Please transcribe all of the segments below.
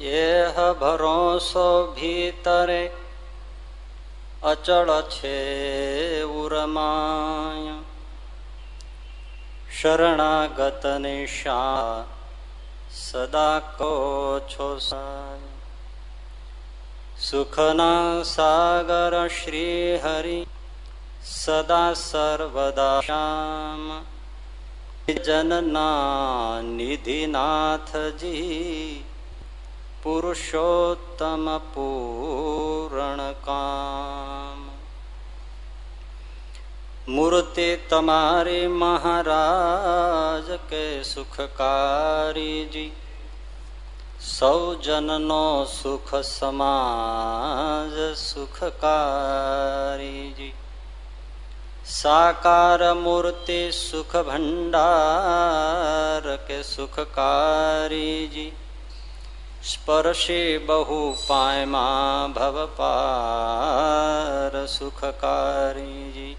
એહ ભરોસો ભીતરે અચળ છે ઉરમાય. શરણાગત નિશા સદા કો છો સુખના સાગર શ્રી હરિ સદા સર્વદા શ્યામ. જનના નિધિનાથજી પુરુષોત્તમ પૂરણ કામ મૂર્તિ તમારી મહારાજ કે સુખકારીજી સૌ જનનો સુખ સમાજ સુખકારીજી સાકાર મૂર્તિ સુખ ભંડાર કે સુખકારીજી સ્પર્શી બહુ પાયમાં ભવ પાર સુખકારીજી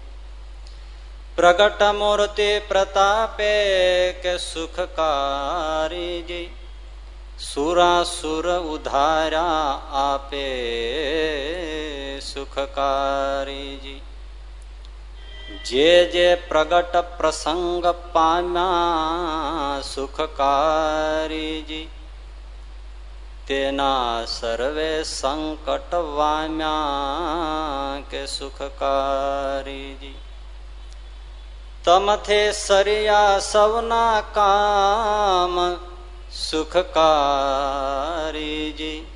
પ્રગટ મૂર્તિ પ્રતાપે કે સુખકારીજી સુરાસુર ઉધાર્યા આપે સુખકારીજી જે જે પ્રગટ પ્રસંગ પામ્યા સુખકારીજી તેના સર્વે સંકટ વામ્યા કે સુખકારીજી તમથે સરિયા સૌના કામ સુખકારીજી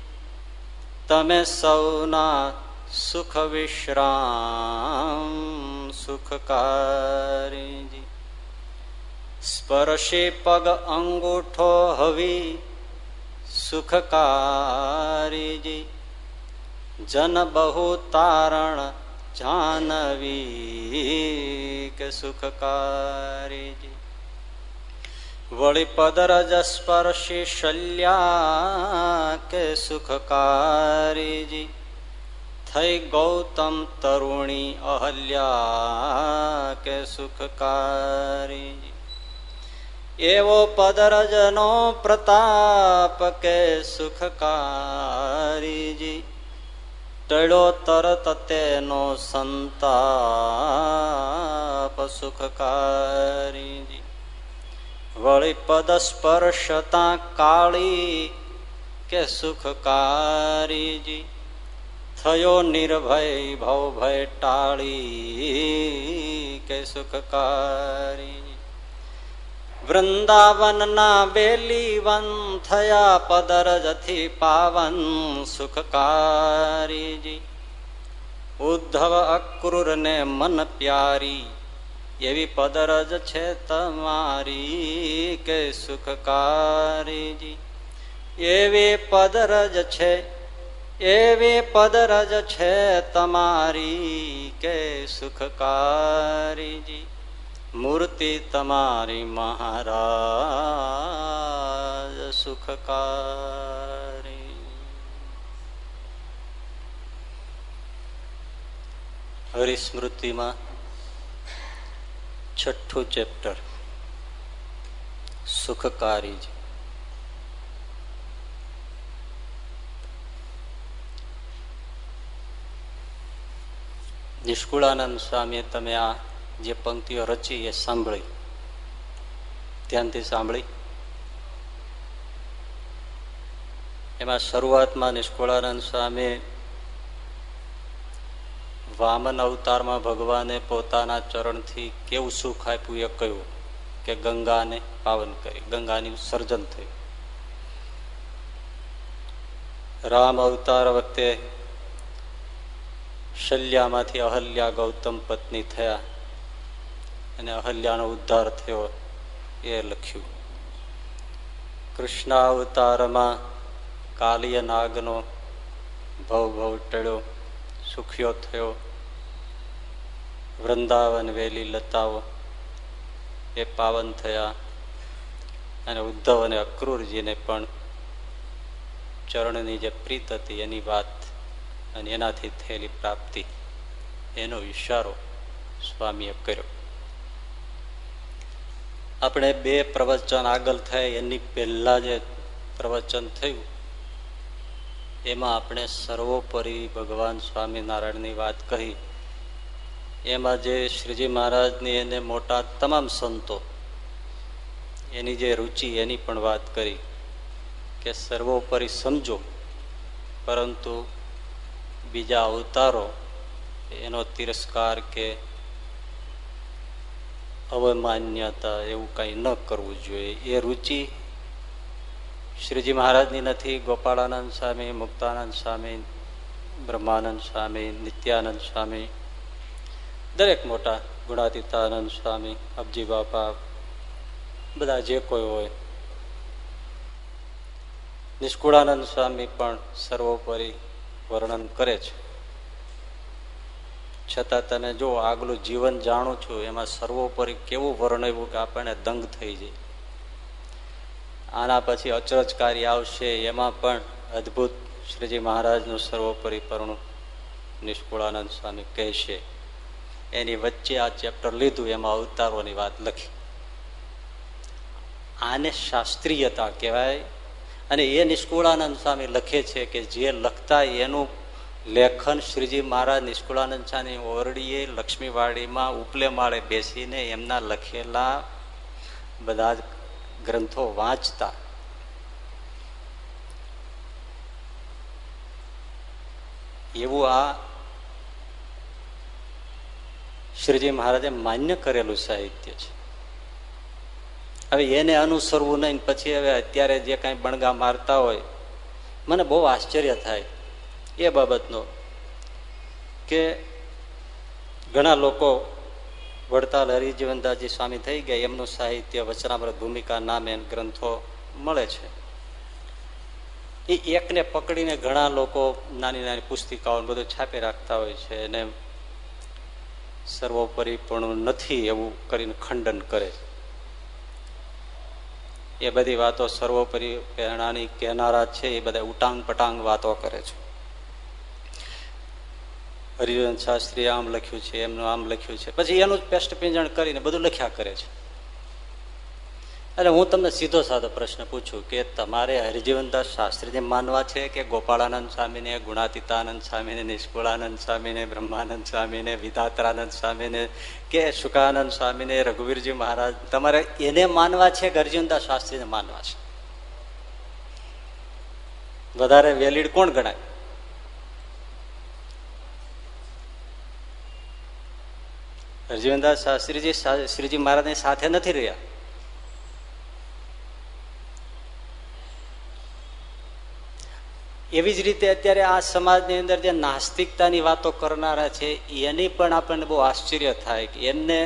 તમે સૌના સુખ વિશ્રામ સુખકારીજી સ્પર્શે પગ અંગૂઠો હવી સુખકારીજી જન બહુ તારણ જાનવી કે સુખકારીજી વળી પદરજ સ્પર્શી શલ્યા કે સુખકારીજી થઈ ગૌતમ તરુણી અહલ્યા કે સુખકારીજી એવો પદરજનો પ્રતાપ કે સુખકારીજી. ટળો તરત તેનો સંતાપ સુખકારીજી. વળી પદ સ્પર્શતા કાળી કે સુખકારીજી. થયો નિર્ભય ભવ ભય ટાળી કે સુખકારી વૃંદાવનના બેલી વન થયા પદરજથી પાવન સુખકારીજી. ઉદ્ધવ અક્રૂર ને મન પ્યારી, એવી પદરજ છે તમારી કે સુખકારીજી. એવી પદરજ છે, એવી પદરજ છે તમારી કે સુખકારીજી. મૂર્તિ તમારી મહારાજ સુખકારી. હરિસ્મૃતિમાં છઠ્ઠું ચેપ્ટર. સુખકારી નિષ્કુળાનંદ સ્વામી તમે આ જે પંક્તિઓ રચી એ સાંભળી. ધ્યાનથી સાંભળી. એમાં શરૂઆતમાં નિષ્કુળાનંદ સ્વામી વામન અવતારમાં ભગવાને પોતાના ચરણથી કેવું સુખ આપ્યું એ કહ્યું કે ગંગાને પાવન કરી, ગંગાની સર્જન થયું. રામ અવતાર વખતે શલ્યામાંથી અહલ્યા ગૌતમ પત્ની થયા. અને અહલ્યાનો ઉદ્ધાર થયો એ લખ્યું. કૃષ્ણ અવતારમાં કાલિય નાગનો ભવ ભવ ટળ્યો, સુખ્યો થયો. વૃંદાવન વેલી લતાઓ એ પાવન થયા અને ઉદ્ધવ અને અક્રૂરજીને પણ ચરણની જે પ્રીત હતી એની વાત અને એનાથી થયેલી પ્રાપ્તિ, એનો ઈશારો સ્વામીએ કર્યો. આપણે બે પ્રવચન આગળ થાય, એની પહેલા જે પ્રવચન થયું, એમાં આપણે સર્વોપરી ભગવાન સ્વામિનારાયણની વાત કહી. એમાં જે શ્રીજી મહારાજની એને મોટા તમામ સંતો, એની જે રુચિ, એની પણ વાત કરી કે સર્વોપરી સમજો, પરંતુ બીજા અવતારો, એનો તિરસ્કાર કે અવમાન્યતા એવું કંઈ ન કરવું જોઈએ. એ રુચિ શ્રીજી મહારાજની નથી. ગોપાળાનંદ સ્વામી, મુક્તાનંદ સ્વામી, બ્રહ્માનંદ સ્વામી, નિત્યાનંદ સ્વામી, દરેક મોટા ગુણાતીતાનંદ સ્વામી, અબજી બાપા, બધા જે કોઈ હોય. નિષ્કુળાનંદ સ્વામી પણ સર્વોપરી વર્ણન કરે છે. છતાં તને જો આગલું જીવન જાણું છું, એમાં સર્વોપરી કેવું વર્ણવ્યું કે આપણને દંગ થઈ જાય. આના પછી અચરજકારી આવશે, એમાં પણ અદભુત શ્રીજી મહારાજનું સર્વોપરી પરણું નિષ્કુળાનંદ સ્વામી કહેશે. એની વચ્ચે આ ચેપ્ટર લીધું, એમાં અવતારોની વાત લખી. આને શાસ્ત્રીયતા કહેવાય અને એ નિષ્કુળાનંદ સ્વામી લખે છે કે જે લખતા એનું લેખન શ્રીજી મહારાજ નિષ્કુળાનંદ સ્વામી ઓરડીએ લક્ષ્મીવાડીમાં ઉપલે માળે બેસીને એમના લખેલા બધા ગ્રંથો વાંચતા. એવું આ શ્રીજી મહારાજે માન્ય કરેલું સાહિત્ય છે. હવે એને અનુસરવું નહીં, પછી હવે અત્યારે જે કાંઈ બણગા મારતા હોય, મને બહુ આશ્ચર્ય થાય. એ બાબતનો કે ઘણા લોકો વડતાલ હરિજીવનદાસજી સ્વામી થઈ ગયા. એમનું સાહિત્ય, વચનામૃત, ભૂમિકા, નામે ગ્રંથો મળે છે. એ એકને પકડીને ઘણા લોકો નાની નાની પુસ્તિકાઓ બધું છાપી રાખતા હોય છે અને સર્વોપરી પણ નથી એવું કરીને ખંડન કરે એ બધી વાતો સર્વોપરી પ્રેરણાની કહેનારા છે, એ બધા ઉટાંગ પટાંગ વાતો કરે છે. હરિવંશ શાસ્ત્રી આમ લખ્યું છે, એમનું આમ લખ્યું છે. પછી એનું પેસ્ટ પિંજણ કરીને બધું લખ્યા કરે છે. એટલે હું તમને સીધો સાધો પ્રશ્ન પૂછું કે તમારે હરિજીવનદાસ શાસ્ત્રીને માનવા છે કે ગોપાળાનંદ સ્વામીને, ગુણાતીતાનંદ સ્વામીને નિષ્કુળાનંદ સ્વામીને, બ્રહ્માનંદ સ્વામીને વિધાત્રાનંદ સ્વામીને કે સુકાનંદ સ્વામીને, રઘુવીરજી મહારાજ? તમારે એને માનવા છે કે હરિજીવનદાસ શાસ્ત્રીને માનવા છે? વધારે વેલિડ કોણ ગણાય? હરજીવનદાસ શાસ્ત્રીજી શ્રીજી મહારાજની સાથે નથી રહ્યા. એવી જ રીતે અત્યારે આ સમાજની અંદર જે નાસ્તિકતાની વાતો કરનારા છે, એની પણ આપણને બહુ આશ્ચર્ય થાય કે એમને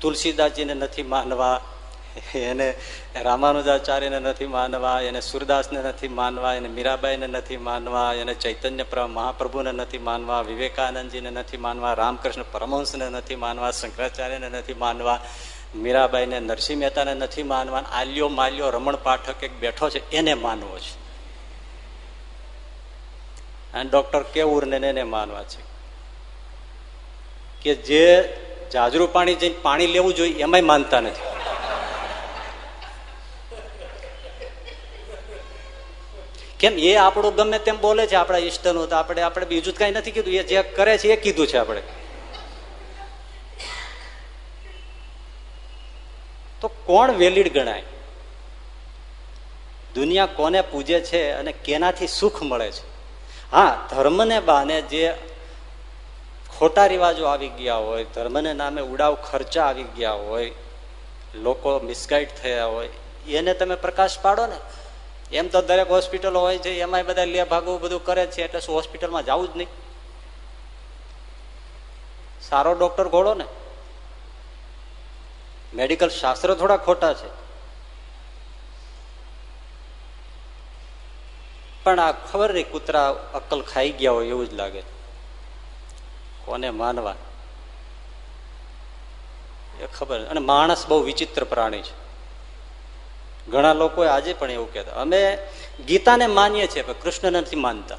તુલસીદાસજીને નથી માનવા, એને રામાનુજાચાર્યને નથી માનવા, એને સુરદાસને નથી માનવા, એને મીરાબાઈને નથી માનવા, એને ચૈતન્ય મહાપ્રભુને નથી માનવા, વિવેકાનંદજીને નથી માનવા, રામકૃષ્ણ પરમહંસને નથી માનવા, શંકરાચાર્યને નથી માનવા, મીરાબાઈને નરસિંહ મહેતાને નથી માનવા, આલ્યો માલ્યો રમણ પાઠક એક બેઠો છે, એને માનવો છે. અને ડોક્ટર કેવુરને એને માનવા છે. કે જે જાજરૂ પાણી જઈને પાણી લેવું જોઈએ, એમાંય માનતા નથી. કેમ? એ આપણું ગમે તેમ બોલે છે આપણા ઈષ્ટનું, તો આપણે આપણે બીજું કઈ નથી કીધું. એ જે કરે છે એ કીધું છે આપણે. તો કોણ વેલિડ ગણાય? દુનિયા કોને પૂજે છે અને કેનાથી સુખ મળે છે? હા, ધર્મને બાને જે ખોટા રિવાજો આવી ગયા હોય, ધર્મને નામે ઉડાવ ખર્ચા આવી ગયા હોય, લોકો મિસગાઈડ થયા હોય, એને તમે પ્રકાશ પાડો ને એમ તો દરેક હોસ્પિટલો હોય છે એમાં બધા લે ભાગવું બધું કરે છે, એટલે શું હોસ્પિટલમાં જવું જ નહીં. સારો ડોક્ટર ઘોડો ને. મેડિકલ શાસ્ત્ર થોડા ખોટા છે. પણ આ ખબર નહીં કૂતરા અક્કલ ખાઈ ગયા હોય એવું જ લાગે. કોને માનવા? એ ખબર અને માણસ બહુ વિચિત્ર પ્રાણી છે. ઘણા લોકો આજે પણ એવું કહેતા. અમે ગીતાને માનીએ છીએ, પણ કૃષ્ણને નથી માનતા.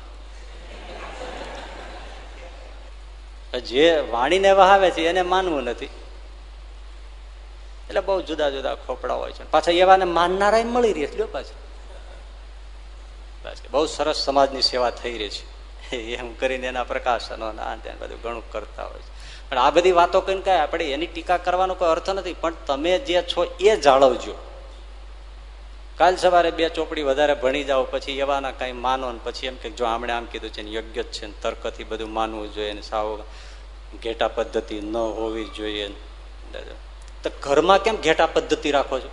જે વાણીને વહાવે છે, એને માનવું નથી. એટલે બહુ જુદા જુદા ખોપડા હોય છે. પાછા એવાને માનનારા મળી રહી છે પાછા. બહુ સરસ સમાજની સેવા થઈ રહી છે. એમ કરીને એના પ્રકાશનો બધું ઘણું કરતા હોય છે. પણ આ બધી વાતો કઈ કાંઈ આપણે એની ટીકા કરવાનો કોઈ અર્થ નથી. પણ તમે જે છો એ જાળવજો. કાલ સવારે બે ચોપડી વધારે ભણી જાઓ, પછી એવાના કઈ માનો ને પછી એમ કે જો આમણે આમ કીધું છે યોગ્ય જ છે ને તર્કથી બધું માનવું જોઈએ ને સાવ ઘેટા પદ્ધતિ ન હોવી જોઈએ તો ઘરમાં કેમ ઘેટા પદ્ધતિ રાખો છો?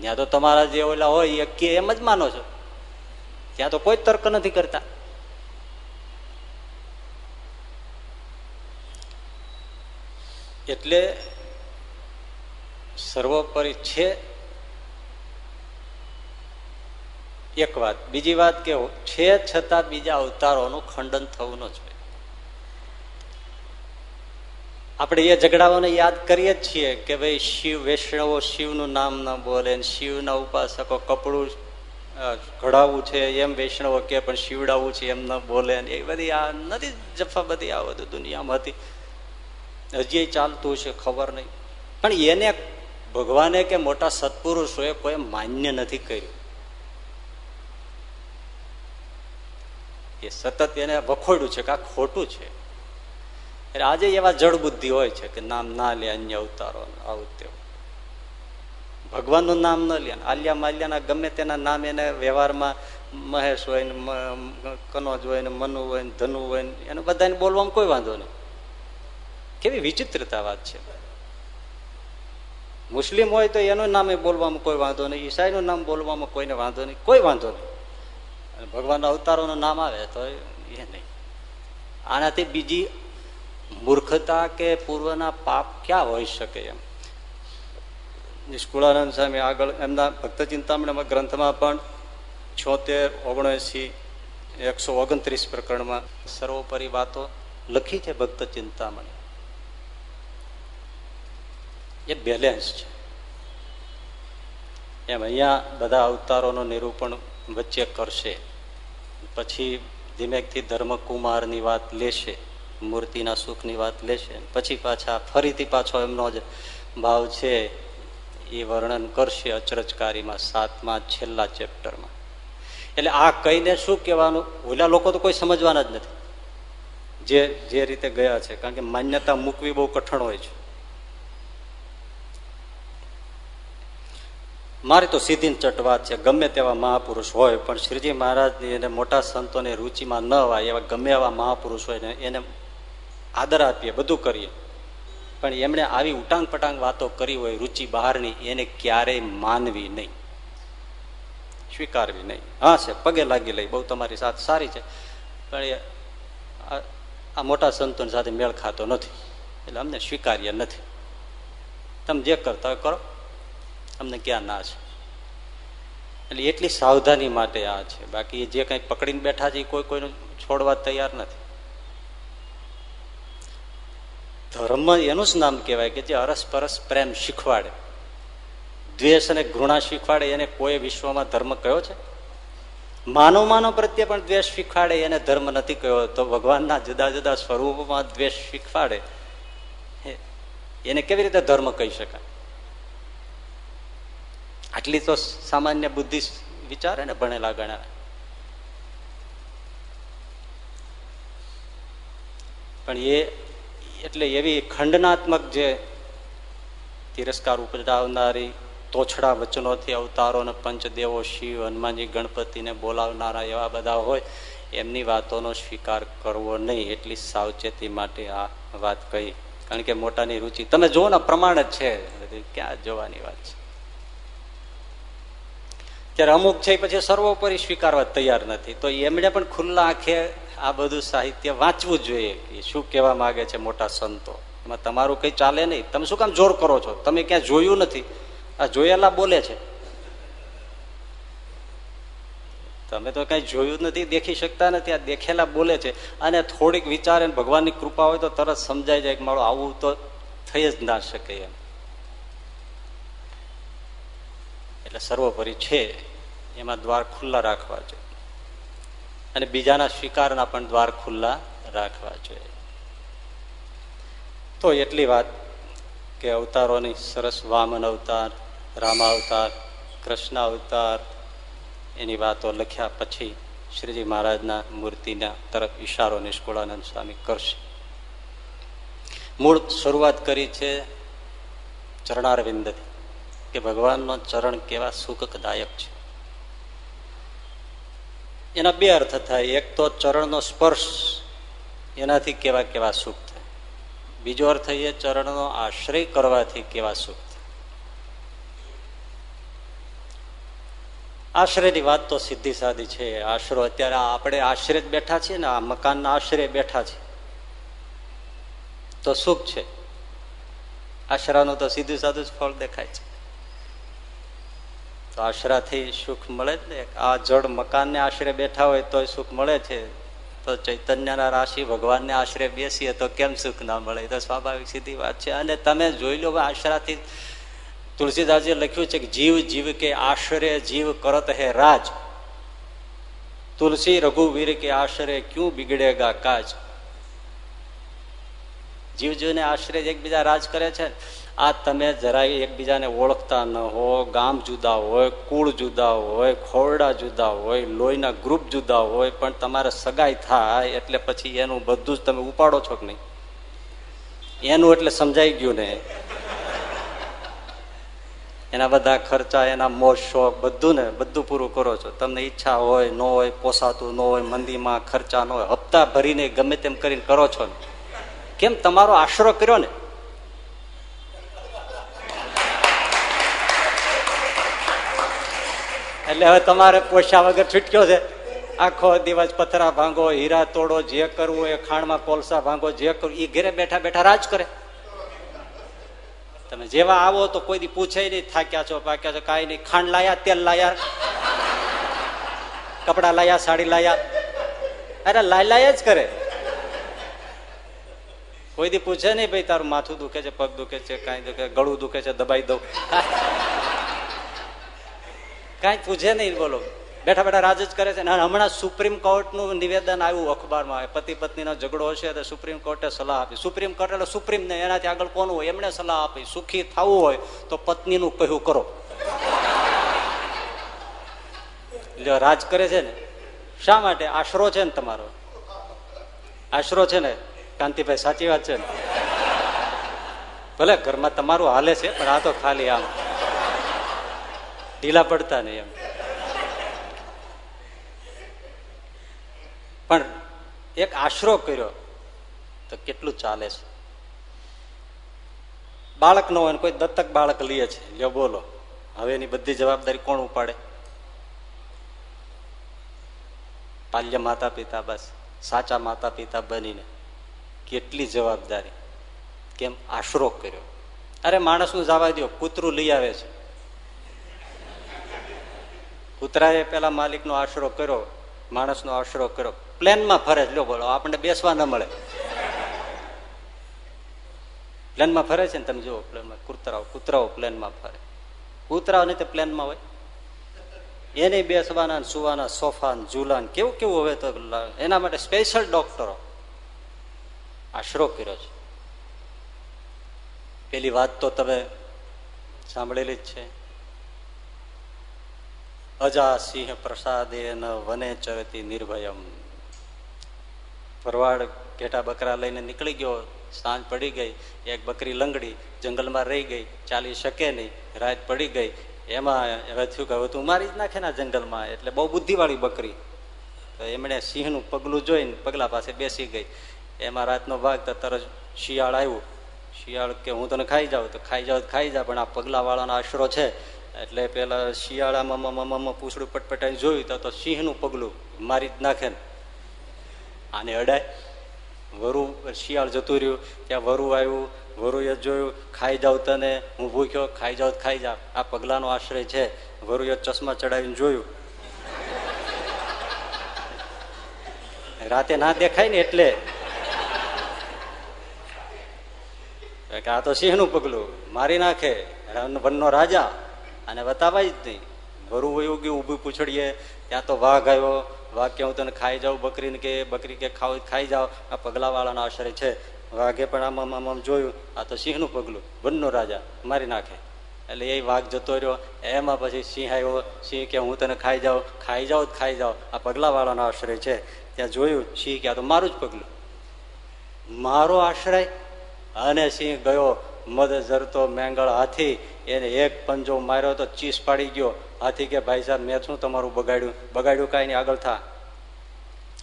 ત્યાં તો તમારા જે ઓલા હોય એ એમ જ માનો છો. ત્યાં તો કોઈ તર્ક નથી કરતા. એટલે સર્વોપરી છે એક વાત. બીજી વાત કે છે છતાં બીજા અવતારોનું ખંડન થવું ન જોઈએ. આપણે એ ઝઘડાઓને યાદ કરીએ જ છીએ કે ભાઈ શિવ, વૈષ્ણવો શિવનું નામ ન બોલે શિવના ઉપાસકો કપડું ઘડાવવું છે, એમ વૈષ્ણવો કે પણ શિવડાવવું છે એમ ન બોલે એ બધી આ નથી જફા બધી આ બધું દુનિયામાં હતી. હજી ચાલતું છે ખબર નહીં. પણ એને ભગવાને કે મોટા સત્પુરુષોએ કોઈ માન્ય નથી કર્યું. એ સતત એને વખોડ્યું છે કે આ ખોટું છે. એટલે આજે એવા જળબુદ્ધિ હોય છે કે નામ ના લે, અન્ય અવતારો, આવું તેવું ભગવાનનું નામ ન લે, આલિયા માલિયાના ગમે તેના નામ એને વ્યવહારમાં મહેશ હોય ને કનોજ હોય ને મનુ હોય ને ધનુ હોય ને એને બધાને બોલવામાં કોઈ વાંધો નહીં. કેવી વિચિત્રતા વાત છે. મુસ્લિમ હોય તો એનું નામે બોલવામાં કોઈ વાંધો નહીં, ઈસાઈનું નામ બોલવામાં કોઈને વાંધો નહીં, કોઈ વાંધો નહીં. ભગવાનના અવતારોનું નામ આવે તો એ નહીં. આનાથી બીજી મૂર્ખતા કે પૂર્વના પાપ ક્યાં હોઈ શકે એમ? નિષ્કુળાનંદ સ્વામી આગળ એમના ભક્ત ચિંતામણીમાં ગ્રંથમાં પણ છોતેર, ઓગણસી, એકસો ઓગણત્રીસ પ્રકરણમાં સર્વોપરી વાતો લખી છે ભક્ત ચિંતામણી. એ બેલેન્સ છે. એમ અહીંયા બધા અવતારોનું નિરૂપણ વચ્ચે કરશે. પછી ધીમેકથી ધર્મકુમારની વાત લેશે, મૂર્તિના સુખની વાત લેશે, પછી પાછા ફરીથી પાછો એમનો જ ભાવ છે એ વર્ણન કરશે અચરજકારીમાં સાતમા છેલ્લા ચેપ્ટરમાં. એટલે આ કહીને શું કહેવાનું? ઓલા લોકો તો કોઈ સમજવાના જ નથી. જે જે રીતે ગયા છે, કારણ કે માન્યતા મૂકવી બહુ કઠણ હોય છે. મારી તો સીધી ચટવાત છે, ગમે તેવા મહાપુરુષ હોય, પણ શ્રીજી મહારાજની એને મોટા સંતોની રુચિમાં ન હોય, એવા ગમે એવા મહાપુરુષ હોય ને એને આદર આપીએ, બધું કરીએ. પણ એમણે આવી ઉટાંગ પટાંગ વાતો કરી હોય, રુચિ બહારની, એને ક્યારેય માનવી નહીં. સ્વીકારવી નહીં. હા છે પગે લાગી લઈ, બહુ તમારી સાથે સારી છે. પણ આ મોટા સંતોની સાથે મેળ ખાતો નથી. એટલે અમને સ્વીકાર્ય નથી. તમે જે કરતા હોય કરો. અમને ક્યાં ના છે. એટલે એટલી સાવધાની માટે આ છે. બાકી જે કંઈ પકડીને બેઠા છે કોઈ કોઈનું છોડવા તૈયાર નથી. ધર્મ એનું જ નામ કહેવાય કે જે અરસપરસ પ્રેમ શીખવાડે. દ્વેષ અને ઘૃણા શીખવાડે, એને કોઈ વિશ્વમાં ધર્મ કયો છે? માનવ માનવ પ્રત્યે પણ દ્વેષ શીખવાડે, એને ધર્મ નથી કહ્યો તો ભગવાનના જુદા જુદા સ્વરૂપમાં દ્વેષ શીખવાડે. એને કેવી રીતે ધર્મ કહી શકાય? આટલી તો સામાન્ય બુદ્ધિ વિચારે ને ભણેલા ગણા પણ એ એટલે એવી ખંડનાત્મક જે તિરસ્કાર ઉપજાવનારી તોછડા વચનોથી અવતારો ને પંચદેવો શિવ, હનુમાનજી, ગણપતિને બોલાવનારા એવા બધા હોય, એમની વાતોનો સ્વીકાર કરવો નહીં, એટલી સાવચેતી માટે આ વાત કહી. કારણ કે મોટાની રુચિ, તમે જુઓ ને, પ્રમાણ જ છે. ક્યાં જોવાની વાત છે? ત્યારે અમુક છે પછી સર્વોપરી સ્વીકારવા તૈયાર નથી. તો એમણે પણ ખુલ્લા આંખે આ બધું સાહિત્ય વાંચવું જોઈએ કે શું કહેવા માંગે છે મોટા સંતો. એમાં તમારું કઈ ચાલે નહીં. તમે શું કામ જોર કરો છો? તમે ક્યાં જોયું નથી? આ જોયેલા બોલે છે. તમે તો કઈ જોયું નથી, દેખી શકતા નથી. આ દેખેલા બોલે છે. અને થોડીક વિચાર ભગવાનની કૃપા હોય તો તરત સમજાઈ જાય કે મારું આવું તો થઈ જ ના શકે એમ. એટલે સર્વોપરી છે, એમાં દ્વાર ખુલ્લા રાખવા જોઈએ. અને બીજાના સ્વીકારના પણ દ્વાર ખુલ્લા રાખવા જોઈએ. તો એટલી વાત કે અવતારોની સરસ વામન અવતાર રામા અવતાર કૃષ્ણ અવતાર, એની વાતો લખ્યા પછી શ્રીજી મહારાજના મૂર્તિના તરફ ઈશારો નિષ્કુળાનંદ સ્વામી કરશે. મૂળ શરૂઆત કરી છે ચરણારવિંદથી. કે ભગવાનનો ચરણ કેવા સુખદાયક છે. એના બે અર્થ થાય. એક તો ચરણનો સ્પર્શ એનાથી કેવા કેવા સુખ થાય. બીજો અર્થ એ ચરણનો આશ્રય કરવાથી કેવા સુખ થાય. આશ્રયની વાત તો સીધી સાધી છે. આશરો અત્યારે આપણે આશ્રય બેઠા છીએ ને, આ મકાનના આશ્રય બેઠા છે તો સુખ છે. આશરાનું તો સીધું સાધું જ ફળ દેખાય છે. તો આશરાથી સુખ મળે જ ને? આ જળ મકાનને આશરે બેઠા હોય તો સુખ મળે છે. તો ચૈતન્યના રાશિ ભગવાનને આશરે બેસીએ તો કેમ સુખ ના મળે? તો સ્વાભાવિક સીધી વાત છે. અને તમે જોઈ લો આશરાથી તુલસીદાસજીએ લખ્યું છે કે જીવ જીવ કે આશરે જીવ કરત હે રાજ. તુલસી રઘુવીર કે આશરે ક્યું બિગડેગા કાજ? જીવ જીવને આશરે એકબીજા રાજ કરે છે આ તમે જરાય એકબીજાને ઓળખતા ન હો. ગામ જુદા હોય, કુળ જુદા હોય, ખોરડા જુદા હોય, લોહીના ગ્રુપ જુદા હોય, પણ તમારે સગાઈ થાય એટલે પછી એનું બધું જ તમે ઉપાડો છો કે નહીં? એનું એટલે સમજાઈ ગયું ને. એના બધા ખર્ચા, એના મોજ, શોખ, બધું ને બધું પૂરું કરો છો. તમને ઈચ્છા હોય, ન હોય, પોસાતું ન હોય, મંદીમાં ખર્ચા ન હોય, હપ્તા ભરીને ગમે તેમ કરીને કરો છો ને. કેમ? તમારો આશરો કર્યો ને. એટલે હવે તમારે પોષા વગર છૂટક્યો છે. આખો દિવસ પથરા ભાંગો, હીરા તોડો, જે કરવું એ ખાણમાં કોલસા ભાંગો, જે કરવું એ ઘરે બેઠા બેઠા રાજ કરે. તમે જેવા આવો તો કોઈ દી પૂછે નહીં, થાક્યા છો, પાક્યા છો, કાંઈ નહીં. ખાંડ લાયા, તેલ લાયા, કપડા લાયા, સાડી લાયા. અરે લાય, લાયા જ કરે. કોઈ દી પૂછે નહીં, ભાઈ, તારું માથું દુખે છે, પગ દુખે છે, કાંઈ દુખે ગળું દુખે છે, દબાઈ દઉં. કાંઈ પૂછે નહીં, બોલો. બેઠા બેઠા રાજ જ કરે છે. હમણાં સુપ્રીમ કોર્ટનું નિવેદન આવ્યું અખબારમાં આવે. પતિ પત્નીનો ઝઘડો હશે તો સુપ્રીમ કોર્ટે સલાહ આપી. સુપ્રીમ કોર્ટ એટલે સુપ્રીમ ને એનાથી આગળ કોણ હોય? એમણે સલાહ આપી. સુખી થવું હોય તો પત્નીનું કહ્યું કરો. જો રાજ કરે છે ને. શા માટે? આશરો છે ને તમારો? આશરો છે ને? કાંતિભાઈ, સાચી વાત છે ને? ભલે, ઘરમાં તમારું હાલે છે, પણ આ તો ખાલી આમ. ઢીલા પડતા નહીં એમ. પણ એક આશરો કર્યો, તો કેટલું ચાલે છે? બાળક નો હોય કોઈ દત્તક બાળક લઈએ છે. લ્યો બોલો, હવે એની બધી જવાબદારી કોણ ઉપાડે? પાલ્ય માતા પિતા બસ, સાચા માતા પિતા બનીને કેટલી જવાબદારી. કેમ આશરો કર્યો? અરે માણસનું જવા દો કૂતરું લઈ આવે છે. કૂતરાએ પેલા માલિકનો આશરો કર્યો, માણસનો આશરો કર્યો. પ્લેનમાં ફરે લો બોલો, આપણને બેસવા ન મળે. પ્લેનમાં ફરે છે ને તમે જુઓ, પ્લેનમાં કૂતરાઓ કૂતરાઓ પ્લેનમાં ફરે. કૂતરાઓ નહીં તો પ્લેનમાં હોય. એને બેસવાના સુવાના સોફા ઝૂલા કેવું કેવું હવે તો એના માટે સ્પેશિયલ ડોક્ટરો આશરો કર્યો છે. પેલી વાત તો તમે સાંભળેલી જ છે. અજા સિંહ પ્રસાદે ન વને ચરતી નિર્ભયમ. ભરવાડ ઘેટા બકરા લઈને નીકળી ગયો, સાંજ પડી ગઈ, એક બકરી લંગડી જંગલમાં રહી ગઈ, ચાલી શકે નહીં, રાત પડી ગઈ. એમાં હવે થયું કે હવે તું મારી જ નાખે ના જંગલમાં, એટલે બહુ બુદ્ધિવાળી બકરી. તો એમણે સિંહનું પગલું જોઈને પગલા પાસે બેસી ગઈ. એમાં રાતનો ભાગ તો તરત શિયાળ આવ્યું. શિયાળ કે હું તને ખાઈ જાઉં? તો ખાઈ જાઉં ખાઈ જા, પણ આ પગલાવાળાનો આશરો છે. એટલે પેલા શિયાળામાં મમ્મા પૂછડું પટપટાઈને જોયું તો સિંહનું પગલું મારી જ નાખે આને અડાય. વરુ શિયાળ જતું રહ્યું. ત્યાં વરુ આવ્યું. વરુએ જોયું, ખાઈ જાવ તને. હું ભૂખ્યો, ખાઈ જાવ ખાઈ જાવ આ પગલાનો આશ્રય છે. વરુએ ચશ્મા ચડાવીને જોયું. રાતે ના દેખાય ને એટલે. આ તો સિંહનું પગલું. મારી નાખે. વનનો રાજા. અને બતાવાય જ નહીં. ગરુ વયું ગયું ઊભું પૂછડીએ, ત્યાં તો વાઘ આવ્યો. વાઘ કે હું તને ખાઈ જાઉં બકરીને કે, બકરી કે ખાવ, ખાઈ જાઓ. આ પગલાવાળાનો આશ્રય છે. વાઘે પણ આમ આમ આમ જોયું. આ તો સિંહનું પગલું. વનનો રાજા મારી નાખે. એટલે એ વાઘ જતો રહ્યો. એમાં પછી સિંહ આવ્યો. સિંહ કે, હું તને ખાઈ જાઉં. ખાઈ જાઉં ખાઈ જાઉં. આ પગલાવાળાનો આશ્રય છે. ત્યાં જોયું, સિંહ કે, આ તો મારું જ પગલું. મારો આશ્રય અને સિંહ ગયો. મદ ઝરતો મેંગળ હાથી એને એક પંજો માર્યો તો ચીસ પાડી ગયો. હાથી કે, ભાઈ સાહેબ, મેં શું તમારું બગાડ્યું? બગાડ્યું કાંઈ નહીં, આગળ થા.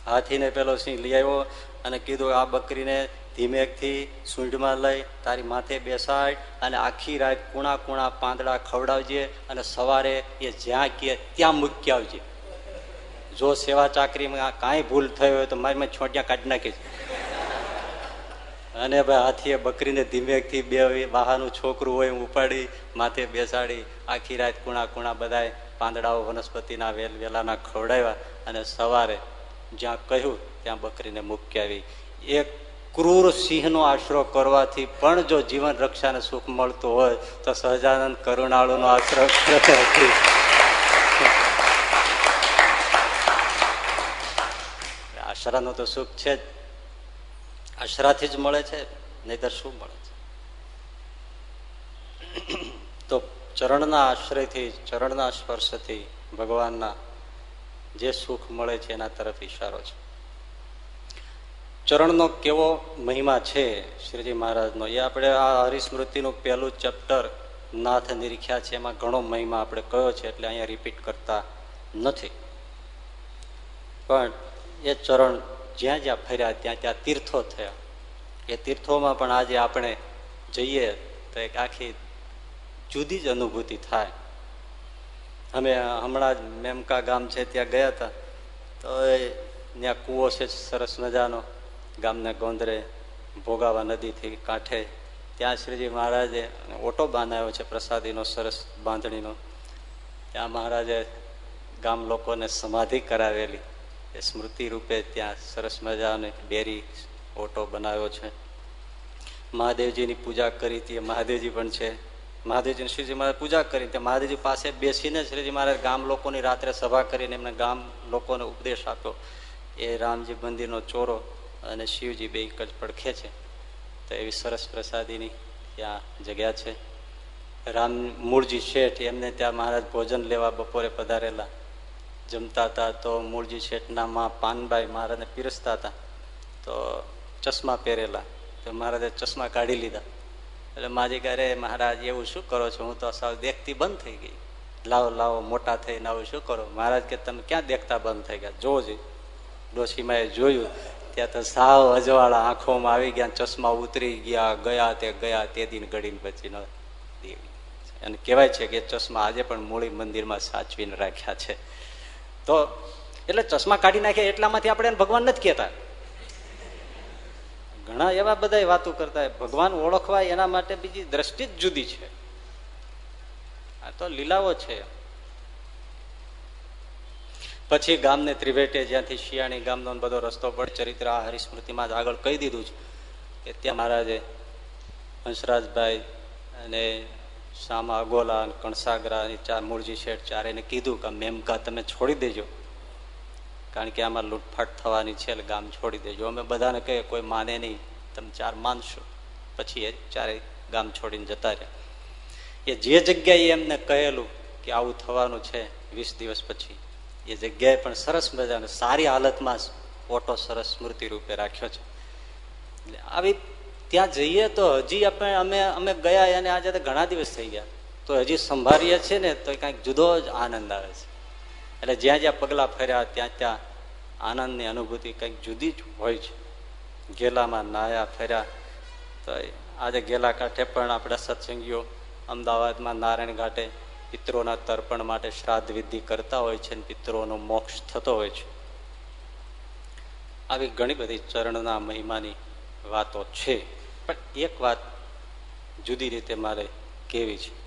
હાથીને પેલો સિંહ લઈ આવ્યો અને કીધું, આ બકરીને ધીમેકથી સૂંઢમાં લઈ, તારી માથે બેસાડ અને આખી રાત કુણા કુણા પાંદડા ખવડાવજે અને સવારે એ જ્યાં કે ત્યાં મૂકી આવજે. જો સેવા ચાકરીમાં કાંઈ ભૂલ થઈ હોય તો મારી મેં છોટિયા કાઢી નાખીશ અને ભાઈ હાથીએ બકરીને ધીમેકથી બે વાહાનું છોકરું હોય ઉપાડી, માથે બેસાડી, આખી રાત કુણા કુણા બધાય પાંદડાઓ વનસ્પતિના વેલ વેલાના ખવડાવ્યા અને સવારે જ્યાં કહ્યું ત્યાં બકરીને મૂકી એક ક્રૂર સિંહનો આશરો કરવાથી પણ જો જીવન રક્ષાને સુખ મળતું હોય, તો સહજાનંદ કરુણાળુનો આશરો આશરાનું તો સુખ છે જ. આશરાથી જ મળે છે, નહીતર શું મળે છે? તો ચરણના આશ્રયથી, ચરણના સ્પર્શથી ભગવાનના જે સુખ મળે છે, એના તરફ ઈશારો છે. ચરણનો કેવો મહિમા છે, શ્રીજી મહારાજનો? એ આપણે આ હરિસ્મૃતિનું પહેલું ચેપ્ટર નાથ નિરીખ્યા છે, એમાં ઘણો મહિમા આપણે કયો છે, એટલે અહીંયા રિપીટ કરતા નથી. પણ એ ચરણ જ્યાં જ્યાં ફર્યા, ત્યાં ત્યાં તીર્થો થયા. એ તીર્થોમાં પણ આજે આપણે જઈએ તો એક આખી જુદી જ અનુભૂતિ થાય. અમે હમણાં જ મેમકા ગામ છે, ત્યાં ગયા હતા. તો એ ત્યાં કૂવો છે, સરસ મજાનો. ગામને ગોંદરે ભોગાવા નદીથી કાંઠે. ત્યાં શ્રીજી મહારાજે ઓટો બાંધાયો છે, પ્રસાદીનો, સરસ બાંધણીનો. ત્યાં મહારાજે ગામ લોકોને સમાધિ કરાવેલી. સ્મૃતિ રૂપે ત્યાં સરસ મજાને ડેરી ઓટો બનાવ્યો છે. મહાદેવજીની પૂજા કરી હતી મહાદેવજી પણ છે. મહાદેવજી શ્રીજી મહારાજ પૂજા કરી, ત્યાં મહાદેવજી પાસે બેસીને શ્રીજી મહારાજ ગામ લોકોની રાત્રે સભા કરીને એમને ગામ લોકોને ઉપદેશ આપ્યો. એ રામજી મંદિરનો ચોરો અને શિવજી બે કચ પડખે છે. તો એવી સરસ પ્રસાદીની ત્યાં જગ્યા છે. રામ મૂળજી શેઠ એમને ત્યાં મહારાજ ભોજન લેવા બપોરે પધારેલા. જમતા હતા તો મૂળજી શેઠના માં પાનબાઈ મહારાજને પીરસતા હતા. તો ચશ્મા પહેરેલા. તો મહારાજે ચશ્મા કાઢી લીધા. એટલે માજી કહે મહારાજ એવું શું કરો છો? હું તો સાવ દેખતી બંધ થઈ ગઈ. લાવો લાવો, મોટા થઈને આવું શું કરો? મહારાજ કે તમે ક્યાં દેખતા બંધ થઈ ગયા? જોજો ડોશીમાએ જોયું. ત્યાં તો સાવ અજવાળા આંખોમાં આવી ગયા, ચશ્મા ઉતરી ગયા ગયા તે ગયા તે દિન ગળીને પછી દેવી. અને કહેવાય છે કે ચશ્મા આજે પણ મૂળી મંદિરમાં સાચવીને રાખ્યા છે. તો એટલે ચશ્મા કાઢી નાખે એટલામાંથી આપણે ભગવાન નથી કહેતા. ઘણા એવા બધા વાતો કરતા ભગવાન ઓળખવા એના માટે બીજી દ્રષ્ટિ જ જુદી છે. આ તો લીલાઓ છે. પછી ગામને ત્રિવેટે જ્યાંથી શિયાળી ગામનો બધો રસ્તો પડે, ચરિત્ર આ હરિસ્મૃતિમાં જ આગળ કહી દીધું છે કે ત્યાં મહારાજે હંસરાજભાઈ અને શામા અગોલા કણસાગરા ચાર મૂળજી શેઠ ચારેને કીધું કે મેમકા તમે છોડી દેજો. કારણ કે આમાં લૂંટફાટ થવાની છે એટલે ગામ છોડી દેજો. અમે બધાને કહીએ, કોઈ માને નહીં, તમે ચાર માનશો. પછી એ ચારે ગામ છોડીને જતા રહ્યા. એ જે જગ્યાએ એમને કહેલું કે આવું થવાનું છે, વીસ દિવસ પછી, એ જગ્યાએ પણ સરસ મજાને સારી હાલતમાં ઓટો સરસ સ્મૃતિ રૂપે રાખ્યો છે. એટલે આવી ત્યાં જઈએ તો હજી આપણે, અમે અમે ગયા અને આજે ઘણા દિવસ થઈ ગયા. તો હજી સંભાળીએ છીએ ને, તો કંઈક જુદો જ આનંદ આવે છે. એટલે જ્યાં જ્યાં પગલાં ફર્યા, ત્યાં ત્યાં આનંદની અનુભૂતિ કંઈક જુદી જ હોય છે. ગેલામાં નાયા ફર્યા, તો આજે ગેલા કાંઠે પણ આપણા સત્સંગીઓ અમદાવાદમાં નારાયણ ઘાટે પિત્રોના તર્પણ માટે શ્રાદ્ધ વિધિ કરતા હોય છે અને પિત્રોનો મોક્ષ થતો હોય છે. આવી ઘણી બધી ચરણના મહિમાની વાતો છે. પણ એક વાત જુદી રીતે મારે કેવી છે.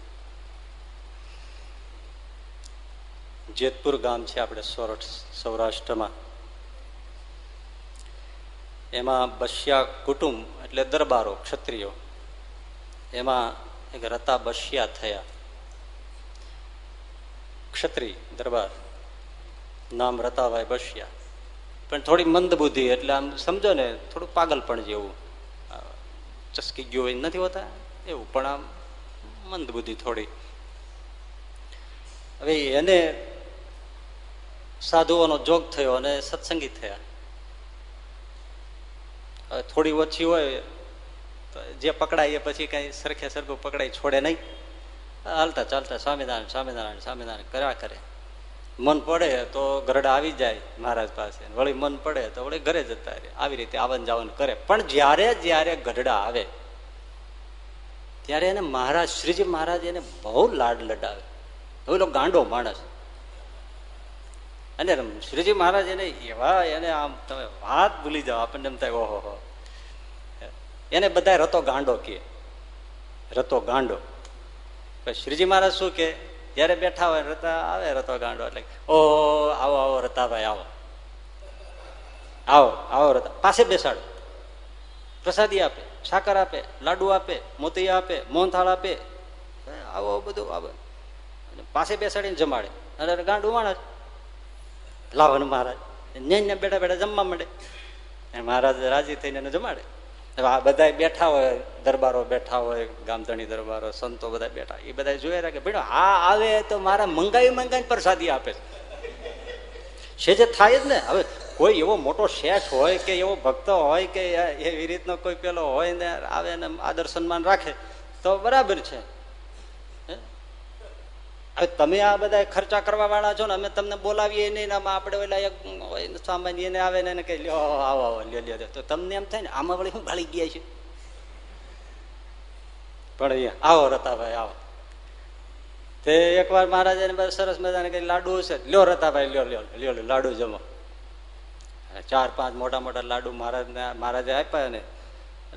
જેતપુર ગામ છે આપણે સૌરાષ્ટ્રમાં. એમાં બસ્યા કુટુંબ એટલે દરબારો, ક્ષત્રિયો. એમાં એક રતા બસ્યા થયા. ક્ષત્રિય દરબાર. નામ રતાભાઈ બસ્યા. પણ થોડી મંદ બુદ્ધિ એટલે આમ સમજો ને, થોડું પાગલ પણ જેવું. ચસકી ગયો હોય નથી હોતા? એવું, પણ આમ મંદ બુદ્ધિ થોડી. હવે એને સાધુઓનો જોગ થયો અને સત્સંગી થયા. હવે થોડી ઓછી હોય, તો જે પકડાય એ પછી કઈ સરખે સરખું પકડાય, છોડે નહીં. હાલતા ચાલતા સ્વામિનારાયણ સ્વામિનારાયણ સ્વામિનારાયણ, કર્યા કરે. મન પડે તો ગરડા આવી જાય મહારાજ પાસે. વળી મન પડે તો વળી ઘરે જતા રહે. આવી રીતે આવન જાવન કરે. પણ જ્યારે જ્યારે ગઢડા આવે, ત્યારે એને મહારાજ, શ્રીજી મહારાજ એને બહુ લાડ લડાવે. પેલો ગાંડો માણસ. અને શ્રીજી મહારાજ એને એવા એને આમ તમે વાત ભૂલી જાઓ. આપણને એમ થાય, ઓહો એને બધા રતો ગાંડો કે રતો ગાંડો. શ્રીજી મહારાજ શું કે જયારે બેઠા હોય રતા આવે રતો ગાંડો એટલે ઓ, આવો આવો, રતાભાઈ, આવો. આવો આવો રતા, પાસે બેસાડો. પ્રસાદી આપે, સાકર આપે, લાડુ આપે મોતિયા આપે, મોહનથાળ આપે. આવો બધું આવે. પાસે બેસાડીને જમાડે. અને ગાંડું ઉમાણા લાવવાનું મહારાજ. ને બેઠા બેઠા જમવા માંડે. મહારાજ રાજી થઈને જમાડે. બધા બેઠા હોય, દરબારો બેઠા હોય, ગામધણી દરબારો, સંતો બધા બેઠા એ બધા જોયા રાખે ભાઈ આ આવે તો મારા મંગાવી મંગાવી પ્રસાદી આપે. છે જે થાય જ ને. હવે કોઈ એવો મોટો શેઠ હોય કે એવો ભક્ત હોય કે એવી રીતનો કોઈ પેલો હોય ને, આવે ને આદર સન્માન રાખે, તો બરાબર છે. હવે તમે આ બધા ખર્ચા કરવા વાળા છો ને, અમે તમને બોલાવીએ નહીં આમાં આપણે ઓલા એક સામાન્ય એને આવે ને કહી, લ્યો, આવો આવો લ્યો લ્યો તો તમને એમ થાય ને, આમાં વળી હું ભાળી ગયા છે? પણ આવો રતાભાઈ, આવો. તે એકવાર મહારાજાને બસ સરસ મજાને કઈ લાડુ છે. લ્યો રતાભાઈ, લ્યો લ્યો લ્યો લાડુ જમો. ચાર પાંચ મોટા મોટા લાડુ મહારાજને, મહારાજે આપ્યા ને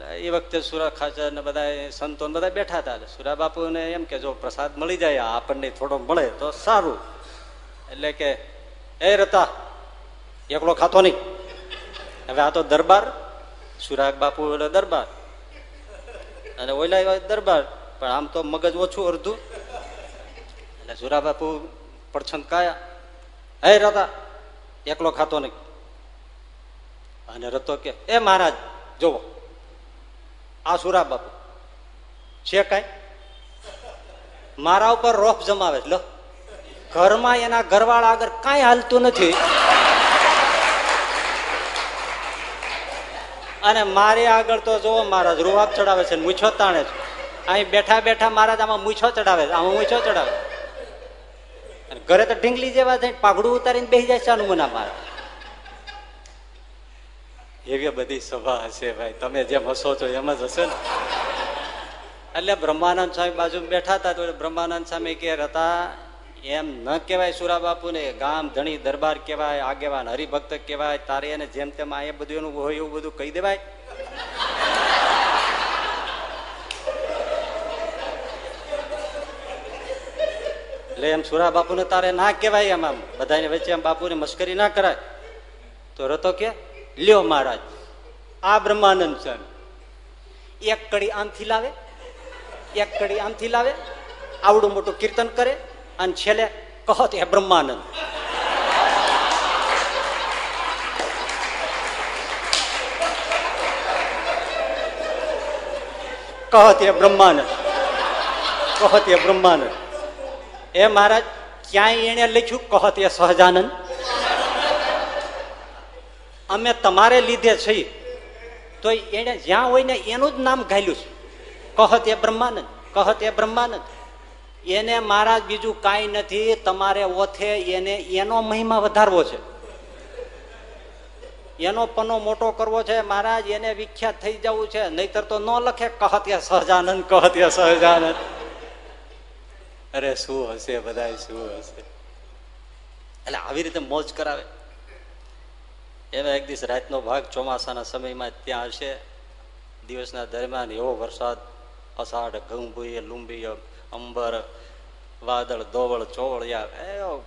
એ વખતે સુરા ખાચર ને બધા સંતો બધા બેઠા હતા. સુરા બાપુ ને એમ કે જો પ્રસાદ મળી જાય આપણને થોડો મળે તો સારું. એટલે કે, એ રતા, એકલો ખાતો નહીં. હવે આ તો દરબાર સુરાગ બાપુ એટલે દરબાર. અને ઓલા દરબાર, પણ આમ તો મગજ ઓછું અડધું. એટલે સુરા બાપુ પડછંદ કાયા હે રતા, એકલો ખાતો નહીં. અને રતો કે, એ મહારાજ, જોવો. આ સુરા બાપુ. છે કઈ? મારા ઉપર રોફ જમાવે લો. ઘરમાં એના ઘરવાળા આગળ કઈ હાલતું નથી. અને મારે આગળ તો જોવો, મહારાજ, રૂવાબ ચડાવે છે મૂછો તાણે છે. અહીં બેઠા બેઠા મહારાજ આમાં મૂછો ચડાવે છે. આમાં મૂછો ચડાવે ઘરે તો ઢીંગલી જેવા થઈને પાઘડું ઉતારીને બેસી જાય છે અનુમના મહારાજ. એવી બધી સભા હશે ભાઈ. તમે જેમ હસો છો એમ જ હશે ને. એટલે બ્રહ્માનંદ સ્વામી બાજુ બેઠા હતા તો બ્રહ્માનંદ સ્વામી કે હતા એમ ન કહેવાય સુરા બાપુ ને ગામ ધણી દરબાર કહેવાય, આગેવાન હરિભક્ત કહેવાય, તારે એને જેમ તેમ આ બધું એનું હોય એવું બધું કહી દેવાય. એટલે એમ સુરા બાપુને તારે ના કહેવાય એમ આમ. બધાની વચ્ચે એમ બાપુને મશ્કરી ના કરાય. તો રતો કે લ્યો મહારાજ, આ બ્રહ્માનંદ છે. એક કડી આમથી લાવે, એક કડી આમથી લાવે, આવડું મોટું કીર્તન કરે, અને છેલ્લે કહો તે બ્રહ્માનંદ. કહો તે બ્રહ્માનંદ. કહો તે બ્રહ્માનંદ. એ મહારાજ, ક્યાંય એને લખ્યું, કહો તે સહજાનંદ. અમે તમારે લીધે છીએ. તો એને જ્યાં હોય ને એનું જ નામ ગાયલું છે. કહત એ બ્રહ્માનંદ, કહત એ બ્રહ્માનંદ. એને મહારાજ બીજું કાંઈ નથી, તમારે ઓથે એને, એનો મહિમા વધારવો છે. એનો પનો મોટો કરવો છે, મહારાજ, એને વિખ્યાત થઈ જવું છે. નહીતર તો ન લખે કહત્ય સહજાનંદ કહત્ય સહજાનંદ. અરે શું હશે બધા શું હશે? એટલે આવી રીતે મોજ કરાવે. એમાં એક દિવસ રાતનો ભાગ ચોમાસાના સમયમાં ત્યાં હશે. દિવસના દરમિયાન એવો વરસાદ, અષાઢ ઘઉંભુય લુંબીય અંબર, વાદળ દોવળ ચોવળિયા, એવો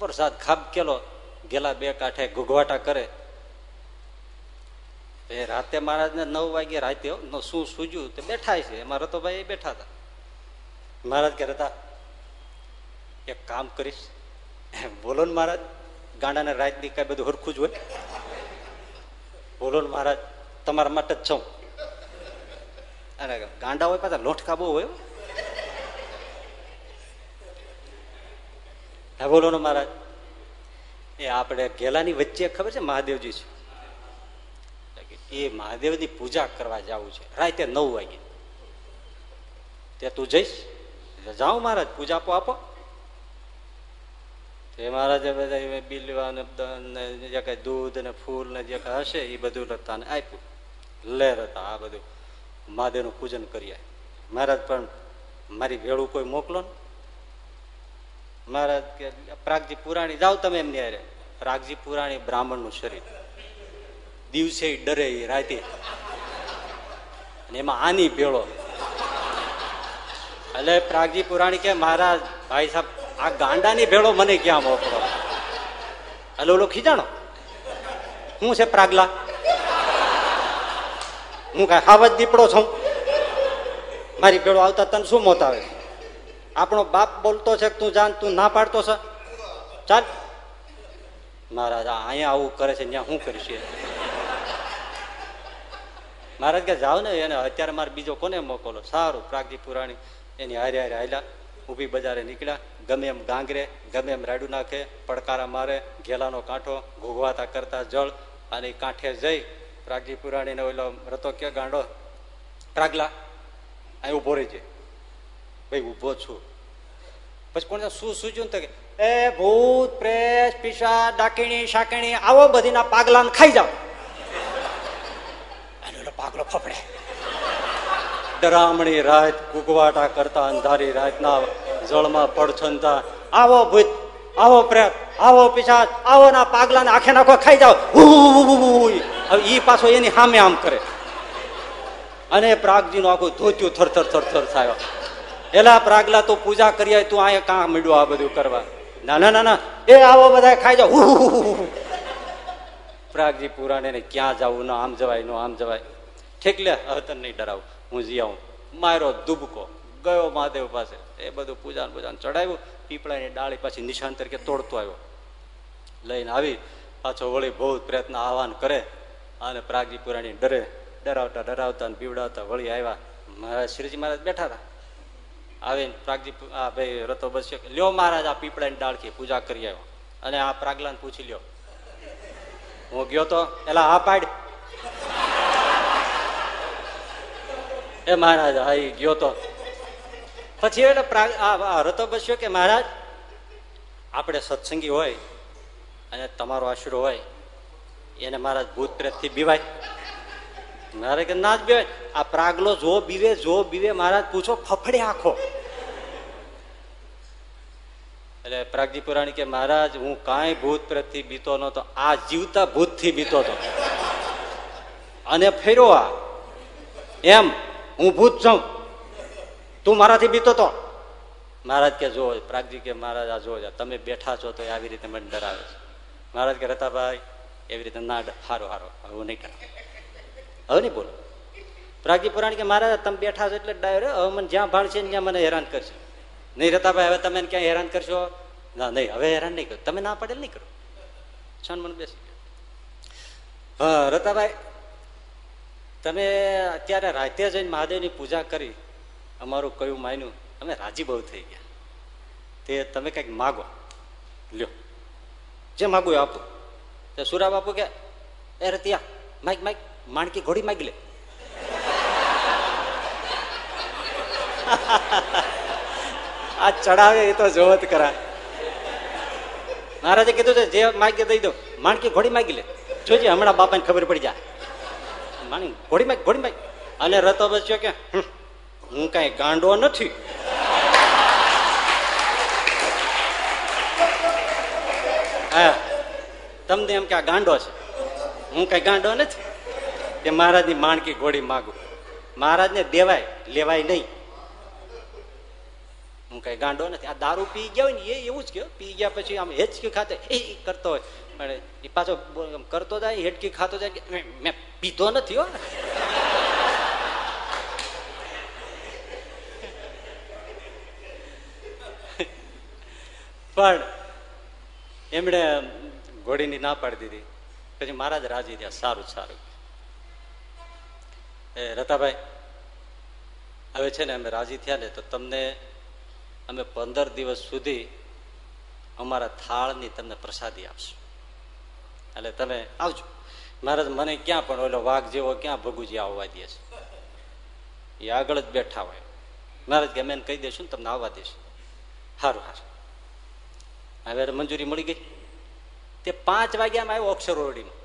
વરસાદ ખાબકેલો. ગેલા બે કાંઠે ઘુઘવાટા કરે. એ રાતે મહારાજને નવ વાગે રાતે શું સૂજ્યું તે બેઠા છે. એમાં રતોભાઈ બેઠા હતા. મહારાજ કે રતા, એક કામ કરીશ. બોલો ને મહારાજ. ગાંડાને રાતની કઈ બધું હરખું જ હોય. બોલો મહારાજ, તમારા માટે જ છું. અને ગાંડા હોય પાછા લોટકા બહુ હોય હા. બોલો ને મહારાજ. એ આપણે ઘેલાની વચ્ચે ખબર છે મહાદેવજી છે? એ મહાદેવની પૂજા કરવા જવું છે. રાતે નવ વાગે તે તું જઈશ? જાઉં મહારાજ, પૂજા આપો આપો. તે મહારાજે બધા બિલવા ને જે કઈ દૂધ ને ફૂલ ને જે કઈ હશે, એ બધું લતા ને આપ્યું. લેર હતા આ બધું મહાદેવનું પૂજન કરીએ મહારાજ પણ મારી ભેળું કોઈ મોકલો ને? મહારાજ કે, પ્રાગજી પુરાણી જાઓ તમે એમની હારે. પ્રાગજી પુરાણી બ્રાહ્મણનું શરીર. દિવસે ડરે એ રાતે. અને એમાં આની ભેળો. એટલે પ્રાગજી પુરાણી કે, મહારાજ, ભાઈ સાહેબ આ ગાંડાની ભેળો મને ક્યાં મોકલો? એટલે ઓલો ખીજાણો. હું છે પ્રાગલા? હું કઈ હાવજ દીપડો છું? મારી ભેળો આવતા તને શું મોત આવે? આપણો બાપ બોલતો છે તું જાણ તું ના પાડતો છે? ચાલ. મહારાજ અહીંયા આવું કરે છે, ત્યાં શું કરીશ મહારાજ કે જાઓ ને એને, અત્યારે મારે બીજો કોને મોકલો? સારું, પ્રાગજી પુરાણી, એની હારે હારે હાલ્યા, ઊભી બજારે નીકળ્યા. ગમે એમ ગાંગરે, ગમે એમ રાડું નાખે, પડકારા મારે, ઘેલાનો કાંઠો, ઘોઘવાતા કરતા જળ અને કાંઠે જઈ પ્રાગજી પુરાણીને ઓલો રતો કે, ગાંડો, પ્રાગલા, અહીં ઊભો રહી જાય ભાઈ ઊભો છું. પછી કોણ શું સૂચ્યું તો કે, એ ભૂત પ્રેસ પીસા ડાકીણી, શાકીણી, આવો બધીના પાગલા ખાઈ જાઓ. પાગલો ફફડે. ડરામણી રાત કુકવાટા કરતા અંધારી રાતના જળમાં પડછનતા આવો ભૂત, આવો પ્રેત, આવો પિશાચ આવો ના પાગલા આખે નાખો, ખાઈ જાઓ. હવે ઈ પાછો એની સામે આમ કરે. અને પ્રાગજી નું આખું ધોત્યું થરથર થરથર થયો. એલા પ્રાગલા તો પૂજા કરી તું અહીંયા કાં મળ્યું આ બધું કરવા? ના ના ના ના. એ આવો બધા ખાઈ જાઓ. પ્રાગજી પુરાણે ક્યાં જવું? ના, આમ જવાય, નો, આમ જવાય. ઠેકલે હતન નહીં ડરાવું. હું જી આવું. મારો દુબકો. ગયો મહાદેવ પાસે. એ બધું પૂજા પૂજા ચડાવ્યું. પીપળાની ડાળી પાછી નિશાન તરીકે તોડતો આવ્યો. લઈને આવી, પાછો વળી બહુ પ્રયત્ન આહવાન કરે. અને પ્રાગજી પુરાણી ડરે, ડરાવતા ડરાવતા અને પીવડાવતા વળી આવ્યા. મહારાજ શ્રીજી મહારાજ બેઠા હતા. આવીને પ્રાગજી આ ભાઈ રતો બસ્યો લ્યો મહારાજ, આ પીપળાની ડાળખી પૂજા કરી આવ્યો. અને આ પ્રાગલાને પૂછી લ્યો. હું ગયો તો? એલા હા પાડ. એ મહારાજ, હા ગયો તો. પછી એટલે રતો બસ્યો કે મહારાજ, આપણે સત્સંગી હોય અને તમારો આશરો હોય, એને મહારાજ ભૂત પ્રેતથી બીવાય. મારે કે ના જ બીવાય. આ પ્રાગલો જો બીવે જો બીવે, મહારાજ પૂછો, ફફડે આખો. એટલે પ્રાગજી પુરાણી કે મહારાજ, હું કાંઈ ભૂત પ્રેતથી બીતો નતો આ જીવતા ભૂતથી બીતો હતો. અને ફેરો આ. એમ, હું ભૂત છું. તું મારાથી બીતો તો? મહારાજ કે જો પ્રાગજી કે, મહારાજ, આ જો તમે બેઠા છો, તો આવી રીતે મને ડરાવે છે. મહારાજ કે, રતાભાઈ, એવી રીતે ના હારો હારો, હવે નહીં કરાવ હવે નહીં બોલો. પ્રાગજી પુરાણ કે, મહારાજ, તમે બેઠા છો એટલે ડાયો હવે મને જ્યાં ભાણ છે ત્યાં મને હેરાન કરશે. નહીં રતાભાઈ, હવે તમે ક્યાંય હેરાન કરશો? ના, નહીં, હવે હેરાન નહીં કરો. તમે ના પડેલ નહીં કરો. છાન મને બેસી ગયો. હા, રતાભાઈ, તમે અત્યારે રાતે જઈને મહાદેવની પૂજા કરી. અમારું કયું માન્યું? અમે રાજી બહુ થઈ ગયા. તે તમે કંઈક માગો. લ્યો. જે માગું એ આપો. તે સુરા બાપુ કે, એ રતિયા, માઇક માઇક, માણકી ઘોડી માગી લે. આ ચડાવે એ તો જોવત કરાય કરા. મહારાજે કીધું છે, જે માગી દઈ દો. માણકી ઘોડી માગી લે. જોજે, હમણાં બાપાને ખબર પડી જાય. માણી, ઘોડી માગ ઘોડી માગ. અને રતો બચ્યો કે હું કઈ ગાંડો નથી. હા, તમને એમ કે આ ગાંડો છે. હું કઈ ગાંડો નથી. કે મહારાજની માણકી ઘોડી માગું. મહારાજને દેવાય, લેવાય નહીં. હું કઈ ગાંડો નથી. આ દારૂ પી ગયા હોય ને, એ એવું જ કે પી ગયા પછી આમ હેચકી ખાતે એ કરતો હોય. પણ એ પાછો કરતો જાય હેડકી ખાતો જાય મેં પીધો નથી હો. પણ એમણે ઘોડીની ના પાડી દીધી. પછી મહારાજ રાજી થયા. સારું સારું. એ રતાભાઈ, હવે છે ને અમે રાજી થયા ને તો તમને અમે પંદર દિવસ સુધી અમારા થાળની તમને પ્રસાદી આપશું. એટલે તમે આવજો. મહારાજ, મને ક્યાં પણ ઓલો વાઘ જેવો ક્યાં ભગુજી આવવા દે છે? એ આગળ જ બેઠા હોય. મહારાજ કે અમે કહી દઈશું તમને આવવા દઈશું સારું સારું હવે મંજૂરી મળી ગઈ. તે પાંચ વાગ્યામાં આવ્યો અક્ષર ઓરડીમાં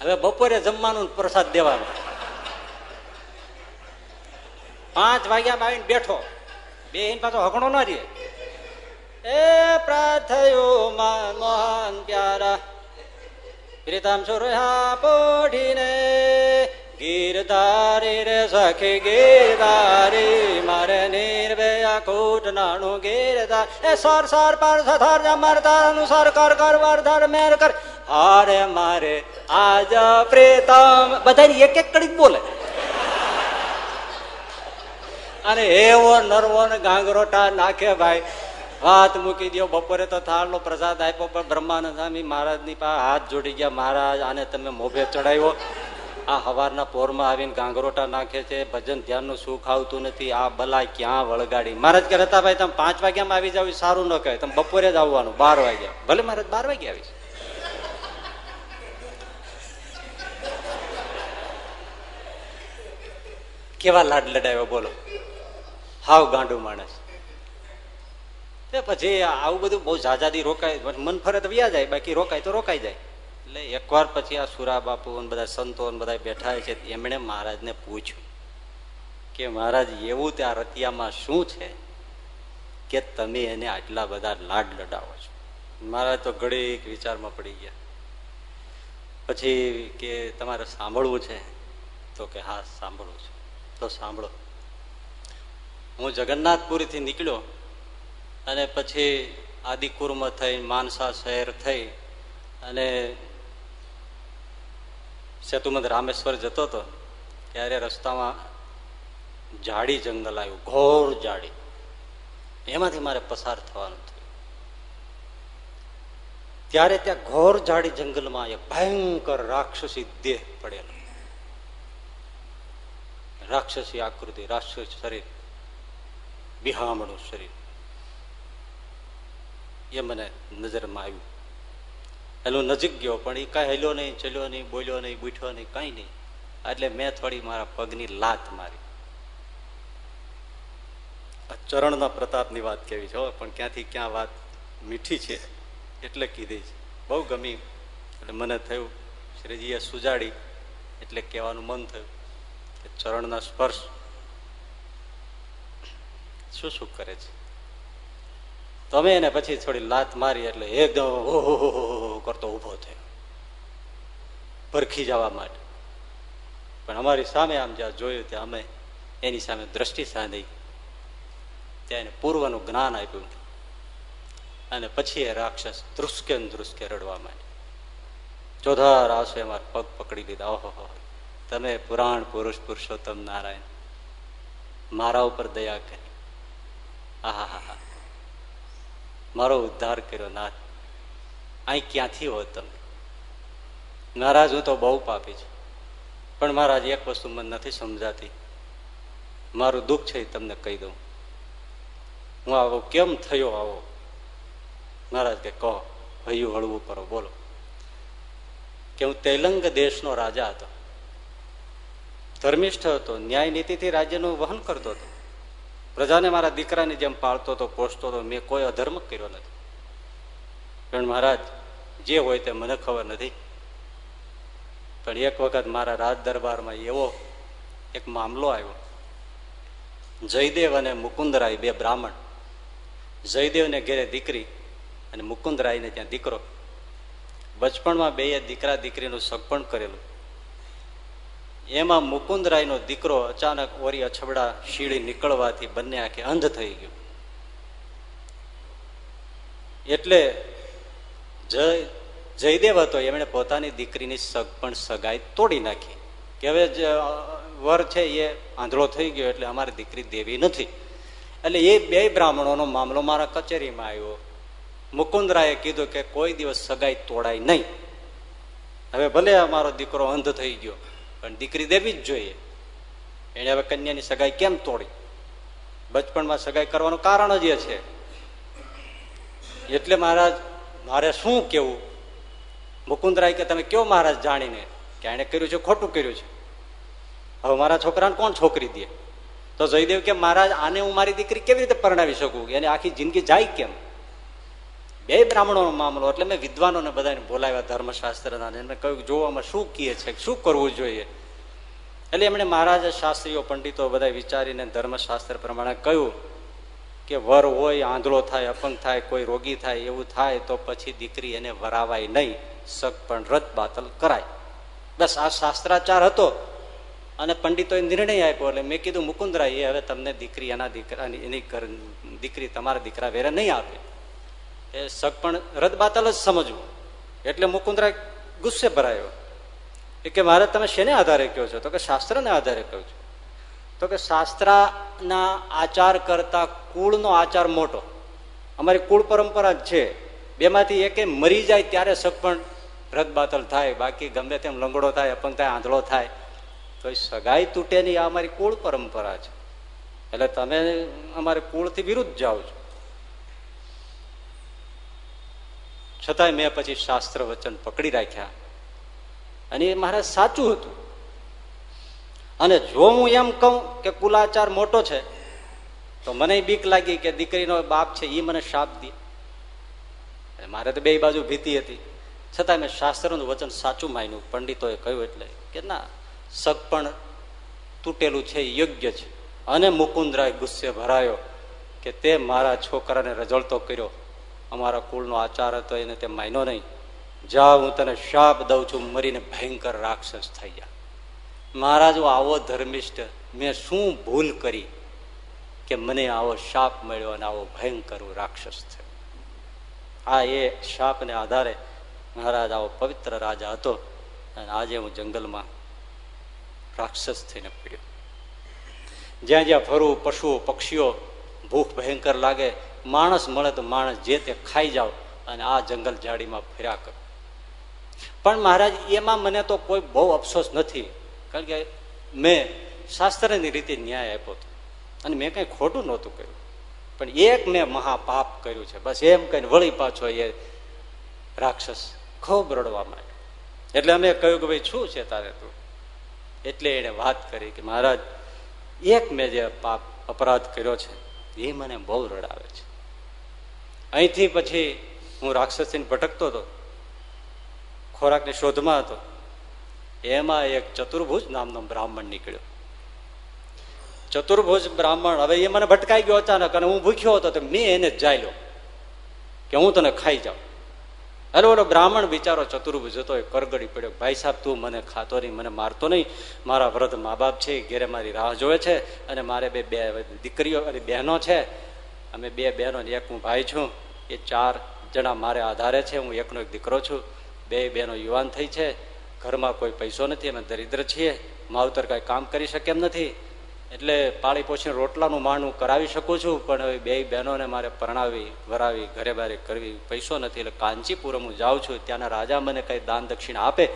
હવે બપોરે જમવાનું પ્રસાદ દેવાનો. પાંચ વાગ્યામાં આવીને બેઠો. બે પાછો હકણો ના રે એ પ્રાર્થયો મોહન પ્યારા. પ્રીતમ સુરહા પોઢીને? ગીરધારી રે સખી ગીરધારી, મારે નિર્ભયા કોટ નાનું ગીરધાર. એ સર સર પર સથર જમરતા અનુસાર કર કર, વરધર, મેર કર. હારે મારે આજ પ્રીતમ. બધાની એક એક કડી બોલે. અને એવો નરવો ને ગાંગરોટા નાખે ભાઈ. વાત મૂકી દો બપોરે તો થાળનો પ્રસાદ આપ્યો, પણ બ્રહ્માનંદ સ્વામી મહારાજની પાસે હાથ જોડી ગયા. મહારાજ, આને તમે મોભે ચડાવ્યો. આ હવારના પોરમાં આવીને ગાંગરોટા નાખે છે. ભજન ધ્યાનનું સુખ આવતું નથી. આ બલા ક્યાં વળગાડી? મહારાજ કે હતા ભાઈ, તમે પાંચ વાગ્યામાં આવી જાવ સારું ન કહે તમે બપોરે જ આવવાનું, બાર વાગ્યા ભલે મહારાજ, બાર વાગે આવીશ. કેવા લાડ લડાવ્યો બોલો. હાવ ગાંડું માણસ. તે પછી આવું બધું બહુ ઝાઝાદી રોકાય, મન ફરે તો વ્યા જાય, બાકી રોકાય તો રોકાઈ જાય. એટલે એકવાર પછી આ સુરા બાપુ બધા સંતો બધા બેઠા છે, એમણે મહારાજને પૂછ્યું કે મહારાજ, એવું ત્યાં રતિયામાં શું છે કે તમે એને આટલા બધા લાડ લડાવો છો? મહારાજ તો ઘડીક વિચારમાં પડી ગયા. પછી કે તમારે સાંભળવું છે? તો કે હા સાંભળવું છે. તો સાંભળો. હું જગન્નાથપુરીથી નીકળ્યો અને પછી આદિપુરમાં થઈ, માનસા શહેર થઈ અને સેતુમંદ રામેશ્વર જતો હતો, ત્યારે રસ્તામાં જાડી જંગલ આવ્યું, ઘોર જાડી. એમાંથી મારે પસાર થવાનું થયું. ત્યારે ત્યાં ઘોર જાડી જંગલમાં એક ભયંકર રાક્ષસી દેહ પડેલો. રાક્ષસી આકૃતિ, રાક્ષસ શરીર, બિહામણું શરીર. એ મને નજરમાં આવ્યું. એનું નજીક ગયો, પણ એ કાંઈ હેલ્યો નહીં, ચલ્યો નહીં, બોલ્યો નહીં, બૂઠ્યો નહીં, કાંઈ નહીં. એટલે મેં થોડી મારા પગની લાત મારી. ચરણના પ્રતાપની વાત કેવી છે પણ ક્યાંથી ક્યાં વાત મીઠી છે એટલે કીધી છે. બહુ ગમી. એટલે મને થયું, શ્રીજીએ સુજાડી, એટલે કહેવાનું મન થયું કે ચરણના સ્પર્શ શું શું કરે છે? તમે એને પછી થોડી લાત મારી એટલે એકદમ ઓહો કરતો ઊભો થયો. પરખી જવા માટે. પણ અમારી સામે આમ જ્યાં જોયું ત્યાં અમે એની સામે દ્રષ્ટિ સાંધી. ત્યાં એને પૂર્વનું જ્ઞાન આપ્યું. અને પછી એ રાક્ષસ ધ્રુસકે ધ્રુસકે રડવા માંડ્યો. ચોધાર આંસુ અમારા પગ પકડી લીધા. ઓહો તમે પુરાણ પુરુષ, પુરુષોત્તમ નારાયણ, મારા ઉપર દયા કરી. આહા હા હા મારો ઉદ્ધાર કર્યો. નાથ અહીં ક્યાંથી હો તમે? નારાજ હું તો બહુ પાપી છું. પણ મહારાજ, એક વસ્તુ મને નથી સમજાતી. મારું દુઃખ છે તમને કહી દઉં. હું આવો, કેમ થયો આવો? મહારાજ કે, કહો, હૈયું હળવું કરો, બોલો. કે હું તેલંગ દેશનો રાજા હતો. ધર્મિષ્ઠ હતો ન્યાય નીતિથી રાજ્યનું વહન કરતો હતો. પ્રજાને મારા દીકરાની જેમ પાળતો હતો, પોષતો હતો. મેં કોઈ અધર્મ કર્યો નથી. પણ મહારાજ, જે હોય તે મને ખબર નથી. પણ એક વખત મારા રાજ દરબારમાં એવો એક મામલો આવ્યો. જયદેવ અને મુકુંદરાય, બે બ્રાહ્મણ. જયદેવને ઘેરે દીકરી અને મુકુંદરાયને ત્યાં દીકરો. બચપણમાં બે દીકરા દીકરીનું સગપણ કરેલું. એમાં મુકુંદરાયનો દીકરો અચાનક ઓરી અછબડા શીળી નીકળવાથી બંને આંખે અંધ થઈ ગયો. એટલે જય, જયદેવ હતો, એમણે પોતાની દીકરીની સગ પણ સગાઈ તોડી નાખી. કે હવે વર છે એ આંધળો થઈ ગયો એટલે અમારી દીકરી દેવી નથી. એટલે એ બે બ્રાહ્મણોનો મામલો મારા કચેરીમાં આવ્યો. મુકુંદરાએ કીધું કે કોઈ દિવસ સગાઈ તોડાય નહીં. હવે ભલે અમારો દીકરો અંધ થઈ ગયો. પણ દીકરી દેવી જ જોઈએ. એને હવે કન્યાની સગાઈ કેમ તોડી? બચપણમાં સગાઈ કરવાનું કારણ જ એ છે. એટલે મહારાજ, મારે શું કેવું? મુકુંદરાય કે, તમે કયો મહારાજ જાણીને કે એને કર્યું છે, ખોટું કર્યું છે? હવે મારા છોકરાને કોણ છોકરી દે? તો જયદેવ કે, મહારાજ, આને હું મારી દીકરી કેવી રીતે પરણાવી શકું? એને આખી જિંદગી જાય કેમ? બે બ્રાહ્મણોનો મામલો એટલે મેં વિદ્વાનોને બધાને બોલાવ્યા ધર્મશાસ્ત્રના એમને કહ્યું જોવામાં શું કહે છે, શું કરવું જોઈએ? એટલે એમણે મહારાજ, શાસ્ત્રીઓ, પંડિતો બધા વિચારીને ધર્મશાસ્ત્ર પ્રમાણે કહ્યું કે વર હોય, આંધળો થાય, અપંગ થાય, કોઈ રોગી થાય, એવું થાય તો પછી દીકરી એને વરાવાય નહીં. સગ પણ રદ બાતલ કરાય. બસ આ શાસ્ત્રાચાર હતો અને પંડિતોએ નિર્ણય આપ્યો એટલે મેં કીધું મુકુંદરા એ હવે તમને દીકરી એના દીકરા એની દીકરી તમારા દીકરા વેરે નહીં આપે. એ સગ પણ રદ બાતલ જ સમજવું. એટલે મુકુંદરાય ગુસ્સે ભરાયો. એ કે મારે તમે શેને આધારે કહો છો? તો કે શાસ્ત્રને આધારે કહું છું. તો કે શાસ્ત્રના આચાર કરતા કુળનો આચાર મોટો. અમારી કુળ પરંપરા છે. બેમાંથી એકે મરી જાય ત્યારે સગપણ રદ બાતલ થાય. બાકી ગમે તેમ લંગડો થાય, અપંગ થાય, આંધળો થાય. તો એ સગાઈ તૂટે નહીં આ અમારી કુળ પરંપરા છે. એટલે તમે અમારે કુળથી વિરુદ્ધ જાઓ છો. છતાંય મેં પછી શાસ્ત્ર વચન પકડી રાખ્યા. અને એ મારે સાચું હતું. અને જો હું એમ કહું કે કુલાચાર મોટો છે, તો મને બીક લાગી કે દીકરીનો બાપ છે એ મને શાપ દે. મારે તો બે બાજુ ભીતી હતી. છતાં મેં શાસ્ત્રનું વચન સાચું માન્યું. પંડિતોએ કહ્યું એટલે કે ના, સગ પણ તૂટેલું છે યોગ્ય છે. અને મુકુંદરાય ગુસ્સે ભરાયો કે તે મારા છોકરાને રજળતો કર્યો. અમારા કુળનો આચાર હતો, એને તે માન્યો નહીં. જા હું તને શાપ દઉં છું, મરીને ભયંકર રાક્ષસ થઈ જા. મહારાજ આવો ધર્મિષ્ઠ, મેં શું ભૂલ કરી કે મને આવો શાપ મળ્યો અને આવો ભયંકર રાક્ષસ થયો? આ એ શાપને આધારે મહારાજ આવો પવિત્ર રાજા હતો અને આજે હું જંગલમાં રાક્ષસ થઈને પડ્યો. જ્યાં જ્યાં ફરવું પશુઓ, પક્ષીઓ, ભૂખ ભયંકર લાગે માણસ મળે તો માણસ જે તે ખાઈ જાઓ અને આ જંગલ ઝાડીમાં ફર્યા કરો. પણ મહારાજ, એમાં મને તો કોઈ બહુ અફસોસ નથી, કારણ કે મેં શાસ્ત્રની રીતે ન્યાય આપ્યો હતો અને મેં કઈ ખોટું નહોતું કર્યું. પણ એક મેં મહાપાપ કર્યું છે. બસ એમ કઈ વળી પાછો એ રાક્ષસ ખૂબ રડવા માંડ્યો. એટલે અમે કહ્યું કે ભાઈ, શું છે તારે તું? એટલે એને વાત કરી કે, મહારાજ, એક મેં જે પાપ અપરાધ કર્યો છે, એ મને બહુ રડાવે છે. અહીંથી પછી હું રાક્ષસીને ભટકતો હતો. ખોરાકની શોધમાં હતો. એમાં એક ચતુર્ભુજ નામનો બ્રાહ્મણ નીકળ્યો. ચતુર્ભુજ બ્રાહ્મણ હવે એ મને ભટકાઈ ગયો અચાનક અને હું ભૂખ્યો હતો તો મેં એને જાયલો કે હું તને ખાઈ જાઉં. અરે ઓલો બ્રાહ્મણ બિચારો ચતુર્ભુજ હતો, એ કરગડી પડ્યો. ભાઈ સાહેબ, તું મને ખાતો નહીં, મને મારતો નહીં. મારા વૃદ્ધ મા બાપ છે, ઘેરે મારી રાહ જોવે છે અને મારે બે બે દીકરીઓ અને બહેનો છે. અમે બે બહેનો એક હું ભાઈ છું. એ ચાર જણા મારે આધારે છે. હું એકનો એક દીકરો છું. બે બહેનો યુવાન થઈ છે. ઘરમાં કોઈ પૈસો નથી. અમે દરિદ્ર છીએ. માવતર કાંઈ કામ કરી શકે એમ નથી. એટલે પાળી પોછીને રોટલાનું માણું કરાવી શકું છું. પણ હવે બે બહેનોને મારે પરણાવી, વરાવી, ઘરે બારે કરવી પૈસો નથી. એટલે કાંચીપુરમ હું જાઉં છું. ત્યાંના રાજા મને કંઈ દાન દક્ષિણા આપે.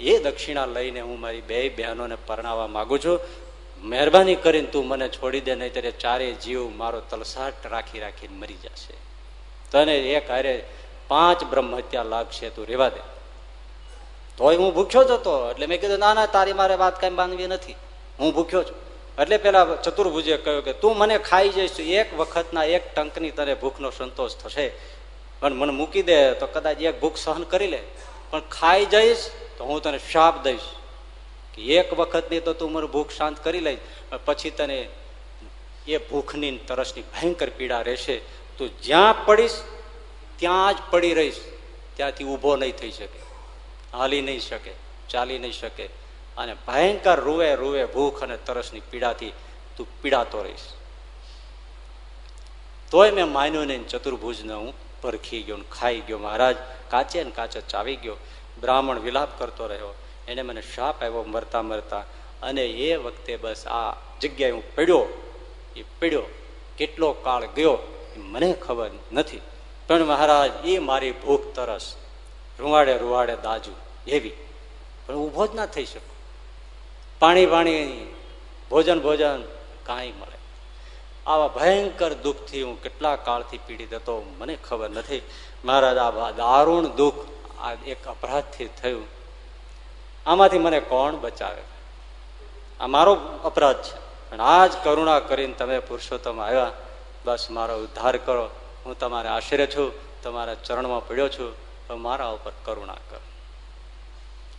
એ દક્ષિણા લઈને હું મારી બે બહેનોને પરણાવવા માગું છું. મહેરબાની કરીને તું મને છોડી દે નહીં ત્યારે ચારે જીવ મારો તલસાટ રાખી રાખીને મરી જશે. તને એક હારે પાંચ બ્રહ્મ હત્યા લાગશે, તું રેવા દે. તોય હું ભૂખ્યો જ હતો, એટલે મેં કીધું, ના ના, તારી મારે વાત કઈ બાંધવી નથી. હું ભૂખ્યો છું. એટલે પેલા ચતુર્ભુજે કહ્યું કે, તું મને ખાઈ જઈશ, એક વખતના એક ટંકની તને ભૂખનો સંતોષ થશે. પણ મને મૂકી દે, તો કદાચ એક ભૂખ સહન કરી લે. પણ ખાઈ જઈશ, તો હું તને શાપ દઈશ. કે એક વખતની તો તું મારું ભૂખ શાંત કરી લઈશ પછી તને એ ભૂખની તરસની ભયંકર પીડા રહેશે. તું જ્યાં પડીશ, ત્યાં જ પડી રહીશ. ત્યાંથી ઊભો નહીં થઈ શકે. હાલી નહીં શકે, ચાલી નહીં શકે. અને ભયંકર રૂવે રૂવે ભૂખ અને તરસની પીડાથી તું પીડાતો રહીશ. તોય મેં માન્યું નહીં ચતુર્ભુજને હું પરખી ગયો ખાઈ ગયો. મહારાજ કાચે ને કાચે ચાવી ગયો. બ્રાહ્મણ વિલાપ કરતો રહ્યો. એને મને શાપ આવ્યો મરતા મરતા. અને એ વખતે બસ આ જગ્યાએ હું પડ્યો. એ પડ્યો. કેટલો કાળ ગયો મને ખબર નથી. પણ મહારાજ, એ મારી ભૂખ તરસ. રૂવાડે રૂવાડે દાજુ એવી પણ ઊભો જ ના થઈ શકું. પાણી પાણી ભોજન ભોજન કાંઈ મળે. આવા ભયંકર દુઃખથી હું કેટલા કાળથી પીડિત હતો મને ખબર નથી. મહારાજ, આ દારૂણ દુઃખ આ એક અપરાધથી થયું. આમાંથી મને કોણ બચાવે? આ મારો અપરાધ છે. પણ આ જ કરુણા કરીને તમે પુરુષોત્તમ આવ્યા. બસ મારો ઉદ્ધાર કરો. હું તમારે આશરે છું, તમારા ચરણમાં પડ્યો છું. તો મારા ઉપર કરુણા કરો.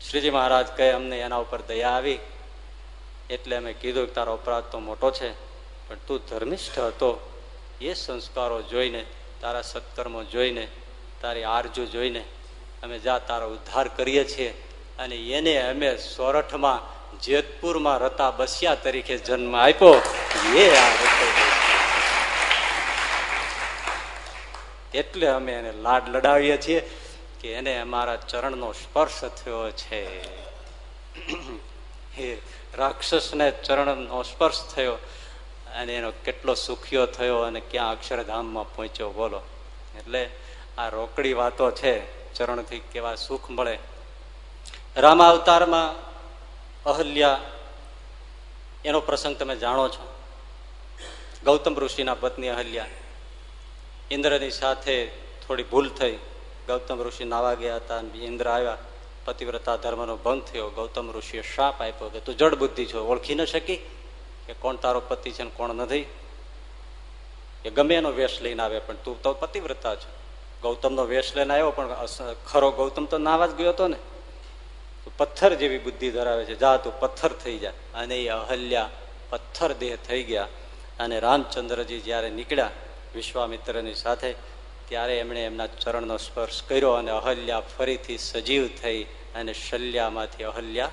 શ્રીજી મહારાજ કહે, અમને એના ઉપર દયા આવી. એટલે અમે કીધું કે તારો અપરાધ તો મોટો છે, પણ તું ધર્મિષ્ઠ હતો. એ સંસ્કારો જોઈને, તારા સત્કર્મો જોઈને, તારી આરજુ જોઈને, અમે જા તારો ઉદ્ધાર કરીએ છીએ. અને એને અમે સોરઠમાં, જેતપુરમાં રતા બસ્યા તરીકે જન્મ આપ્યો. એ આ એટલે અમે એને લાડ લડાવીએ છીએ કે એને અમારા ચરણનો સ્પર્શ થયો છે. હે રાક્ષસને ચરણનો સ્પર્શ થયો અને એનો કેટલો સુખ્યો થયો અને ક્યાં અક્ષરધામમાં પહોંચ્યો બોલો. એટલે આ રોકડી વાતો છે, ચરણથી કેવા સુખ મળે. રામા અવતારમાં અહલ્યા, એનો પ્રસંગ તમે જાણો છો. ગૌતમ ઋષિના પત્ની અહલ્યા, ઇન્દ્રની સાથે થોડી ભૂલ થઈ. ગૌતમ ઋષિ નાવા ગયા હતા ઇન્દ્ર આવ્યા. પતિવ્રતા ધર્મનો ભંગ થયો. ગૌતમ ઋષિએ શાપ આપ્યો કે, તું જડ બુદ્ધિ છો, ઓળખી ન શકી કે કોણ તારો પતિ છે ને કોણ નથી? એ ગમે એનો વેશ લઈને આવે, પણ તું તો પતિવ્રતા છો. ગૌતમનો વેશ લઈને આવ્યો, પણ ખરો ગૌતમ તો નાવા જ ગયો હતો ને? પથ્થર જેવી બુદ્ધિ ધરાવે છે. જા તું પથ્થર થઈ જાય અને એ અહલ્યા પથ્થર દેહ થઈ ગયા. અને રામચંદ્રજી જ્યારે નીકળ્યા વિશ્વામિત્રની સાથે, ત્યારે એમણે એમના ચરણનો સ્પર્શ કર્યો અને અહલ્યા ફરીથી સજીવ થઈ અને શલ્યામાંથી અહલ્યા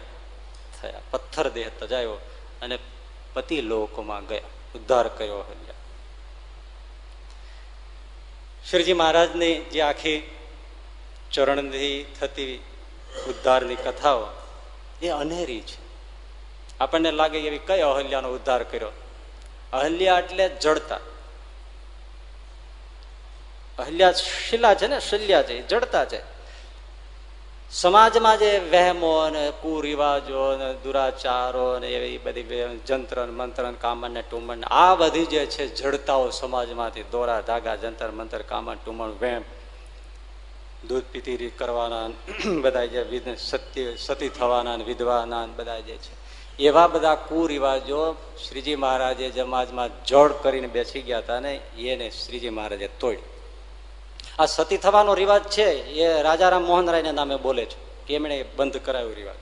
થયા. પથ્થર દેહ તજાયો અને પતિ લોકોમાં ગયા. ઉદ્ધાર કર્યો અહલ્યા. શ્રીજી મહારાજની જે આખી ચરણથી થતી ઉદ્ધારની કથાઓ. એ અનેરી છે. આપણને લાગે એવી કઈ અહલ્યાનો ઉદ્ધાર કર્યો? અહલ્યા એટલે જડતા. અહલ્યા શિલા છે ને, શલ્યા છે જડતા છે. સમાજમાં જે વહેમો ને કુરિવાજો ને દુરાચારો ને એવી બધી જંત્ર મંત્ર કામણ ને ટુમણ આ બધી જે છે જડતાઓ સમાજમાંથી દોરા ધાગા, જંતર મંતર, કામણ ટુમણ વહેમ દૂધ પીતી કરવાના બધા જે સત્ય, સતી થવાના વિધવાના બધા જે છે. એવા બધા કુરિવાજો શ્રીજી મહારાજે સમાજમાં જડ કરીને બેસી ગયા હતા ને, એને શ્રીજી મહારાજે તોડી આ સતી થવાનો રિવાજ છે, એ રાજારામ મોહનરાયના નામે બોલે છે, કે એમણે બંધ કરાવ્યો રિવાજ.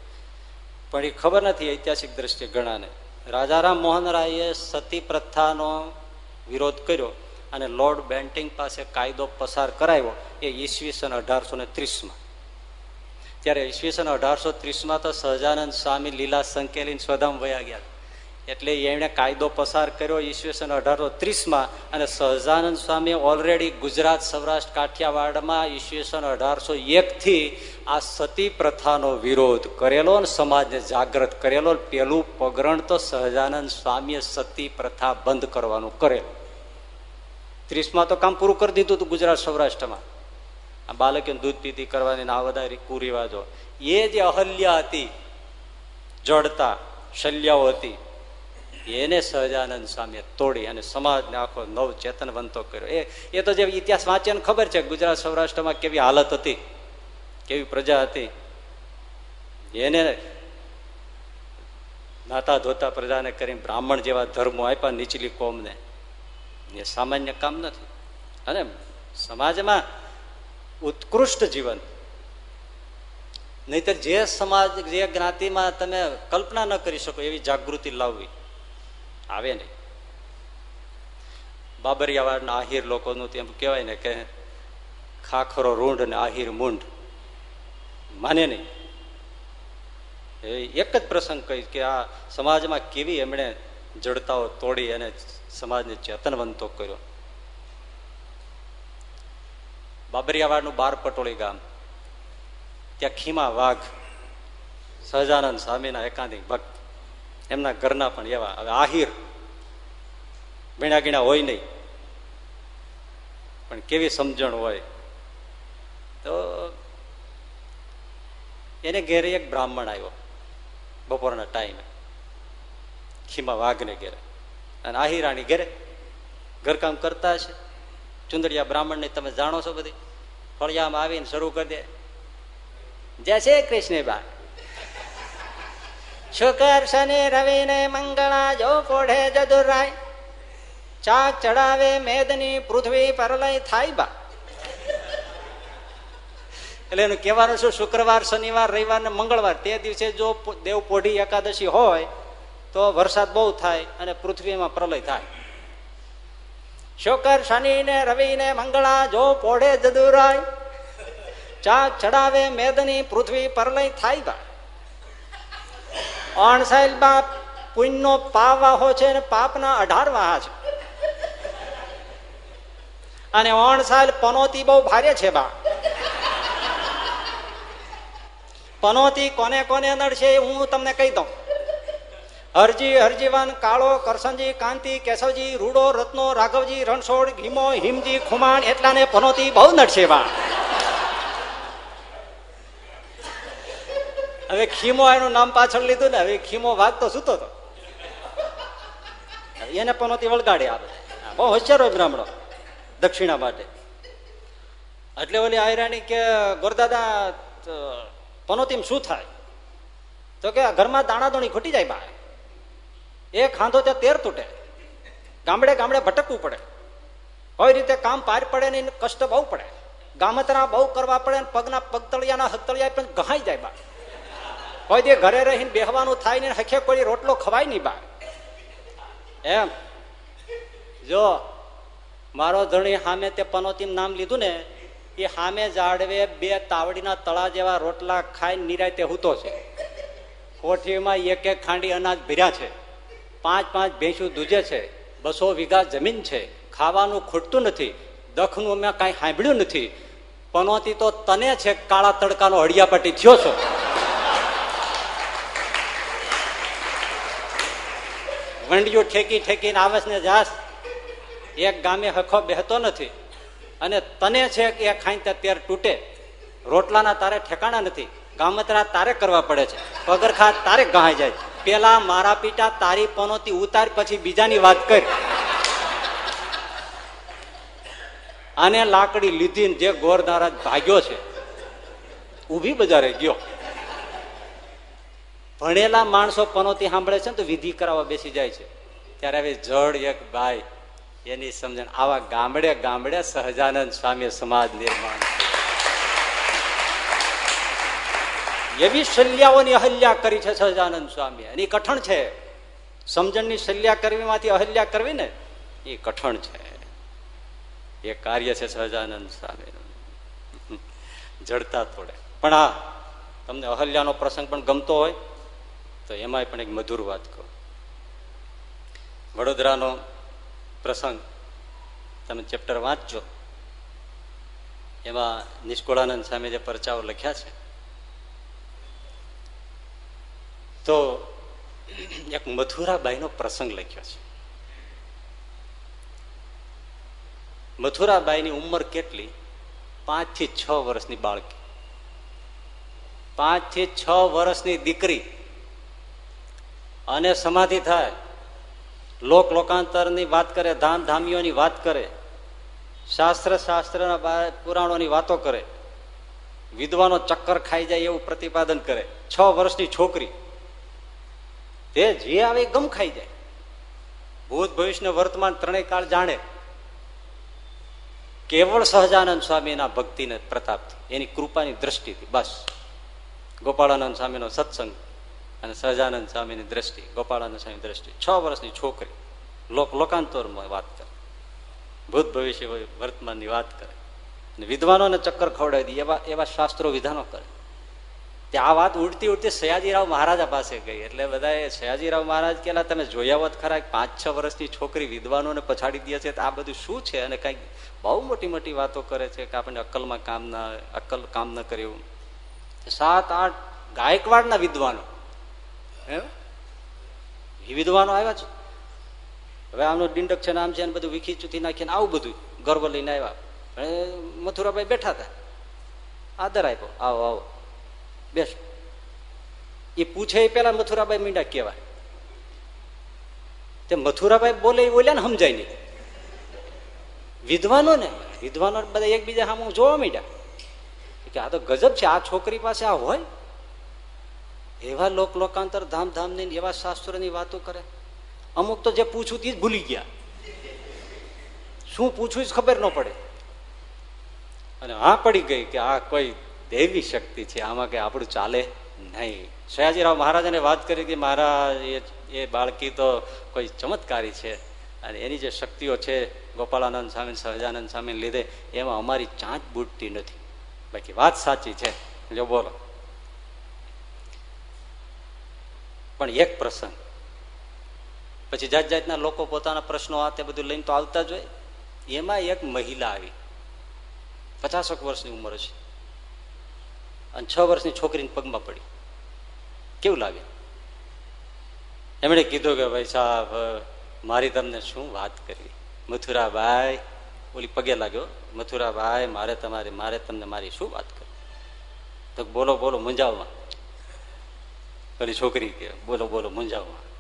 પણ એ ખબર નથી ઐતિહાસિક દ્રષ્ટિએ ગણાને રાજારામ મોહનરાયે સતી પ્રથાનો વિરોધ કર્યો. અને લોર્ડ બેન્ટિંગ પાસે કાયદો પસાર કરાવ્યો એ ઈસવીસન અઢારસો ને ત્રીસમાં. ત્યારે ઈસવીસન અઢારસો ત્રીસમાં તો સહજાનંદ સ્વામી લીલા સંકેલીને સ્વધામ વયા ગયા. એટલે એમણે કાયદો પસાર કર્યો ઈસવીસન અઢારસો ત્રીસમાં અને સહજાનંદ સ્વામી ઓલરેડી ગુજરાત સૌરાષ્ટ્ર કાઠિયાવાડમાં ઈસવીસન અઢારસો એકથી આ સતી પ્રથાનો વિરોધ કરેલો અને સમાજને જાગૃત કરેલો. પહેલું પગરણ તો સહજાનંદ સ્વામીએ સતી પ્રથા બંધ કરવાનું કરેલું. ત્રીસમાં તો કામ પૂરું કરી દીધું હતું ગુજરાત સૌરાષ્ટ્રમાં. આ બાલકે દૂધ પીતી કરવાની આ બધા કુરિવાજો. એ જે અહલ્યા હતી, જડતા, શલ્યાઓ હતી, એને સહજાનંદ સ્વામીએ તોડી અને સમાજને આખો નવ ચેતનવંતો કર્યો. એ એ તો જે ઇતિહાસ વાંચ્યાને ખબર છે ગુજરાત સૌરાષ્ટ્રમાં કેવી હાલત હતી, કેવી પ્રજા હતી. એને નાતા ધોતા પ્રજાને કરીને બ્રાહ્મણ જેવા ધર્મો આપ્યા નીચલી કોમને. એ સામાન્ય કામ નથી. અને સમાજમાં ઉત્કૃષ્ટ જીવન. નહીતર જે સમાજ, જે જ્ઞાતિમાં તમે કલ્પના ન કરી શકો એવી જાગૃતિ લાવવી, આવે નહીં. બાબરિયાવાડના આહિર લોકોનું તેમ કહેવાય ને કે ખાખરો રૂંઢ ને આહિર મૂંઢ. માને નહીં. એક જ પ્રસંગ કહી કે આ સમાજમાં કેવી એમણે જડતાઓ તોડી અને સમાજને ચેતનવંતો કર્યો. બાબરિયાવાડનું બાર પટોળી ગામ. ત્યાં ખીમા વાઘ, સહજાનંદ સ્વામીના એકાંતિક ભક્ત. એમના ઘરના પણ એવા, હવે આહિર. ભીણા ગીણા હોય નહીં. પણ કેવી સમજણ હોય. તો એને ઘેરે એક બ્રાહ્મણ આવ્યો બપોરના ટાઈમે. ખીમા વાઘને ઘેરે. અને આહિરાણી ઘરે. ઘરકામ કરતા હશે. ચુંદડિયા બ્રાહ્મણને તમે જાણો છો બધી. ફળિયામાં આવીને શરૂ કરી દે. જય શ્રી કૃષ્ણ બા શુકર શનિ રવિ ને મંગળા જો પોઢે જદુરાય. ચાક ચડાવે મેદની પૃથ્વી પરલય થાય બા. એટલે એનું કહેવાનું શું? શુક્રવાર, શનિવાર, રવિવાર ને મંગળવાર. તે દિવસે જો દેવ પોઢી એકાદશી હોય તો વરસાદ બહુ થાય અને પૃથ્વીમાં પ્રલય થાય. શુકર શનિ ને રવિ ને મંગળા જો પોઢે જદુરાય ચાક ચડાવે મેદની પૃથ્વી પરલય થાય બા. અણસાઈલ બાપ પુણ્યનો પાવ વાહો છે અને પાપના અઢાર વાહા છે. અને અણસાઈલ પનોતી બહુ ભારે છે બા. પનોતી કોને કોને નડશે હું તમને કહી દઉં. હરજી, હરજીવન, કાળો, કરસનજી, કાંતિ, કેશવજી, રૂડો, રત્નો, રાઘવજી, રણછોડ, ઘીમો, હિમજી, ખુમાણ, એટલાને પનોતી બહુ બા હવે ખીમો એનું નામ પાછળ લીધું ને, હવે ખીમો વાગતો સૂતો હતો એને પનોતી વળગાડી આવે બહુ હોશિયાર હોય બ્રાહ્મણો, દક્ષિણા માટે. એટલે ઓલી આયરાણી કે, ગોરદાદા પનોતીમ શું થાય? તો કે ઘરમાં દાણા દોણી ખૂટી જાય બા. એ ખાંધો ત્યાં તેર તૂટે. ગામડે ગામડે ભટકવું પડે. કોઈ રીતે કામ પાર પડે ને કષ્ટ બહુ પડે. ગામતરા બહુ કરવા પડે પગના પગતળિયાના હકતળિયા પણ ગહાઈ જાય બા કોઈ દે ઘરે રહીને બેહવાનું થાય ને હખે કોઈ રોટલો ખવાય નહીં બા એમ. જો મારો ધણી સામે તે પનોતી નામ લીધું ને, એ સામે જાડવે બે તાવડીના તળા જેવા રોટલા ખાઈ નિરાયતે હૂતો છે. કોઠીમાં એક એક ખાંડી અનાજ ભર્યા છે. પાંચ પાંચ ભેંસું દૂજે છે, બસો વીઘા જમીન છે, ખાવાનું ખૂટતું નથી, દખનું મેં કાંઈ સાંભળ્યું નથી. પનોતી તો તને છે કાળા તડકાનો હળિયાપટ્ટી થયો છો? વંડિયું ઠેકી ઠેકીને આવસ ને જાસ એક ગામે હખો બેહતો નથી. અને તને છે કે એ ખાઈ તેર તૂટે. રોટલાના તારે ઠેકાણા નથી. ગામતરા તારે કરવા પડે છે. પગરખા તારે ગહાઈ જાય પેલા મારા પિતા તારી પનોતી ઉતાર પછી બીજાની વાત કરી. અને લાકડી લીધી જે ગોર નારાજ ભાગ્યો છે ઊભી બજારે ગયો. ભણેલા માણસો પનોતી સાંભળે છે ને તો વિધિ કરાવવા બેસી જાય છે. ત્યારે હવે જડ એક ભાઈ, એની સમજણ આવા ગામડે ગામડે સહજાનંદ સ્વામી સમાજ નિર્માણ. એવી શલ્યાઓની અહલ્યા કરી છે સહજાનંદ સ્વામી અને એ કઠણ છે. સમજણની શલ્યા કરવીમાંથી અહલ્યા કરવી ને, એ કઠણ છે. એ કાર્ય છે સહજાનંદ સ્વામી જડતા થોડે. પણ હા તમને અહલ્યાનો પ્રસંગ પણ ગમતો હોય, તો એમાંય પણ એક મધુર વાત કહો. વડોદરાનો પ્રસંગ તમે ચેપ્ટર વાંચજો. એમાં નિષ્કુળાનંદ સામે જે પરચાઓ લખ્યા છે તો એક મથુરાબાઈનો પ્રસંગ લખ્યો છે. મથુરાબાઈની ઉંમર કેટલી? પાંચથી છ વર્ષની બાળકી. પાંચથી છ વર્ષની દીકરી. અને સમાધિ થાય. લોક લોકાંતરની વાત કરે, ધામ ધામીઓની વાત કરે. શાસ્ત્ર શાસ્ત્રના પુરાણોની વાતો કરે. વિદ્વાનો ચક્કર ખાઈ જાય એવું પ્રતિપાદન કરે. છ વર્ષની છોકરી. તે જે આવે ગમ ખાઈ જાય. ભૂત ભવિષ્ય વર્તમાન ત્રણેય કાળ જાણે. કેવળ સહજાનંદ સ્વામીના ભક્તિને પ્રતાપથી એની કૃપાની દ્રષ્ટિથી, બસ. ગોપાળાનંદ સ્વામીનો સત્સંગ અને સહજાનંદ સ્વામીની દ્રષ્ટિ, ગોપાળાનંદ સ્વામી દ્રષ્ટિ. છ વર્ષની છોકરી. લોક, લોકાંતરમાં વાત કરે. ભૂત ભવિષ્ય વર્તમાનની વાત કરે. અને વિદ્વાનોને ચક્કર ખવડાવી દે એવા એવા શાસ્ત્રો વિધાનો કરે. આ વાત ઉડતી ઉડતી સયાજીરાવ મહારાજા પાસે ગઈ. એટલે બધા સયાજીરાવ મહારાજ કેલા તમે જોયા હોત ખરા પાંચ, છ વર્ષની છોકરી વિદ્વાનોને પછાડી દે છે આ બધું શું છે? અને કંઈક બહુ મોટી મોટી વાતો કરે છે કે આપણને અક્કલમાં કામ ના, અક્કલ કામ ન કર્યું સાત, આઠ ગાયકવાડના વિદ્વાનો. એ વિદ્વાનો આવ્યા છે. હવે આમનો ડિંડક છે નામ છે ને બધું વિખી ચૂથી નાખીને આવું બધું ગર્વ લઈને આવ્યા. મથુરાભાઈ બેઠા હતા. આદર આપ્યો. આવો આવો. બેસ. એ પૂછે પેલા મથુરાબાઈ મીંડા કેવાય. તે મથુરાબાઈ બોલે એ બોલ્યા ને સમજાય નહીં. વિદ્વાનો ને, વિદ્વાનો બધા એકબીજા સામે જોવા માંડ્યા. કે આ તો ગજબ છે, આ છોકરી પાસે આ હોય? એવા લોક લોકાંતર ધામ ધામની એવા શાસ્ત્રોની વાતો કરે. અમુક તો જે પૂછું તે જ ભૂલી ગયા. શું પૂછવું જ ખબર ન પડે. અને આ પડી ગઈ કે આ કોઈ દેવી શક્તિ છે. આમાં કે આપણું ચાલે નહીં. સયાજીરાવ મહારાજાને વાત કરી કે મારા એ બાળકી તો કોઈ ચમત્કારી છે અને એની જે શક્તિઓ છે ગોપાળાનંદ સ્વામી, સહજાનંદ સ્વામી લીધે, એમાં અમારી ચાંચ બૂટતી નથી. બાકી વાત સાચી છે. જો બોલો. પણ એક પ્રસંગ. પછી જાત જાતના લોકો પોતાના પ્રશ્નો આ તે બધું લઈને તો આવતા જ હોય. એમાં એક મહિલા આવી. પચાસક વર્ષની ઉંમર છે અને છ વર્ષની છોકરીને પગમાં પડી. કેવું લાગે? એમણે કીધું કે, ભાઈ સાહેબ, મારી તમને શું વાત કરવી? મથુરાભાઈ, ઓલી પગે લાગ્યો. મથુરાભાઈ, મારે તમારી, મારે તમને મારી શું વાત કરવી? તો બોલો બોલો મુંજાવમાં પેલી છોકરી કે, બોલો બોલો મુંજાવમાં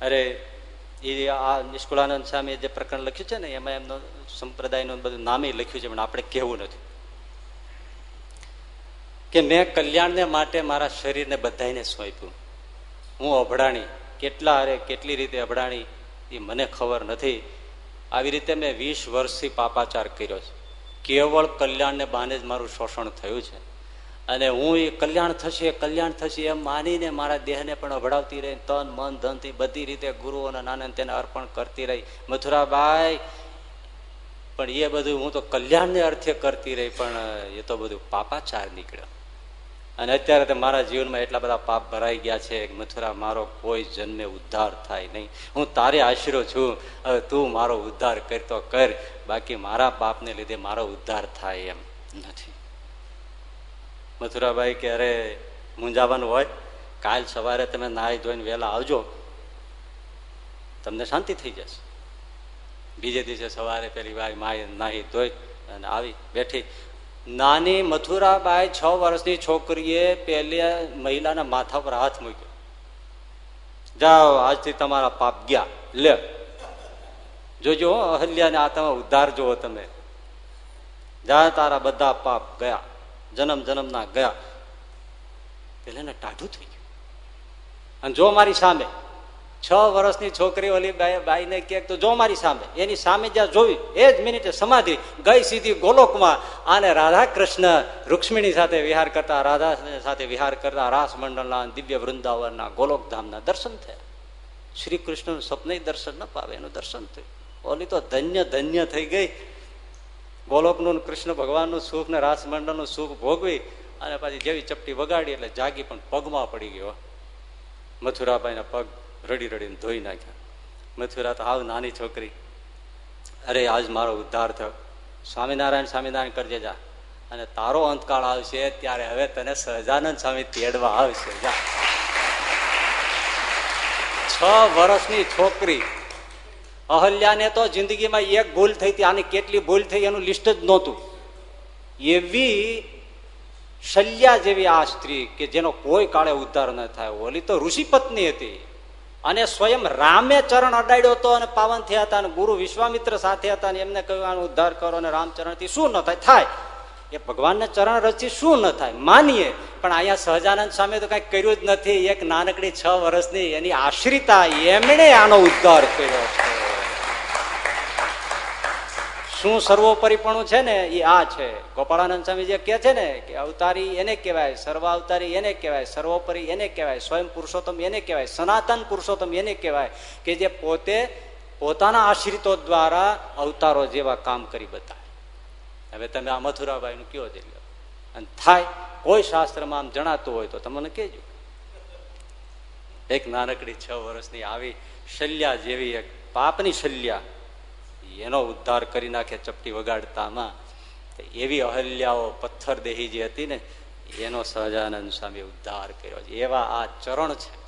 અરે, એ આ નિષ્કુળાનંદ સામે જે પ્રકરણ લખ્યું છે ને, એમાં એમનો સંપ્રદાયનું બધું નામે લખ્યું છે, પણ આપણે કહેવું નથી. કે મેં કલ્યાણને માટે મારા શરીરને બધાને સોંપ્યું. હું અભડાણી, કેટલા અરે કેટલી રીતે અભડાણી એ મને ખબર નથી. આવી રીતે મેં વીસ વર્ષથી પાપાચાર કર્યો છે. કેવળ કલ્યાણને બહાને જ મારું શોષણ થયું છે. અને હું એ કલ્યાણ થશે કલ્યાણ થશે એમ માનીને મારા દેહને પણ અભડાવતી રહી, તન, મન, ધનથી બધી રીતે ગુરુઓના નાનંદ તેને અર્પણ કરતી રહી. મથુરાબાઈ, પણ એ બધું હું તો કલ્યાણને અર્થે કરતી રહી, પણ એ તો બધું પાપાચાર નીકળ્યો. અને અત્યારે તો મારા જીવનમાં એટલા બધા પાપ ભરાઈ ગયા છે મથુરા, મારો કોઈ જન્મે ઉદ્ધાર થાય નહીં. હું તારે આશરો છું, હવે તું મારો ઉદ્ધાર કરતો કર. બાકી મારા પાપને લીધે મારો ઉદ્ધાર થાય એમ નથી. મથુરાભાઈ કે, અરે, મૂંઝાવાનું હોય? કાલ સવારે તમે નાહી ધોઈને વહેલા આવજો. તમને શાંતિ થઈ જશે. બીજે દિવસે સવારે પેલી ભાઈ માય નાહી ધોઈ અને આવી બેઠી. નાની મથુરાબાઈ છ વર્ષની છોકરીએ પહેલી મહિલાના માથા પર હાથ મૂક્યો. જાઓ, આજથી તમારા પાપ ગયા. લે. જોજો અહલ્યાને આ તમે ઉદ્ધાર જુઓ તમે. જા, તારા બધા પાપ ગયા. જન્મ જન્મના ગયા. પેલા ટાઢું થઈ ગયું. અને જો મારી સામે છ વર્ષની છોકરી ઓલી બાઈને કે તો જો મારી સામે. એની સામે જ્યાં જોયું, એ જ મિનિટે સમાધિ ગઈ સીધી ગોલોકમાં. અને રાધા કૃષ્ણ રૂક્ષ્મિણી સાથે વિહાર કરતા રાધા સાથે વિહાર કરતા રાસ મંડળના દિવ્ય વૃંદાવનના ગોલોકધામના દર્શન થયા. શ્રી કૃષ્ણનું સ્વપ્ન દર્શન ન પાવે, એનું દર્શન થયું. ઓલી તો ધન્ય ધન્ય થઈ ગઈ. ગોલોકનું કૃષ્ણ ભગવાનનું સુખ ને રાસ મંડળનું સુખ ભોગવી અને પછી જેવી ચપટી વગાડી એટલે જાગી પણ પગમાં પડી ગયો. મથુરાબાઈના પગ રડી રડીને ધોઈ નાખ્યા. મથુરા તો હાવ નાની છોકરી. અરે, આજ મારો ઉદ્ધાર થયો. સ્વામિનારાયણ સ્વામિનારાયણ કરજે જા. અને તારો અંતકાળ આવશે ત્યારે હવે તને સહજાનંદ સ્વામી તેડવા આવશે. જા. છ વર્ષની છોકરી. અહલ્યાને તો જિંદગીમાં એક ભૂલ થઈ હતી, આની કેટલી ભૂલ થઈ એનું લિસ્ટ જ નહોતું. એવી શલ્યા જેવી આ સ્ત્રી કે જેનો કોઈ કાળે ઉદ્ધાર ન થાય. ઓલી તો ઋષિ પત્ની હતી. અને સ્વયં રામે ચરણ અડાડ્યો હતો અને પાવન થયા હતા અને ગુરુ વિશ્વામિત્ર સાથે હતા અને એમને કહ્યું, આનો ઉદ્ધાર કરો અને રામચરણથી શું ન થાય? થાય. એ ભગવાનના ચરણ રચી શું ન થાય? માનીએ. પણ અહીંયા સહજાનંદ સ્વામી તો કઈ કર્યું જ નથી. એક નાનકડી છ વર્ષની એની આશ્રિતા એમણે આનો ઉદ્ધાર કર્યો છે. શું સર્વોપરીપણું છે ને, એ આ છે. ગોપાળાનંદ સ્વામી જે કે છે ને કે અવતારી એને કહેવાય સર્વ અવતારી એને કહેવાય, સર્વોપરી એને કહેવાય, સ્વયં પુરુષોત્તમ એને કહેવાય, સનાતન પુરુષોત્તમ એને કહેવાય, કે જે પોતે પોતાના આશ્રિતો દ્વારા અવતારો જેવા કામ કરી બતાવે. હવે તમે આ મથુરાભાઈ નું કયો જઈ અને થાય, કોઈ શાસ્ત્રમાં આમ જણાતું હોય તો તમને કેજો એક નાનકડી છ વર્ષની આવી શલ્યા જેવી એક પાપની શલ્યા એનો ઉદ્ધાર કરી નાખે ચપટી વગાડતામાં. એવી અહલ્યાઓ પથ્થર દેહી જે હતી ને, એનો સહજાનંદ સ્વામી ઉદ્ધાર કર્યો એવા આ ચરણ છે.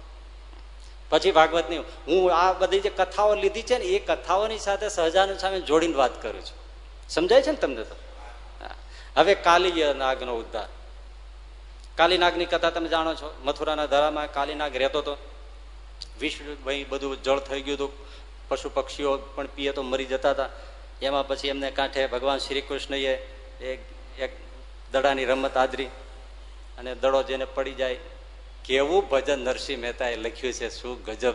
પછી ભાગવતની હું આ બધી જે કથાઓ લીધી છે ને, એ કથાઓની સાથે સહજાનંદ સ્વામી જોડીને વાત કરું છું. સમજાય છે ને તમને તો? હવે કાલી નાગનો ઉદ્ધાર. કાલી નાગની કથા તમે જાણો છો? મથુરાના ધરામાં કાલી નાગ રહેતો હતો વિશ્વ બધું જળ થઈ ગયું હતું. પશુ પક્ષીઓ પણ પીએ તો મરી જતા હતા. એમાં પછી એમને કાંઠે ભગવાન શ્રી કૃષ્ણએ એક દડાની રમત આદરી અને દડો જેને પડી જાય કેવું ભજન નરસિંહ મહેતાએ લખ્યું છે, શું ગજબ.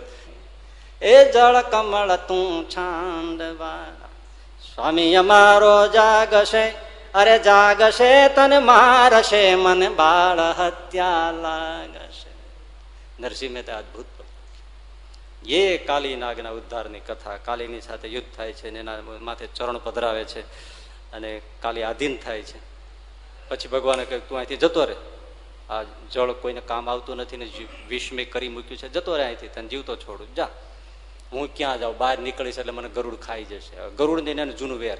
એ જળ કમળ તું છાંડવા સ્વામી અમારો જાગશે, અરે જાગશે તને મારશે, મને બાળ હત્યા લાગશે. નરસિંહ મહેતા અદભુત એ કાલી નાગના ઉદ્ધારની કથા. કાલીની સાથે યુદ્ધ થાય છે એના માથે ચરણ પધરાવે છે અને કાલી આધીન થાય છે. પછી ભગવાને કહ્યું, તું અહીંથી જતો રહે. આ જળ કોઈને કામ આવતું નથી ને વિસ્મય કરી મૂક્યું છે. જતો રહે અહીંથી, તને જીવતો છોડું. જા. હું ક્યાં જાઉં? બહાર નીકળીશ એટલે મને ગરુડ ખાઈ જશે. ગરુડ ને એને જૂનું વેર.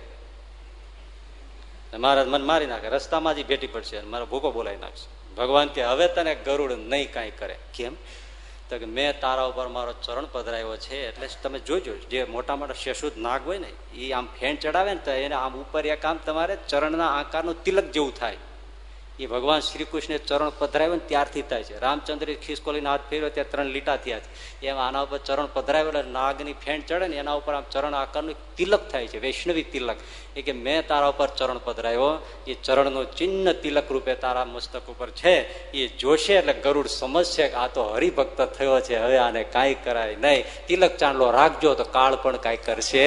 મહારાજ મને મારી નાખે, રસ્તામાં જ ભેટી પડશે. મારો ભૂકો બોલાવી નાખશે. ભગવાન કે, હવે તને ગરુડ નહીં કાંઈ કરે. કેમ? તો કે મેં તારા ઉપર મારો ચરણ પધરાવ્યો છે, એટલે તમે જોજો, જે મોટા મોટા શેષુદ નાગ હોય ને એ આમ ફેન ચડાવે ને તો એને આમ ઉપર એક આમ તમારે ચરણના આકારનું તિલક જેવું થાય. એ ભગવાન શ્રી કૃષ્ણે ચરણ પધરાવ્યો ને ત્યારથી થાય છે. રામચંદ્ર ખિસકોલીને હાથ ફેર્યો ત્યાં ત્રણ લીટા થયા છે. એમ આના ઉપર ચરણ પધરાવ્યો એટલે નાગની ફેણ ચડે ને એના ઉપર આમ ચરણ આકારનું તિલક થાય છે, વૈષ્ણવી તિલક. એ કે મેં તારા ઉપર ચરણ પધરાવ્યો, એ ચરણનું ચિહ્ન તિલક રૂપે તારા મસ્તક ઉપર છે. એ જોશે એટલે ગરુડ સમજશે કે આ તો હરિભક્ત થયો છે, હવે આને કાંઈ કરાય નહીં. તિલક ચાંદલો રાખજો તો કાળ પણ કાંઈ કરશે.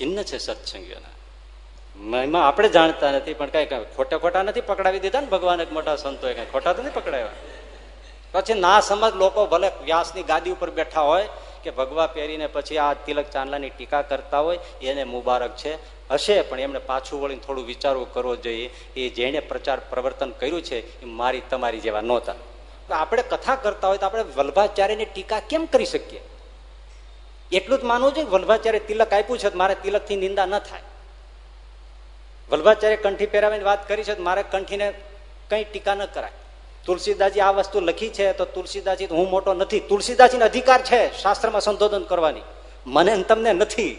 ચિહ્ન છે સત્સંગીઓના. મહિમા આપણે જાણતા નથી, પણ કઈ ખોટા ખોટા નથી પકડાવી દીધા ને ભગવાન મોટા સંતોએ કઈ ખોટા તો નહીં પકડાવ્યા પછી ના સમજ લોકો ભલે વ્યાસની ગાદી ઉપર બેઠા હોય કે ભગવા પહેરીને પછી આ તિલક ચાંદલાની ટીકા કરતા હોય, એને મુબારક છે. હશે, પણ એમને પાછું વળીને થોડું વિચારવું કરવો જોઈએ. એ જેણે પ્રચાર પ્રવર્તન કર્યું છે, એ મારી તમારી જેવા નહોતા. આપણે કથા કરતા હોય તો આપણે વલ્ભાચાર્યની ટીકા કેમ કરી શકીએ? એટલું જ માનવું છે વલ્ભાચાર્ય તિલક આપ્યું છે મારે તિલકથી નિંદા ન થાય. વલ્ભાચાર્ય કંઠી પહેરાવીને વાત કરી છે મારે કંઠીને કઈ ટીકા ન કરાય. તુલસીદાસજી આ વસ્તુ લખી છે, તો તુલસીદાસજી હું મોટો નથી. તુલસીદાસજીને અધિકાર છે શાસ્ત્રમાં સંશોધન કરવાની. મને તમને નથી.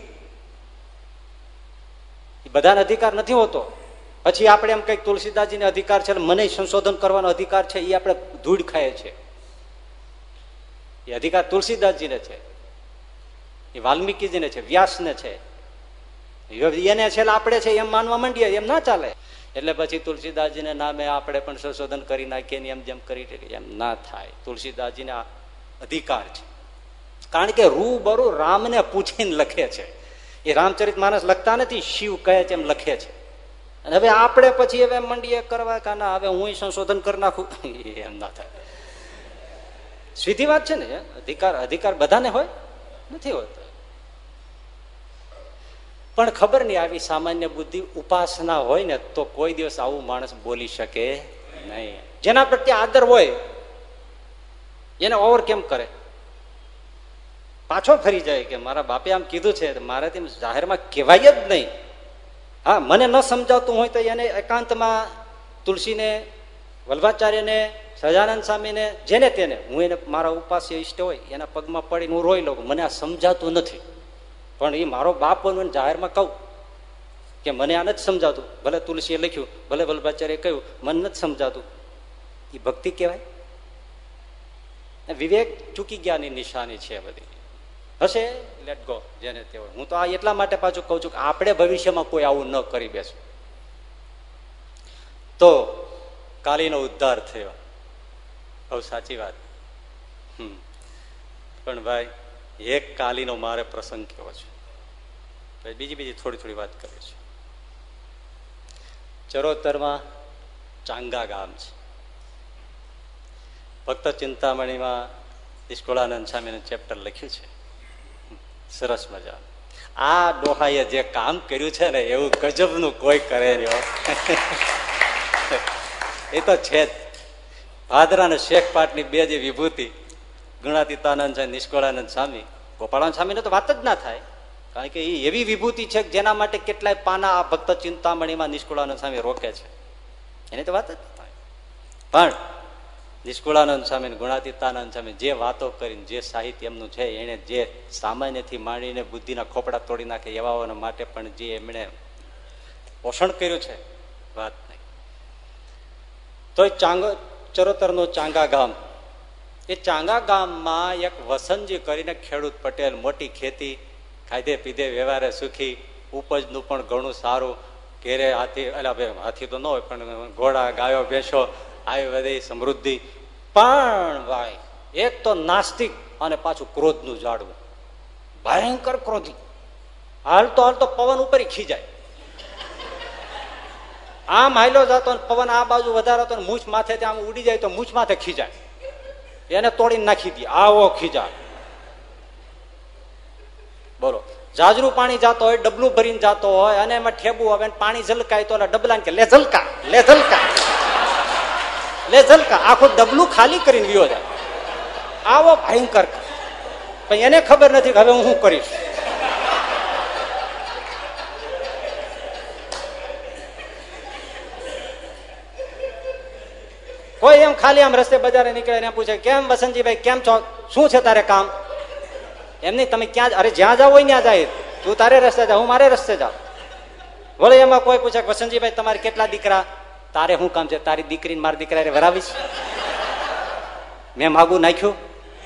બધાને અધિકાર નથી હોતો. પછી આપણે એમ કંઈક તુલસીદાસજીને અધિકાર છે મને સંશોધન કરવાનો અધિકાર છે, એ આપણે ધૂળ ખાય છે એ અધિકાર તુલસીદાસજીને છે. એ વાલ્મીકીજીને છે, વ્યાસને છે. એને છે આપણે છે એમ માનવા માંડીએ, એમ ના ચાલે. એટલે પછી તુલસીદાસજીને નામે આપણે પણ સંશોધન કરી નાખીએ એમ જેમ કરી એમ ના થાય. તુલસીદાસજીને અધિકાર છે. કારણ કે રૂબરૂ રામને પૂછીને લખે છે. એ રામચરિત માનસ લખતા નથી, શિવ કહે છે એમ લખે છે. અને હવે આપણે પછી હવે મંડીએ કરવા કાના હવે હું સંશોધન કરી નાખું. એમ ના થાય. સીધી વાત છે ને, અધિકાર અધિકાર બધાને હોય? નથી હોતો. પણ ખબર નહીં આવી સામાન્ય બુદ્ધિ ઉપાસના હોય ને તો કોઈ દિવસ આવું માણસ બોલી શકે નહીં. જેના પ્રત્યે આદર હોય, એને ઓવર કેમ કરે. પાછો ફરી જાય કે મારા બાપે આમ કીધું છે, મારે તેમ જાહેરમાં કહેવાય જ નહીં. હા, મને ન સમજાવતું હોય તો એને એકાંતમાં તુલસીને વલ્ભાચાર્યને સજાનંદ સ્વામીને, જેને તેને, હું એને મારા ઉપાસ્ય ઈષ્ટ હોય, એના પગમાં પડીને હું રોઈ લઉં. મને આ સમજાતું નથી. પણ એ મારો બાપ બનવું જાહેરમાં કહું કે મને આ નથી સમજાતું. ભલે તુલસીએ લખ્યું, ભલે વલ્ભાચાર્ય કહ્યું, મને નથી સમજાતું. એ ભક્તિ કહેવાય? વિવેક ચૂકી ગયાની નિશાની છે બધી. હશે? લેટ ગો જેને તે હું તો આ એટલા માટે પાછું કહું છું કે આપણે ભવિષ્યમાં કોઈ આવું ન કરી બેસું તો કાલીનો ઉદ્ધાર થયો. બહુ સાચી વાત. પણ ભાઈ, એક કાલીનો મારે પ્રસંગ કેવો છે? બીજી બીજી થોડી થોડી વાત કરીએ છીએ. ચરોતરમાં ચાંગા ગામ છે. ભક્ત ચિંતામણીમાં નિષ્કુળાનંદ સ્વામીનું ચેપ્ટર લખ્યું છે. સરસ મજા આ ડોહાએ જે કામ કર્યું છે ને, એવું ગજબનું કોઈ કરે રહ્યો એ તો છે જ. ભાદરા અને શેખ પાટની બે જે વિભૂતિ, ગુણાતીતાનંદ છે નિષ્કુળાનંદ સ્વામી, ગોપાળાનંદ સ્વામીને તો વાત જ ના થાય. કારણ કે એ એવી વિભૂતિ છે જેના માટે કેટલાય પાના આ ભક્ત ચિંતામણીમાં નિષ્કુળાનંદ સ્વામી રોકે છે. એની તો વાત જ પણ નિષ્કુળાનંદ સ્વામી ગુણાતીતાનંદ સ્વામી જે વાતો કરીને, જે સાહિત્ય એમનું છે એને જે સામાન્યથી માંડીને બુદ્ધિના ખોપડા તોડી નાખે એવાઓના માટે પણ જે એમણે પોષણ કર્યું છે, વાત નહીં. તો ચાંગો, ચરોતરનું ચાંગા ગામ. એ ચાંગા ગામમાં એક વસંતજી કરીને ખેડૂત પટેલ મોટી ખેતી ખાધે પીધે વ્યવહારે સુખી, ઉપજનું પણ ઘણું સારું. ઘેરે હાથી, એટલે હાથી તો ન હોય, પણ ઘોડા, ગાયો, ભેંસો, આવી બધી સમૃદ્ધિ. પણ ભાઈ, એક તો નાસ્તિક અને પાછું ક્રોધનું જાડવું ભયંકર ક્રોધી. હાલતો હાલતો પવન ઉપર ખીજાય. આમ હાલ્યો જતો પવન આ બાજુ વધારે હતો મૂછ માથે આમ ઉડી જાય તો મૂછ માથે ખીજાય. એને તોડીને નાખી દે. આવો ખીજા બોલો. જાજરું પાણી જાતો હોય, ડબલું ભરીને જાતો હોય, અને એમાં ઠેબુ આવે પાણી ઝલકાય તો ડબલા કે લે ઝલકા લે ઝલકા. લે ઝલકા. આખું ડબલું ખાલી કરીને ગયો જાય આવો ભયંકર. પણ એને ખબર નથી હવે હું શું કરીશ. કોઈ એમ ખાલી આમ રસ્તે બજારે નીકળે ને પૂછે, કેમ વસંતજીભાઈ, કેમ છો? શું છે તારે કામ? એમ નહીં, તમે ક્યાં અરે જ્યાં જાવ હોય ત્યાં જાય. તું તારે રસ્તે જા, હું મારે રસ્તે જાઉં. વળે એમાં કોઈ પૂછે વસંતજીભાઈ, તમારે કેટલા દીકરા? તારે શું કામ છે? તારી દીકરીને મારી દીકરા વરાવીશ. મેં માગું નાખ્યું.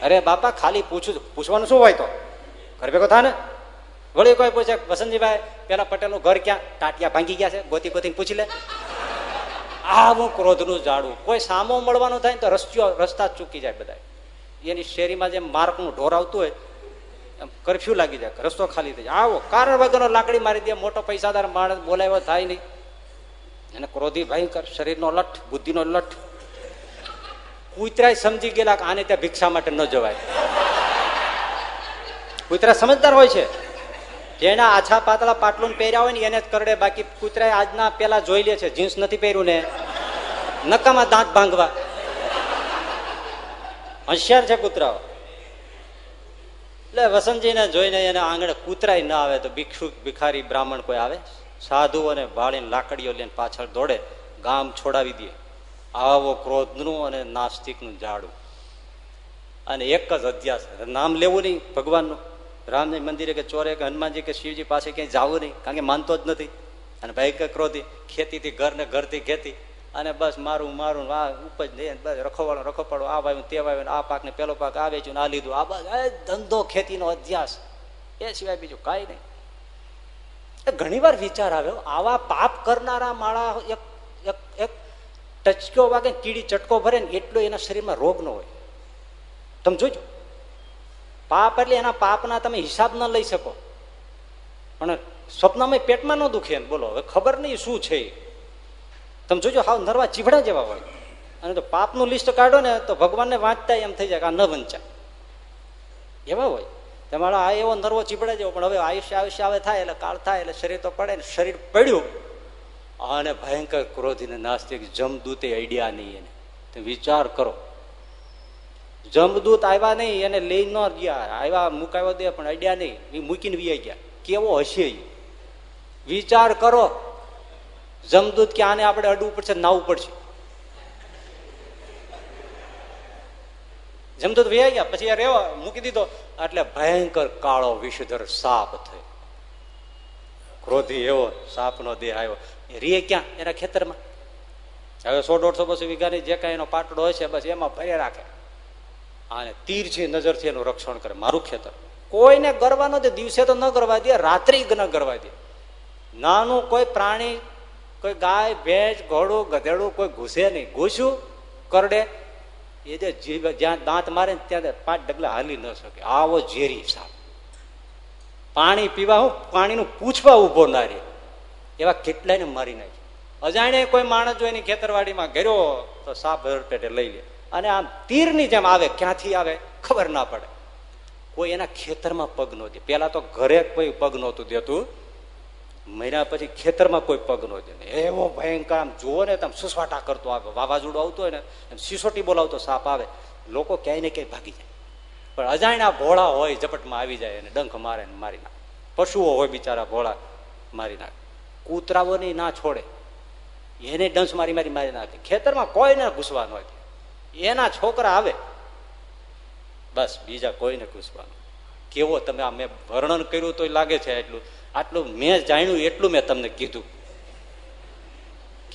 અરે બાપા, ખાલી પૂછું, પૂછવાનું શું હોય તો? ઘર ભેગો થા ને વળી કોઈ પૂછે વસંતજીભાઈ, પેલા પટેલનું ઘર ક્યાં? ટાટિયા ભાંગી ગયા છે, ગોતી ગોતીને પૂછી લે. આવું ક્રોધનું ઝાડું. કોઈ સામો મળવાનું થાય તો રસ્તો રસ્તા ચૂકી જાય બધા એની શેરીમાં જેમ માર્કનું ઢોર આવતું હોય કરફ્યુ લાગી જાય, રસ્તો ખાલી થઈ જાય. આવો, કારણ વગરનો લાકડી મારી દે, મોટો પૈસાદાર માણસ બોલાવ્યો, થાય નહીં. એને ક્રોધી ભયંકર, શરીરનો લઠ, બુદ્ધિનો લઠ. કૂતરાય સમજી ગયેલા આને ત્યાં ભિક્ષા માટે ન જવાય. કૂતરા સમજદાર હોય છે. જેના આછા પાતળા પાટલું પહેર્યા હોય ને, એને જ કરડે. બાકી કૂતરા આજના પેલા જોઈ લે છે, જીન્સ નથી પહેર્યું ને. નકામાં દાંત ભાંગવા. હોશિયાર છે કૂતરાઓ. એટલે વસંતજીને જોઈને એને આંગણે કૂતરાય ના આવે તો ભિક્ષુક, ભિખારી, બ્રાહ્મણ કોઈ આવે? સાધુઓને ભાળીને લાકડીઓ લઈને પાછળ દોડે, ગામ છોડાવી દે. આવો ક્રોધનું અને નાસ્તિકનું ઝાડું. અને એક જ અધ્યાસ. નામ લેવું નહીં ભગવાનનું. રામજી મંદિરે કે ચોરે કે હનુમાનજી કે શિવજી પાસે ક્યાંય જવું નહીં, કારણ કે માનતો જ નથી. અને ભાઈ કે ક્રોધી, ખેતીથી ઘર ને ઘરથી ખેતી. અને બસ મારું મારું આ ઉપજ લઈને બસ રખોવાળો રખોપાડો આ વાવ્યું, તે વાવ્યું, આ પાક ને પેલો પાક આ વેચ્યું આ લીધું. આ બસ ધંધો ખેતીનો અધ્યાસ એ સિવાય બીજું કાંઈ નહીં. એ ઘણી વાર વિચાર આવ્યો આવા પાપ કરનારા માળા એક એક એક ટચકો વાગે કીડી ચટકો ભરે ને એટલો એના શરીરમાં રોગ ન હોય. તમે જોજો. પાપ એટલે એના પાપના તમે હિસાબ ન લઈ શકો. પણ સ્વપ્નમાં પેટમાં ન દુખે બોલો, હવે ખબર નહીં શું છે તમે જોજો, હાવ નરવા ચીભડા જેવા હોય. અને તો પાપનું લિસ્ટ કાઢો ને, તો ભગવાનને વાંચતા એમ થઈ જાય કે આ ન વંચાય. એવા હોય. તમારો આ એવો નરવો ચીભડા જેવો, પણ હવે આયુષ્ય આયુષ્ય આવે થાય, એટલે કાળ થાય, એટલે શરીર તો પડે ને, શરીર પડ્યું. અને ભયંકર ક્રોધીને નાસ્તિક જમદૂતે આઈડિયા નહીં એને. તમે વિચાર કરો. જમદૂત આવ્યા નહીં, એને લઈ ન ગયા. આવ્યા, મુકાવ્યો દે, પણ આઈડિયા નહીં. એ મૂકીને વી ગયા. કેવો હશે વિચાર કરો. જમદૂત કે આને આપણે અડવું પડશે, નાવું પડશે. જમદૂત વ્યા ગયા પછી આ રેવા, મૂકી દીધો. એટલે ભયંકર કાળો વિષધર સાપ થયો. ક્રોધી એવો સાપનો દેહ આવ્યો. રીએ ક્યાં? એના ખેતરમાં. હવે સો દોઢસો બસો વીઘાની જે કાંઈ એનો પાટડો હોય છે બસ એમાં ભરે રાખે. અને તીર છે નજરથી એનું રક્ષણ કરે. મારું ખેતર. કોઈને ગરવા ન દે, દિવસે તો ન ગરવા દે, રાત્રિ ન ગરવા દે. નાનું કોઈ પ્રાણી કોઈ ગાય, ભેંસ, ઘોડું, ગધેડું કોઈ ઘૂસે નહીં. ઘૂસ્યું, કરડે. એ જે જીભ, જ્યાં દાંત મારે ને ત્યાં પાંચ ડગલા હાલી ન શકે. આવો ઝેરી સાપ. પાણી પીવા હું પાણીનું પૂછવા ઊભો ના રે એવા કેટલાયને મારી નાખે. અજાણે કોઈ માણસ જો એની ખેતરવાડીમાં ઘેર્યો તો સાપ પેટે લઈ લે. અને આમ તીરની જેમ આવે, ક્યાંથી આવે? ખબર ના પડે. કોઈ એના ખેતરમાં પગ ન દે. પેલા તો ઘરે કોઈ પગ નહોતું દેતું. મહિના પછી ખેતરમાં કોઈ પગ ન દે એવો ભયંકર આમ જુઓ ને તમે સુસવાટા કરતો આવે. વાવાઝોડું આવતું હોય ને, એમ સિસોટી બોલાવતો સાપ આવે. લોકો ક્યાંય ને ક્યાંય ભાગી જાય. પણ અજાણ્યા ભોળા હોય, ઝપટમાં આવી જાય અને ડંખ મારે મારી નાખે. પશુઓ હોય બિચારા ભોળા, મારી નાખે. કૂતરાઓને ના છોડે. એને ડંસ મારી મારી મારી નાખે. ખેતરમાં કોઈ ના ઘૂસવા હોય. એના છોકરા આવે. બસ બીજા કોઈને ઘૂસવાનું કેવો તમે આ મેં વર્ણન કર્યું તો લાગે છે એટલું. આટલું મેં જાણ્યું, એટલું મેં તમને કીધું.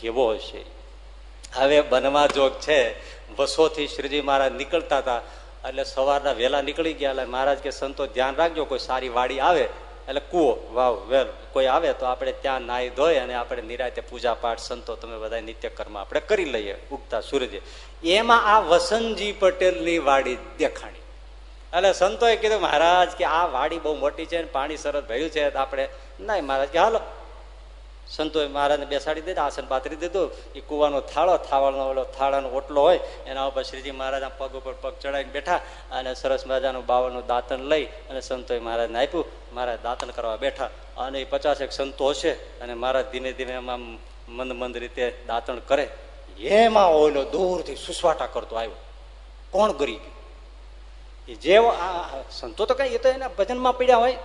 કેવો હશે? હવે બનવા જોગ છે. વસોથી શ્રીજી મહારાજ નીકળતા હતા. એટલે સવારના વહેલા નીકળી ગયા. એટલે મહારાજ કે, સંતો, ધ્યાન રાખજો, કોઈ સારી વાડી આવે. એટલે કુવો, વાવ, વેલ, કોઈ આવે તો આપણે ત્યાં નાહી ધોઈ અને આપણે નિરાતે પૂજા પાઠ સંતો, તમે બધા નિત્યકર્મ આપણે કરી લઈએ. ઉગતા સૂર્ય એમાં આ વસંતજી પટેલની વાડી દેખાણી. એટલે સંતોએ કીધું, મહારાજ, કે આ વાડી બહુ મોટી છે પાણી સરસ ભર્યું છે આપણે નહીં મહારાજ, કે હાલો. સંતોએ મહારાજને બેસાડી દીધા, આસન પાથરી દીધું. એ કુવાનો થાળો, થાળનો ઓલો થાળાનો ઓટલો હોય, એના ઉપર શ્રીજી મહારાજ પગ ઉપર પગ ચડાવીને બેઠા અને સરસ મજાનું બાવળનું દાંતન લઈ અને સંતોએ મહારાજને આપ્યું. મહારાજ દાંતણ કરવા બેઠા અને એ પચાસેક સંતો હશે અને મહારાજ ધીમે ધીમે એમાં મંદ મંદ રીતે દાંતણ કરે. એમાં ઓલો દૂરથી સુસવાટા કરતો આવ્યો. કોણ ગરી ગયું જેવો આ સંતો તો કઈ એ તો એના ભજનમાં પીડ્યા હોય.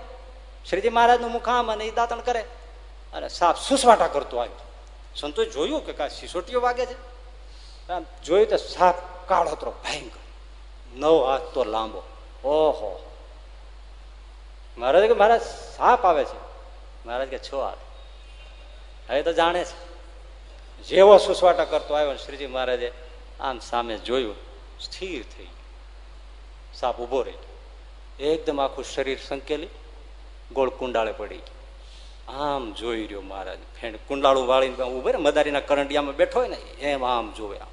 શ્રીજી મહારાજનું મુખામ અને એ દાંતણ કરે. અને સાપ સુસવાટા કરતો આવ્યો. સંતો જોયું કે કા સિસોટીઓ વાગે છે? જોયું તો સાપ કાળોતરો ભયંકર. નવ હાથ તો લાંબો. ઓહો. મહારાજ કે, મહારાજ, સાપ આવે છે. મહારાજ કે, છો આવે. હવે તો જાણે છે. જેવો સુસવાટા કરતો આવ્યો શ્રીજી મહારાજે, આમ સામે જોયું, સ્થિર થઈ સાપ ઊભો રહી. એકદમ આખું શરીર સંકેલી, ગોળ કુંડાળે પડી. આમ જોઈ રહ્યો મહારાજ, ફેણ કુંડાળું વાળીને ઉભે ને મદારીના કરંડિયામાં બેઠો હોય ને, એમ આમ જોવે આમ.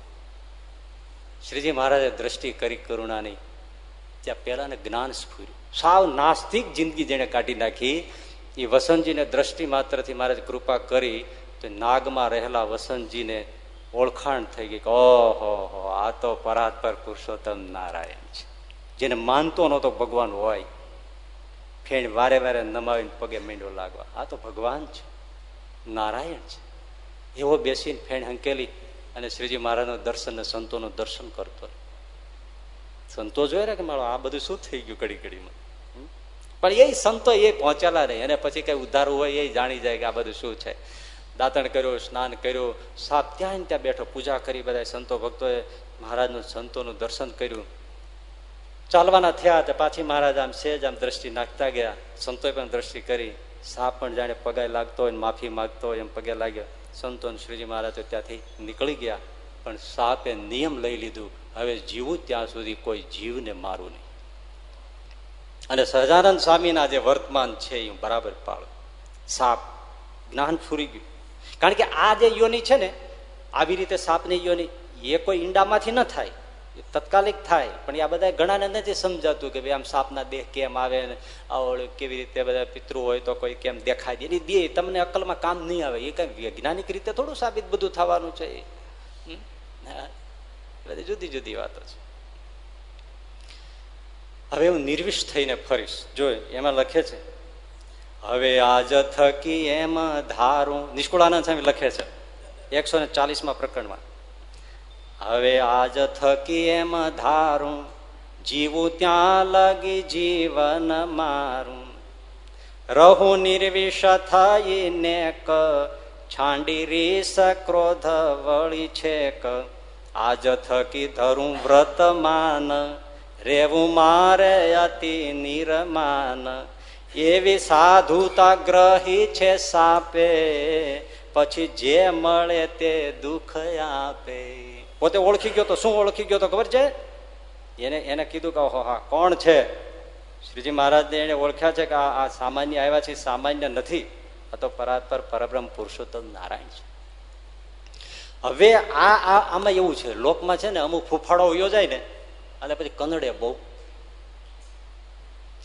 શ્રીજી મહારાજે દ્રષ્ટિ કરી કરુણાની, ત્યાં પેલાને જ્ઞાન સ્ફૂર્યું. સાવ નાસ્તિક જિંદગી જેને કાઢી નાખી. એ વસંતજીને દ્રષ્ટિ માત્રથી મહારાજ કૃપા કરી, તો નાગમાં રહેલા વસંતજીને ઓળખાણ થઈ ગઈ કે ઓહો, આ તો પરાત્પર પુરુષોત્તમ નારાયણ છે. જેને માનતો નહોતો ભગવાન હોય, ફેણ વારે વારે નમાવીને પગે મીંડો લાગવા. આ તો ભગવાન છે, નારાયણ છે. એવો બેસીને ફેણ હંકેલી અને શ્રીજી મહારાજનું દર્શન ને સંતોનું દર્શન કરતો સંતો જોયે ને કે મારો આ બધું શું થઈ ગયું કડી કડીમાં પણ એ સંતો એ પહોંચેલા નહીં. અને પછી કઈ ઉધારું હોય એ જાણી જાય કે આ બધું શું છે. દાંતણ કર્યું, સ્નાન કર્યું, સાપ ત્યાં ત્યાં બેઠો, પૂજા કરી બધા સંતો ભક્તોએ મહારાજનું સંતોનું દર્શન કર્યું. ચાલવાના થયા તો પાછી મહારાજ આમ સેજ આમ દ્રષ્ટિ નાખતા ગયા. સંતોએ પણ દ્રષ્ટિ કરી. સાપ પણ જાણે પગે લાગતો હોય માફી માગતો હોય એમ પગે લાગ્યો. સંતો શ્રીજી મહારાજ ત્યાંથી નીકળી ગયા. પણ સાપે નિયમ લઈ લીધું. હવે જીવું ત્યાં સુધી કોઈ જીવને મારું નહીં. અને સહજાનંદ સ્વામીના જે વર્તમાન છે એ બરાબર પાડો. સાપ જ્ઞાન ફૂરી ગયું. કારણ કે આ જે યોની છે ને, આવી રીતે સાપની યોની એ કોઈ ઈંડામાંથી ન થાય. તત્કાલિક થાય. પણ આ બધા ઘણાને નથી સમજાતું કે ભાઈ આમ સાપના દેહ કેમ આવે આવડ કેવી રીતે બધા પિતૃ હોય તો કોઈ કેમ દેખાય દે. એની દેહ તમને અકલમાં કામ નહીં આવે. એ કઈ વૈજ્ઞાનિક રીતે થોડું સાબિત બધું થવાનું છે બધી જુદી જુદી વાતો છે. હવે હું નિર્વિષ થઈને ફરીશ. જો એમાં લખે છે, હવે આજ થકી એમ ધારું નિષ્કુળાનંદ સ્વામી લખે છે, એકસો ને ચાલીસમાં પ્રકરણમાં. હવે આજ થકી એમ ધારું, જીવું ત્યાં લગી જીવન મારું. રહું નિર્વિષ થઈને ક, છાંડી રીસ ક્રોધ વળી છે આજ થકી ધરું વ્રતમાન રેવું મારે અતિ નિરમાન. એવી સાધુતા ગ્રહી છે સાપે, પછી જે મળે તે દુઃખ આપે. પોતે ઓળખી ગયો તો શું ઓળખી ગયો તો ખબર છે? એને એને કીધું કે હા, કોણ છે? શ્રીજી મહારાજને એને ઓળખ્યા છે કે આ સામાન્ય આવ્યા છે, સામાન્ય નથી. આ તો પરાત્પર પરબ્રહ્મ પુરુષોત્તમ નારાયણ છે. હવે આ આ, આમાં એવું છે, લોકમાં છે ને અમુક ફૂફાળો યોજાય ને, અને પછી કનડે બહુ.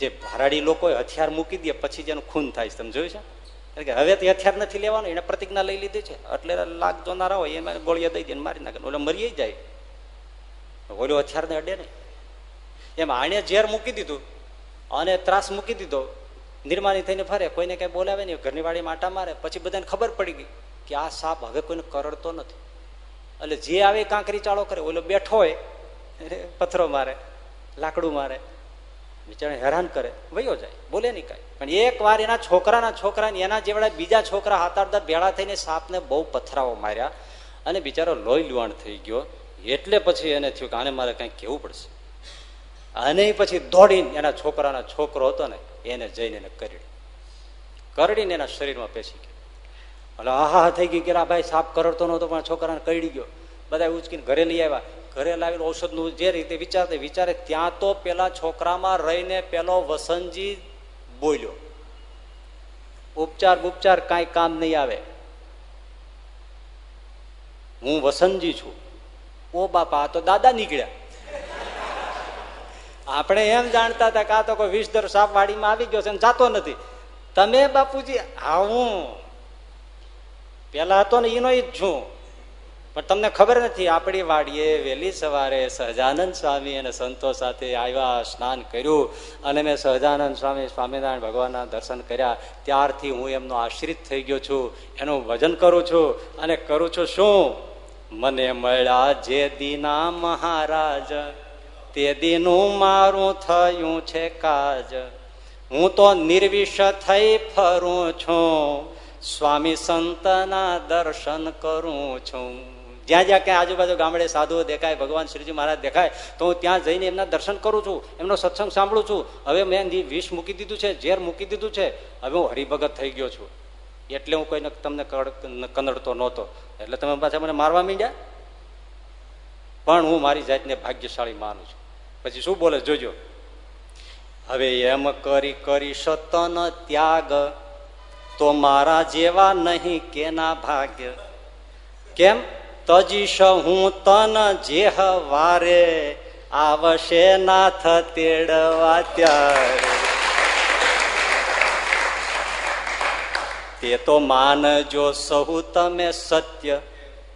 જે ભરાડી લોકોએ હથિયાર મૂકી દે, પછી જેનું ખૂન થાય છે. તમે જોયું છે? કે હવે તો હથિયાર નથી લેવાનું, એને પ્રતિજ્ઞા લઈ લીધી છે. એટલે લાખ જોનારા હોય એમાં ગોળીઓ દઈ દે મારી નાખે. ઓલો મરી જાય. ઓલો હથિયારને અડે નહીં. એમ આણે ઝેર મૂકી દીધું અને ત્રાસ મૂકી દીધો. નિર્માની થઈને ફરે, કોઈને કઈ બોલાવે નહીં ઘરની વાળી માટા મારે. પછી બધાને ખબર પડી ગઈ કે આ સાપ હવે કોઈને કરડતો નથી. એટલે જે આવે કાંકરી ચાળો કરે. ઓલો બેઠો હોય પથ્થરો મારે, લાકડું મારે. બિચારા હેરાન કરે, વયો જાય, બોલે નહીં કાંઈ. પણ એક વાર એના છોકરાના છોકરા એના જેવડા બીજા છોકરા હાથાડતા ભેળા થઈને સાપને બહુ પથરાઓ માર્યા અને બિચારો લોહી લુવાણ થઈ ગયો. એટલે પછી એને થયું કે આને મારે કંઈક કહેવું પડશે. અને પછી દોડીને એના છોકરાના છોકરો હતો ને, એને જઈને એને કરડી. કરડીને એના શરીરમાં પેસી ગયો. એટલે આહા થઈ ગઈ કે ભાઈ સાપ કરડતો નહોતો પણ છોકરાને કરડી ગયો. બધા ઉચકીને ઘરે લઈ આવ્યા. ઘરે લાવીને ઔષધનું જે રીતે વિચારતે વિચારે, ત્યાં તો પેલા છોકરામાં રહીને પેલો વસંતજી બોલ્યો. ઉપચાર ઉપચાર કાંઈ કામ નહીં આવે. હું વસંતજી છું. ઓ બાપા, આ તો દાદા નીકળ્યા. આપણે એમ જાણતા હતા કે આ તો કોઈ વિષધર સાપ વાડીમાં આવી ગયો છે જાતો નથી. તમે બાપુજી આવું પેલા હતો ને એનો જ છું. પણ તમને ખબર નથી, આપણી વાડીએ વહેલી સવારે સહજાનંદ સ્વામી અને સંતો સાથે આવ્યા, સ્નાન કર્યું અને મેં સહજાનંદ સ્વામી, સ્વામિનારાયણ ભગવાનના દર્શન કર્યા. ત્યારથી હું એમનો આશ્રિત થઈ ગયો છું, એનું ભજન કરું છું અને કરું છું શું? મને મળ્યા જે દીના મહારાજ, તે દીનું મારું થયું છે કાજ. હું તો નિર્વિષ થઈ ફરું છું, સ્વામી સંતના દર્શન કરું છું. જ્યાં જ્યાં ક્યાં આજુબાજુ ગામડે સાધુઓ દેખાય, ભગવાન શ્રીજી મહારાજ દેખાય, તો હું ત્યાં જઈને એમના દર્શન કરું છું, એમનો સત્સંગ સાંભળું છું. હવે મેં વિષ મૂકી દીધું છે, ઝેર મૂકી દીધું છે. હવે હું હરિભગત થઈ ગયો છું. એટલે હું કોઈને તમને કનડતો નહોતો. એટલે તમે પાછા મને મારવા માંડ્યા? પણ હું મારી જાતને ભાગ્યશાળી માનું છું. પછી શું બોલે? જોજો. હવે એમ કરી કરી સતન ત્યાગ. તો મારા જેવા નહીં કેના ભાગ્ય. કેમ? તજીશ હું તન જેહ વારે, આવશે નાથ તેડવા ત્યારે. તે તો માનજો સહુ તમે સત્ય,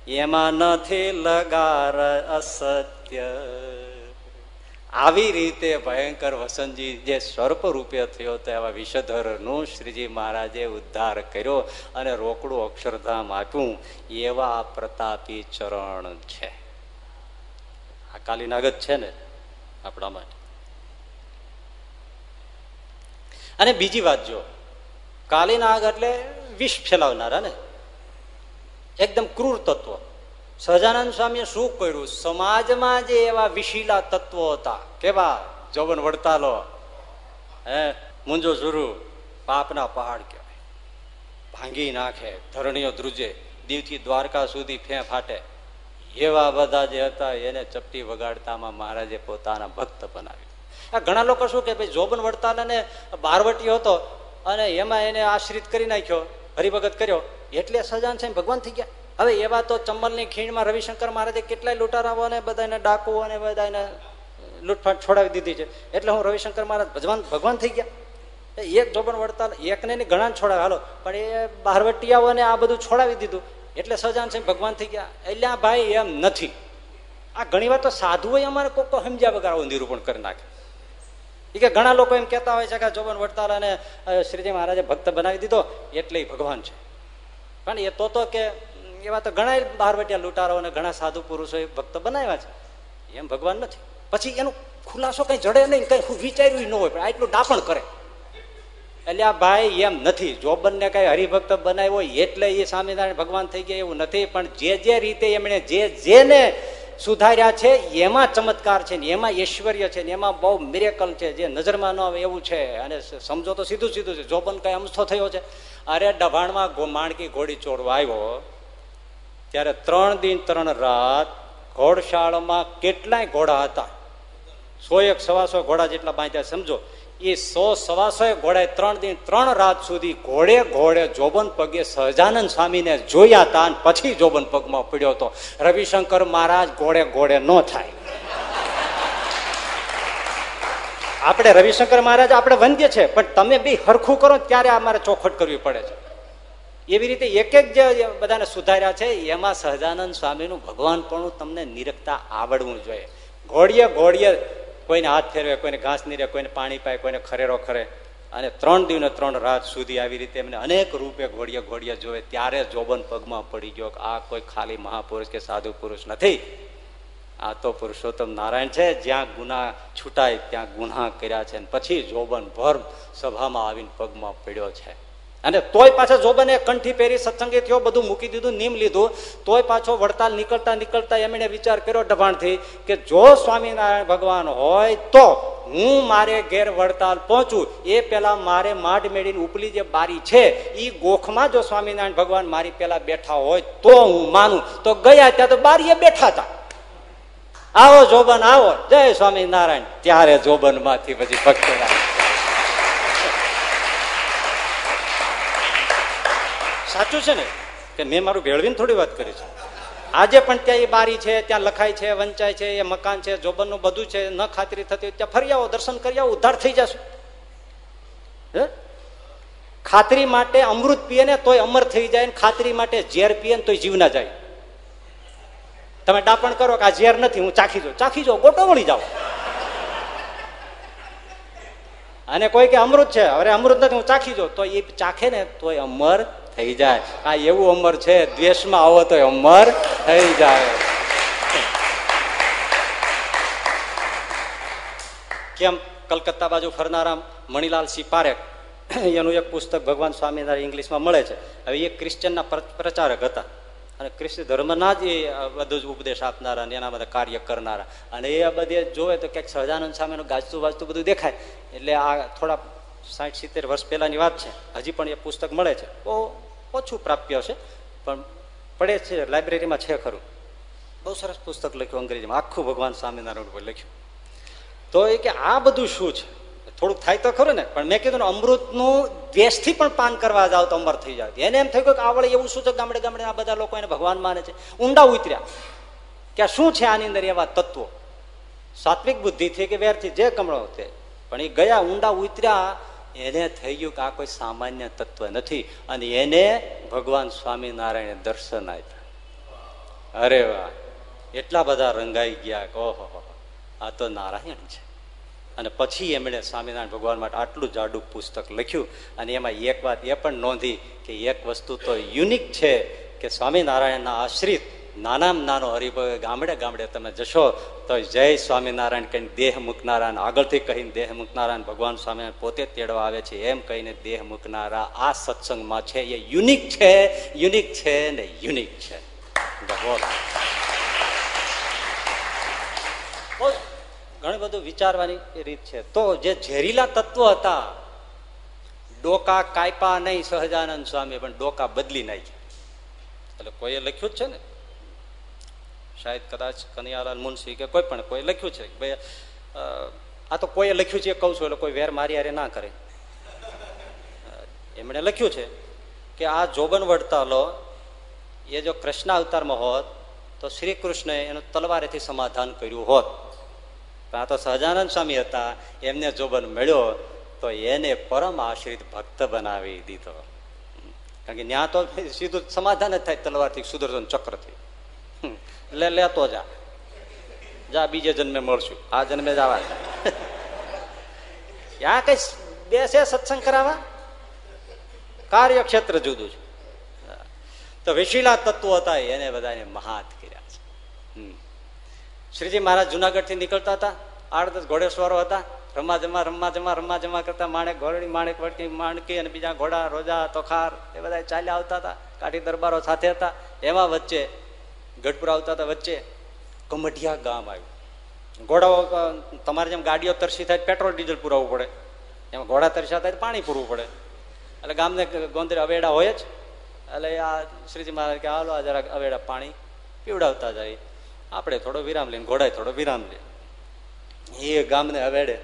એમાં નથી લગાર અસત્ય. આવી રીતે ભયંકર વસંતજી જે સ્વર્પ રૂપે થયો હતો એવા વિષધરનું શ્રીજી મહારાજે ઉદ્ધાર કર્યો અને રોકડું અક્ષરધામ આપ્યું. એવા પ્રતાપી ચરણ છે. આ કાલીનાગત છે ને આપણા માટે. અને બીજી વાત જો કાલીનાગ એટલે વિષ ફેલાવનારા ને. એકદમ ક્રૂર તત્વ. સહજાનંદ સ્વામીએ શું કર્યું? સમાજમાં જે એવા વિશીલા તત્વો હતા, કેવા? જોબન વડતાલો. હે, મુંજો ઝુરુ પાપના પહાડ કહેવાય. ભાંગી નાખે, ધરણીઓ ધ્રુજે, દીવથી દ્વારકા સુધી ફે ફાટે. એવા બધા જે હતા, એને ચપટી વગાડતામાં મહારાજે પોતાના ભક્ત બનાવ્યું. આ ઘણા લોકો શું કે, ભાઈ, જોબન વડતાલ અને બારવટીયો હતો અને એમાં એને આશ્રિત કરી નાખ્યો, હરિભગત કર્યો. એટલે સજાન છે ભગવાન થઈ ગયા. હવે એવા તો ચંબલની ખીણમાં રવિશંકર મહારાજે કેટલાય લૂંટારાઓ અને બધાને ડાકુઓ અને બધાને લૂંટફાટ છોડાવી દીધી છે. એટલે હું રવિશંકર મહારાજ ભગવાન ભગવાન થઈ ગયા. એક જોબન વડતાલ એકને ઘણા છોડાવે. હાલો, પણ એ બહારવટિયાઓને આ બધું છોડાવી દીધું. એટલે સજાન છે ભગવાન થઈ ગયા. એટલે આ ભાઈ, એમ નથી. આ ઘણી વાર તો સાધુઓ અમારે કોઈ કોઈ સમજ્યા વગર આવું નિરૂપણ કરી નાખે. એ કે ઘણા લોકો એમ કહેતા હોય છે કે જોબન વડતાલ અને શ્રીજી મહારાજે ભક્ત બનાવી દીધો, એટલે ભગવાન છે. પણ એ તો તો કે એવા તો ઘણા બહારવટિયા લૂંટારો અને ઘણા સાધુ પુરુષોએ ભક્ત બનાવ્યા છે. એમ ભગવાન નથી. પછી એનો ખુલાસો કઈ જડે નહીં, કઈ વિચાર્યું ન હોય, પણ આટલું ડાપણ કરે. એટલે આ ભાઈ એમ નથી. જોબનને કઈ હરિભક્ત બનાવ્યો એટલે એ સ્વામિનારાયણ ભગવાન થઈ ગયા એવું નથી, પણ જે જે રીતે એમણે જે જેને સુધાર્યા છે, એમાં ચમત્કાર છે ને, એમાં ઐશ્વર્ય છે ને, એમાં બહુ મિરેકલ છે, જે નજરમાં ન આવે એવું છે. અને સમજો તો સીધું સીધું છે. જોબન કઈ અમથો થયો છે, અરે ડભાણમાં માણકી ઘોડી ચોડવા આવ્યો ત્યારે ત્રણ દિન, ત્રણ રાત ઘોડશાળમાં કેટલાય ઘોડા હતા. સો એક સવાસો ઘોડા જેટલા બાંધ્યા, સમજો. એ સો સવાસો ઘોડા ત્રણ દિન, ત્રણ રાત સુધી ઘોડે ઘોડે જોબન પગે સહજાનંદ સ્વામીને જોયા હતા પછી જોબન પગમાં પડ્યો હતો. રવિશંકર મહારાજ ઘોડે ઘોડે ન થાય. આપણે રવિશંકર મહારાજ, આપણે વંદ્ય છે, પણ તમે બી હરખું કરો ત્યારે અમારે ચોખટ કરવી પડે છે. એવી રીતે એક એક જે બધાને સુધાર્યા છે, એમાં સહજાનંદ સ્વામીનું ભગવાન પણ તમને નિરખતા આવડવું જોઈએ. ઘોડીએ ઘોડીએ કોઈને હાથ ફેરવે, કોઈને ઘાસ નીરે, કોઈને પાણી પાય, કોઈને ખરેરો ખરે. અને ત્રણ દિવસ ત્રણ રાત સુધી આવી રીતે એમને અનેક રૂપે ઘોડીએ ઘોડીએ જોવે, ત્યારે જોબન પગમાં પડી ગયો આ કોઈ ખાલી મહાપુરુષ કે સાધુ પુરુષ નથી. આ તો પુરુષોત્તમ નારાયણ છે, જ્યાં ગુના છૂટાય, ત્યાં ગુના કર્યા છે. પછી જોબન ભર સભામાં આવીને પગમાં પડ્યો છે. અને તોય પાછા જોબને કંઠી પહેરી સત્સંગી થયો, બધું મૂકી દીધું, નિમ લીધું, તોય પાછો વડતાલ નીકળતા નીકળતા એમણે વિચાર કર્યો ડભાણથી કે જો સ્વામિનારાયણ ભગવાન હોય તો હું મારે ઘેર વડતાલ પહોંચું. એ પેલા મારે માઢ મેળીને ઉપલી જે બારી છે એ ગોખમાં જો સ્વામિનારાયણ ભગવાન મારી પેલા બેઠા હોય તો હું માનું. તો ગયા ત્યાં તો બારીએ બેઠા હતા આવો જોબન આવો. જય સ્વામિનારાયણ. ત્યારે જોબનમાંથી પછી ભક્ત સાચું છે ને? કે મેં મારું ભેળવીને થોડી વાત કરી છે. આજે પણ ત્યાં એ બારી છે, ત્યાં લખાય છે, વંચાય છે, એ મકાન છે, જોબનનું બધું છે, ન ખાતરી થતી હોય, ત્યાં ફરી આવો, દર્શન કરી આવો, ઉદ્ધાર થઈ જશે. ખાતરી માટે અમૃત પીએ ને તોય અમર થઈ જાય ને ખાતરી માટે ઝેર પીએ ને તોય જીવ ના જાય. તમે ડાપણ કરો કે આ ઝેર નથી, હું ચાખી જાઉં. ચાખી જાઉં ગોટો મળી જાઓ અને કોઈ કે અમૃત છે હવે અમૃત નથી, હું ચાખી જાઉં. તો એ ચાખે ને તોય અમર થઈ જાય. આ એવું અમર છે, દ્વેષમાં આવો તો અમર થઈ જાય. કેમ? કલકત્તા બાજુ ફરનારા મણિલાલ સિંહ પારેખ, એનું એક પુસ્તક ભગવાન સ્વામિનારાયણ ઇંગ્લિશમાં મળે છે. હવે એ ક્રિશ્ચનના પ્રચારક હતા. અને ક્રિસ્તી ધર્મના જ એ બધું જ ઉપદેશ આપનારા અને એના બધા કાર્ય કરનારા. અને એ બધે જોવે તો ક્યાંક સહજાનંદ સામેનું ગાજતું વાજતું બધું દેખાય. એટલે આ થોડા સાઠ સિત્તેર વર્ષ પહેલાની વાત છે. હજી પણ એ પુસ્તક મળે છે. બહુ ઓછું પ્રાપ્ય છે, પણ પડે છે, લાઇબ્રેરીમાં છે ખરું. બહુ સરસ પુસ્તક લખ્યું અંગ્રેજીમાં. આખું ભગવાન સ્વામિનારાયણ ઉપર લખ્યું. તો એ કે આ બધું શું છે? થોડુંક થાય તો ખરું ને, પણ મેં કીધું ને, અમૃતનું દ્વેષથી પણ પાન કરવા જાવ તો અમર થઈ જાય. એને એમ થયું કે આવડે એવું શું છે? ગામડે ગામડે આ બધા લોકો એને ભગવાન માને છે. ઊંડા ઉતર્યા. કે શું છે આની અંદર એવા તત્વો? સાત્વિક બુદ્ધિથી કે વેરથી જે કમળો તે. પણ એ ગયા, ઊંડા ઉતર્યા એને થઈ ગયું કે આ કોઈ સામાન્ય તત્વ નથી. અને એને ભગવાન સ્વામિનારાયણે દર્શન આપ્યા. અરે વાહ, એટલા બધા રંગાઈ ગયા ઓહો આ તો નારાયણ છે. અને પછી એમણે સ્વામિનારાયણ ભગવાન માટે આટલું જાડું પુસ્તક લખ્યું. અને એમાં એક વાત એ પણ નોંધી કે એક વસ્તુ તો યુનિક છે કે સ્વામિનારાયણના આશ્રિત નાનામાં નાનો હરિભય ગામડે ગામડે તમે જશો, તો જય સ્વામિનારાયણ કહીને દેહ મૂકનારાને આગળથી કહીને દેહ મૂકનારા ભગવાન સ્વામિનારાયણ પોતે તેડવા આવે છે, એમ કહીને દેહ મૂકનારા આ સત્સંગમાં છે, એ યુનિક છે યુનિક છે ને યુનિક છે. ઘણું બધું વિચારવાની રીત છે. તો જે ઝેરીલા તત્વો હતા, ડોકા કાયપા નહીં સહજાનંદ સ્વામી, પણ ડોકા બદલી નાખ્યા. એટલે કોઈએ લખ્યું જ છે ને? શાયદ કદાચ કનૈયાલાલ મુનશી કે કોઈ પણ કોઈ લખ્યું છે ભાઈ આ તો કોઈએ લખ્યું છે કહું છું, એટલે કોઈ વેર મારી હારે ના કરે. એમણે લખ્યું છે કે આ જોબન વડતાલો એ જો કૃષ્ણ અવતારમાં હોત, તો શ્રી કૃષ્ણએ એનું તલવારેથી સમાધાન કર્યું હોત. આ તો સહજાનંદ સ્વામી હતા, એમને જોબન મળ્યો, તો એને પરમ આશ્રિત ભક્ત બનાવી દીધો. કારણ કે ત્યાં તો સીધું સમાધાન જ થાય, તલવારથી સુદર્શન ચક્રથી. લે લેતો જા. જા, બીજે જન્મે મળશું. આ જન્મે જવા ત્યાં કઈ બેસે સત્સંગ કરાવવા? કાર્યક્ષેત્ર જુદું છે. તો વિશીલા તત્વો હતા, એને બધાને મહાત કર્યા છે. શ્રીજી મહારાજ જુનાગઢથી નીકળતા હતા. આઠ દસ ઘોડેશ્વરો હતા. રમા જમા રમા જમા રમા જમા કરતા માણેક ઘોરડી, માણેક વડકી, માણકી અને બીજા ઘોડા, રોજા, તોખાર, એ બધા ચાલ્યા આવતા હતા. કાઠી દરબારો સાથે હતા. એમાં વચ્ચે ગઢપુર આવતા હતા વચ્ચે કમઢિયા ગામ આવ્યું. ઘોડાઓ તમારે જેમ ગાડીઓ તરસી થાય, પેટ્રોલ, ડીઝલ પુરાવવું પડે. એમાં ઘોડા તરસ્યા થાય પાણી પૂરવું પડે. એટલે ગામને ગોંદરે અવેડા હોય જ. એટલે આ શ્રીજી મહારાજ કે, હાલો, આ જરાક અવેડા પાણી પીવડાવતા જાય. આપણે થોડો વિરામ લઈને, ઘોડાએ થોડો વિરામ લે. એ ગામને અવેડે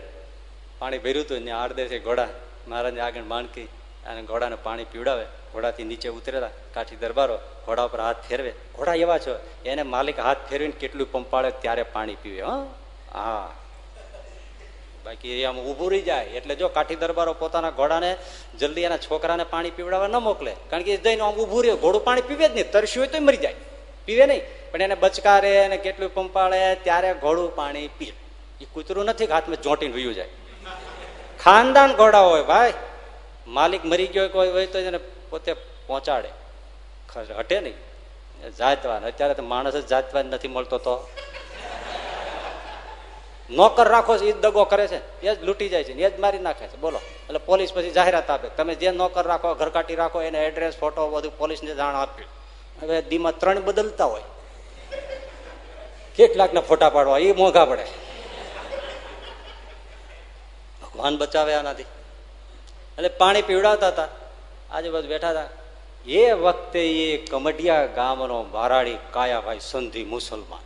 પાણી ભર્યું હતું ને આડદેથી ઘોડા મહારાજને આગળ માણકી અને ઘોડાને પાણી પીવડાવે. ઘોડાથી નીચે ઉતરેલા કાઠી દરબારો ઘોડા ઉપર હાથ ફેરવે. ઘોડા એવા છો, એને માલિક હાથ ફેરવીને કેટલું પંપાળે ત્યારે પાણી પીવે, હા? બાકી આમ ઉભું રહી જાય. એટલે જો કાઠી દરબારો પોતાના ઘોડાને જલ્દી એના છોકરાને પાણી પીવડાવવા ન મોકલે. કારણ કે જઈને આમ ઉભું રહ્યો. ઘોડું પાણી પીવે જ નહીં. તરસ્યું હોય તો મરી જાય. પીવે નહીં. પણ એને બચકારે અને કેટલું પંપાળે ત્યારે ઘોડું પાણી પીએ. એ કૂતરું નથી હાથમાં જોટીને વયું જાય. ખાનદાન ઘોડા હોય, ભાઈ. માલિક મરી ગયો કોઈ હોય તો એને પોતે પહોંચાડે. હટે નહીં. જાતવાન. અત્યારે તો માણસ જ જાતવાન નથી મળતો તો. નોકર રાખો છે એ જ દગો કરે છે. એ જ લૂંટી જાય છે એ જ મારી નાખે છે. બોલો. એટલે પોલીસ પછી જાહેરાત આપે. તમે જે નોકર રાખો ઘરકાટી રાખો, એને એડ્રેસ ફોટો બધું પોલીસને જાણ આપ્યું હવે દીમાં ત્રણ બદલતા હોય. કેટલાક ના ફોટા પાડવા એ મોંઘા પડે. ભગવાન બચાવે આનાથી. એટલે પાણી પીવડાવતા હતા. આજુબાજુ બેઠા હતા. એ વખતે એ કમટિયા ગામનો બારાડી કાયાભાઈ સંધિ મુસલમાન.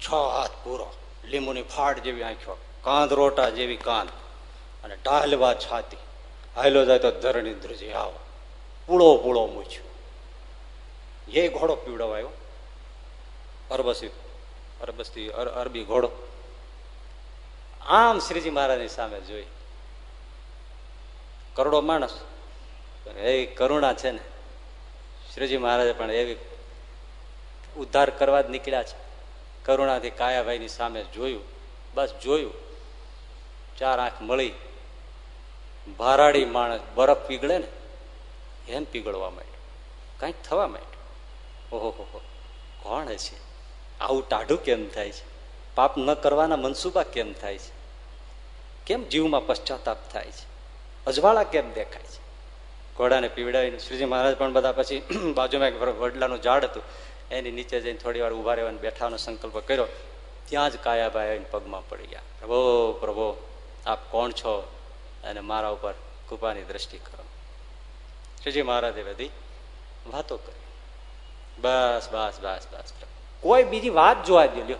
છ હાથ પૂરો, લીંબુની ફાટ જેવી આંખો કાંદ રોટા જેવી કાંદ અને ટાહલવા છાતી. હાલો જાય તો ધરણી ધ્રુજી આવો. પૂળો પૂળો મૂછ્યો. એ ઘોડો પીવડાવાયો. અરબસી અરબસી અરબી ઘોડો. આમ શ્રીજી મહારાજની સામે જોઈ. કરોડો માણસ એ કરુણા છે ને. શ્રીજી મહારાજે પણ એવી ઉદ્ધાર કરવા જ નીકળ્યા છે. કરુણાથી કાયાભાઈની સામે જોયું. બસ જોયું. ચાર આંખ મળી. ભારાડી માણસ બરફ પીગળે ને, એમ પીગળવા માંડ્યું. કંઈક થવા માંડ્યું. ઓહો હો કોણ છે? આવું ટાઢું કેમ થાય છે? પાપ ન કરવાના મનસુબા કેમ થાય છે? કેમ જીવમાં પશ્ચાતાપ થાય છે? અજવાળા કેમ દેખાય છે? ઘોડાને પીવડાવીને શ્રીજી મહારાજ પણ બધા પછી બાજુમાં એક વડલાનું ઝાડ હતું. એની નીચે જઈને થોડી વાર ઊભા રહેવાનો બેઠાનો સંકલ્પ કર્યો. ત્યાં જ કાયાભાઈ આવીને પગમાં પડી ગયા. પ્રભો પ્રભો, આપ કોણ છો? અને મારા ઉપર કૃપાની દ્રષ્ટિ કરો. શ્રીજી મહારાજે બધી વાતો કરી. બસ બસ બસ બસ કોઈ બીજી વાત જોવા દે લ્યો.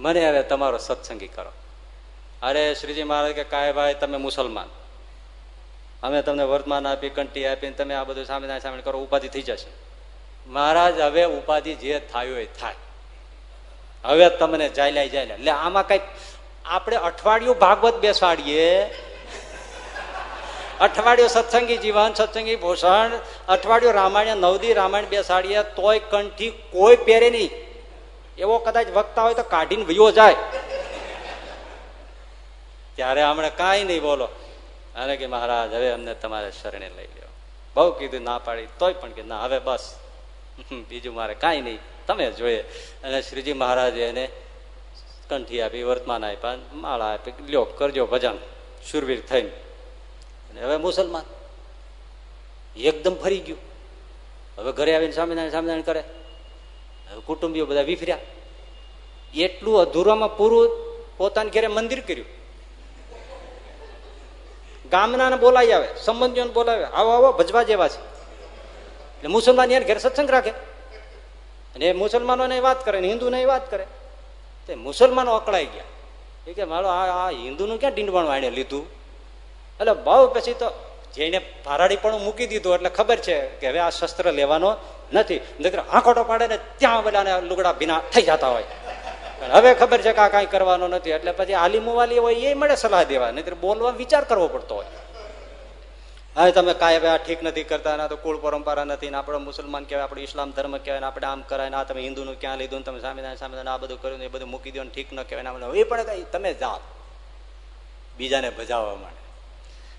મને હવે તમારો સત્સંગી કરો. અરે, શ્રીજી મહારાજ કે કાયાભાઈ, તમે મુસલમાન. અમે તમને વર્તમાન આપી કંટી આપીને તમે આ બધું સામે સામે કરો, ઉપાધિ થઈ જશે. મહારાજ, હવે ઉપાધિ જે થાય એ થાય. હવે તમને જાયલા જાયલા એટલે આમાં કંઈક આપણે અઠવાડિયું ભાગવત બેસાડીએ. અઠવાડિયું સત્સંગી જીવન, સત્સંગી ભૂષણ અઠવાડિયું રામાયણ, નવદી રામાયણ બેસાડીએ, તોય કંઠી કોઈ પહેરે નહીં. એવો કદાચ વક્તા હોય તો કાઢીને વયો જાય. ત્યારે હમણાં કાંઈ નહીં બોલો. અને કે મહારાજ, હવે અમને તમારે શરણે લઈ લ્યો. બહુ કીધું ના પાડી, તોય પણ કે ના, હવે બસ. બીજું મારે કાંઈ નહીં. તમે જોઈએ. અને શ્રીજી મહારાજે એને કંઠી આપી, વર્તમાન આપ્યા માળા આપી લ્યો કરજો ભજન. શુરવીર થઈને. અને હવે મુસલમાન. એકદમ ફરી ગયું. હવે ઘરે આવીને સ્વામિનારાયણ સ્વામિનારાયણ કરે. હવે કુટુંબીઓ બધા વિફર્યા. એટલું અધૂરામાં પૂરું પોતાની ઘેરે મંદિર કર્યું. ગામના બોલાવી આવે, સંબંધીઓને બોલાવે આવો. આવો ભજવા જેવા છે. એટલે મુસલમાન યાર ઘેર સત્સંગ રાખે. અને એ મુસલમાનોને વાત કરે ને હિન્દુને વાત કરે. તે મુસલમાનો અકળાઈ ગયા. એ કે મારો આ આ હિન્દુનું ક્યાં ડીંડવાણું આણે લીધું? એટલે બહુ પછી તો જેને ભારાડી પણ મૂકી દીધું, એટલે ખબર છે કે હવે આ શસ્ત્ર લેવાનો નથી. નકર આંખોટો પાડે ને ત્યાં બધાને લુગડા ભીના થઈ જતા હોય. હવે ખબર છે કે આ કાંઈ કરવાનો નથી. એટલે પછી આલી મુવાલી હોય એ મળે સલાહ દેવા. નહીં બોલવા વિચાર કરવો પડતો હોય. હવે તમે કાંઈ આ ઠીક નથી કરતા, ના તો કુળ પરંપરા નથી, ને આપણે મુસલમાન કહેવાય, આપણે ઇસ્લામ ધર્મ કહેવાય, ને આપણે આમ કરાય, ને આ તમે હિન્દુનું ક્યાં લીધું તમે સામે સામે આ બધું કર્યું ને એ બધું મૂકી દો ઠીક ન કહેવાય એ પણ કઈ તમે જાઓ બીજાને ભજાવવા માટે.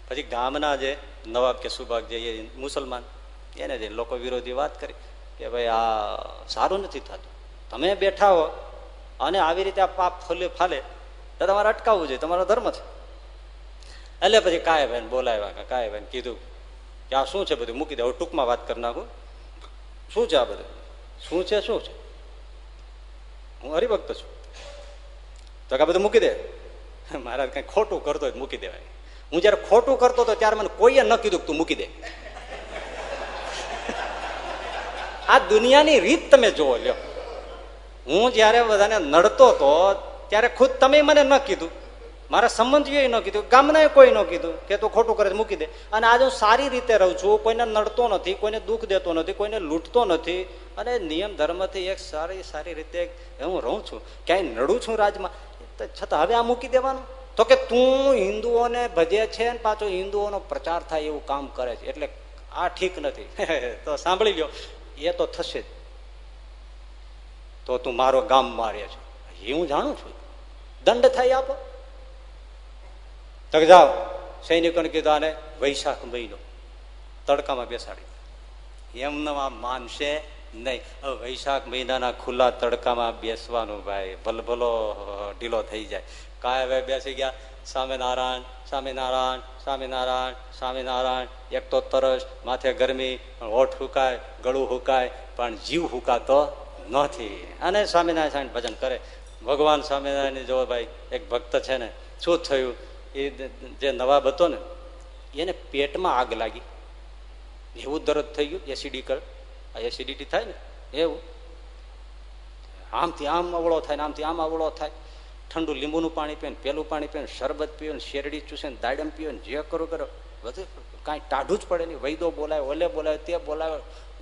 પછી ગામના જે નવાબ કે સુભાગ જે મુસલમાન, એને જે લોકો વિરોધી વાત કરી કે ભાઈ આ સારું નથી થતું. તમે બેઠા હો અને આવી રીતે આ પાપ ફલે ફાલે, તો તમારે અટકાવવું જોઈએ, તમારો ધર્મ છે. એટલે પછી કાયાભાઈ બોલાવ્યા કાયાભાઈ કીધું કે આ શું છે બધું? મૂકી દે, હવે ટૂંકમાં વાત કરી નાખું. શું છે આ બધું? શું છે શું છે? હું હરિભક્ત છું. તો કે બધું મૂકી દે. મહારાજ કઈ ખોટું કરતો હોય મૂકી દેવાય. હું જયારે ખોટું કરતો હતો ત્યારે મને કોઈએ ન કીધું તું મૂકી દે. આ દુનિયાની રીત તમે જોવો લ્યો. હું જયારે બધાને નડતો હતો ત્યારે ખુદ તમે મને ન કીધું. મારા સંબંધીઓએ ન કીધું ગામના કોઈ ન કીધું કે તું ખોટું કરે મૂકી દે. અને આજે હું સારી રીતે રહું છું, કોઈને નડતો નથી, કોઈને દુઃખ દેતો નથી, કોઈને લૂંટતો નથી. અને નિયમ ધર્મથી એક સારી સારી રીતે હું રહું છું. ક્યાંય નડું છું રાજમાં છતાં હવે આ મૂકી દેવાનું. તો કે તું હિન્દુઓને ભજે છે ને પાછો હિન્દુઓનો પ્રચાર થાય એવું કામ કરે છે, એટલે આ ઠીક નથી. તો સાંભળી લ્યો, એ તો થશે જ. તો તું મારો ગામ મારે છે. એ હું જાણું છું. દંડ થાય આપો. તક જાઓ. સૈનિકોને કીધું આને વૈશાખ મહિનો. તડકામાં બેસાડી એમને આ માનશે નહીં. વૈશાખ મહિનાના ખુલ્લા તડકામાં બેસવાનું ભાઈ. ભલભલો ઢીલો થઈ જાય. કાય હવે બેસી ગયા. સ્વામિનારાયણ સ્વામિનારાયણ સ્વામિનારાયણ સ્વામિનારાયણ. એક તો તરસ, માથે ગરમી હોઠ હુકાય, ગળું હુકાય, પણ જીવ હુકાતો નથી. અને સ્વામિનારાયણ ભજન કરે. ભગવાન સ્વામિનારાયણ જો ભાઈ એક ભક્ત છે ને, શું થયું? એ જે નવાબ હતો ને, એને પેટમાં આગ લાગી. એવું દરદ થઈ ગયું એસિડી કર. એસિડિટી થાય ને, એવું. આમથી આમ અવળો થાય ને, આમથી આમ અવળો થાય. ઠંડુ લીંબુનું પાણી પીવે પેલું પાણી પીવે શરબત પીવે ને શેરડી ચૂસે ને, દાડમ પીવે ને જે કરો કરો. બધું કાંઈ ટાઢું જ પડે નહીં. વૈદો બોલાવે ઓલે બોલાવે તે બોલાવે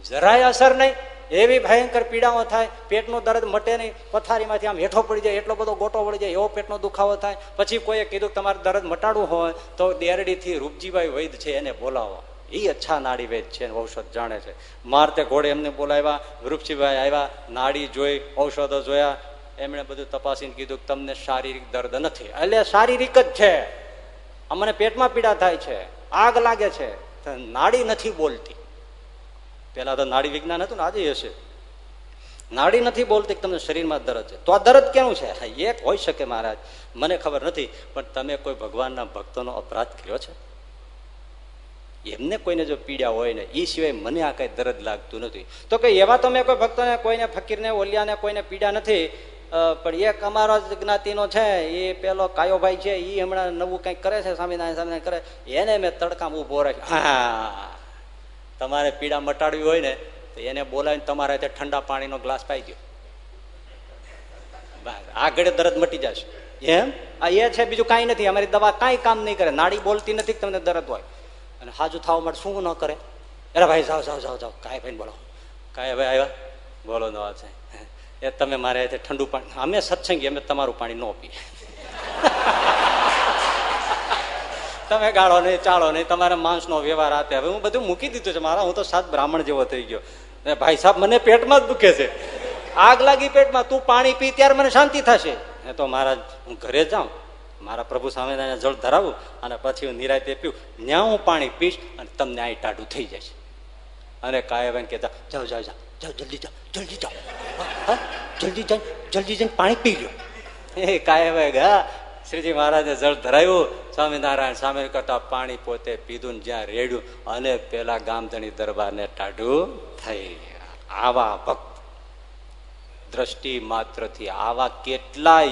જરાય અસર નહીં. એવી ભયંકર પીડાઓ થાય, પેટનો દર્દ મટે નહીં, પથારીમાંથી આમ હેઠો પડી જાય, એટલો બધો ગોટો પડી જાય, એવો પેટનો દુખાવો થાય. પછી કોઈએ કીધું કે તમારે દર્દ મટાડવું હોય, તો દેરડીથી રૂપજીભાઈ વૈદ છે, એને બોલાવો. એ અચ્છા નાડી વૈદ છે ઔષધ જાણે છે. મારતે ઘોડે એમને બોલાવ્યા, રૂપજીભાઈ આવ્યા, નાડી જોઈ, ઔષધો જોયા. એમણે બધું તપાસીને કીધું કે તમને શારીરિક દર્દ નથી. એટલે શારીરિક જ છે. અમને પેટમાં પીડા થાય છે, આગ લાગે છે. નાડી નથી બોલતી. પેલા તો નાડી વિજ્ઞાન હતું ને આજે હશે નાડી નથી બોલતી તમને શરીરમાં દરદ છે. તો આ દરદ કેવું છે? એક હોઈ શકે મહારાજ. મને ખબર નથી, પણ તમે કોઈ ભગવાનના ભક્તોનો અપરાધ કર્યો છે? એમને કોઈને જો પીડા હોય ને એ સિવાય મને આ કઈ દર્દ લાગતું નથી. તો કે એવા તો મેં કોઈ ભક્તોને, કોઈને ફકીરને, ઓલિયાને કોઈને પીડા નથી? પણ એક અમારો જ જ્ઞાતિનો છે, એ પેલો કાયોભાઈ છે એ હમણાં નવું કંઈક કરે છે, સ્વામિનારાયણ સ્વામિનારાયણ કરે. એને મેં તડકામાં ઊભો રાખ્યો. હા તમારે પીડા મટાડવી હોય ને, તો એને બોલાવીને તમારે ત્યાં ઠંડા પાણીનો ગ્લાસ પાઈ દો આગળ દર્દ મટી જશે. એમ? આ એ છે, બીજું કાંઈ નથી. અમારી દવા કાંઈ કામ નહીં કરે. નાડી બોલતી નથી તમને દર્દ હોય. અને હાજુ થવા માટે શું ન કરે? અરે ભાઈ, જાઓ જાઓ જાઓ જાઓ. કાંઈ ભાઈ બોલો કાંઈ ભાઈ આવ્યા? બોલો, ન છે એ તમે મારે ઠંડુ પાણી અમે સત્સંગી, અમે તમારું પાણી ન પીએ. તમે ગાળો નહીં, ચાળો નહીં, તમારે માંસનો વ્યવહાર આપે હવે હું બધું મૂકી દીધું છે. મારા, હું તો સાત બ્રાહ્મણ જેવો થઈ ગયો. ભાઈ સાહેબ મને પેટમાં જ દુખે છે. આગ લાગી પેટમાં. તું પાણી પી, ત્યારે મને શાંતિ થશે. એ તો મારા હું ઘરે જાઉં. મારા પ્રભુ સામે જળ ધરાવું અને પછી હું નિરાયતે પીવું. ત્યાં હું પાણી પીશ અને તમને અહીં ટાઢું થઈ જશે. અને કાયભાઈ કહેતા, જાઓ જાઓ જાઓ જાઓ, જલ્દી જાઓ જલ્દી જાઓ. જલ્દી જાઓ જલ્દી જઈને પાણી પી લો એ કાયભાઈ ગયા શ્રીજી મહારાજે જળ ધરાવ્યું, સ્વામિનારાયણ સામે કરતા પાણી પોતે પીધું જ્યાં રેડ્યું અને પેલા ગામધણી દરબારને ટાઢું થઈ આવા ભક્ત. દ્રષ્ટિ માત્રથી આવા કેટલાય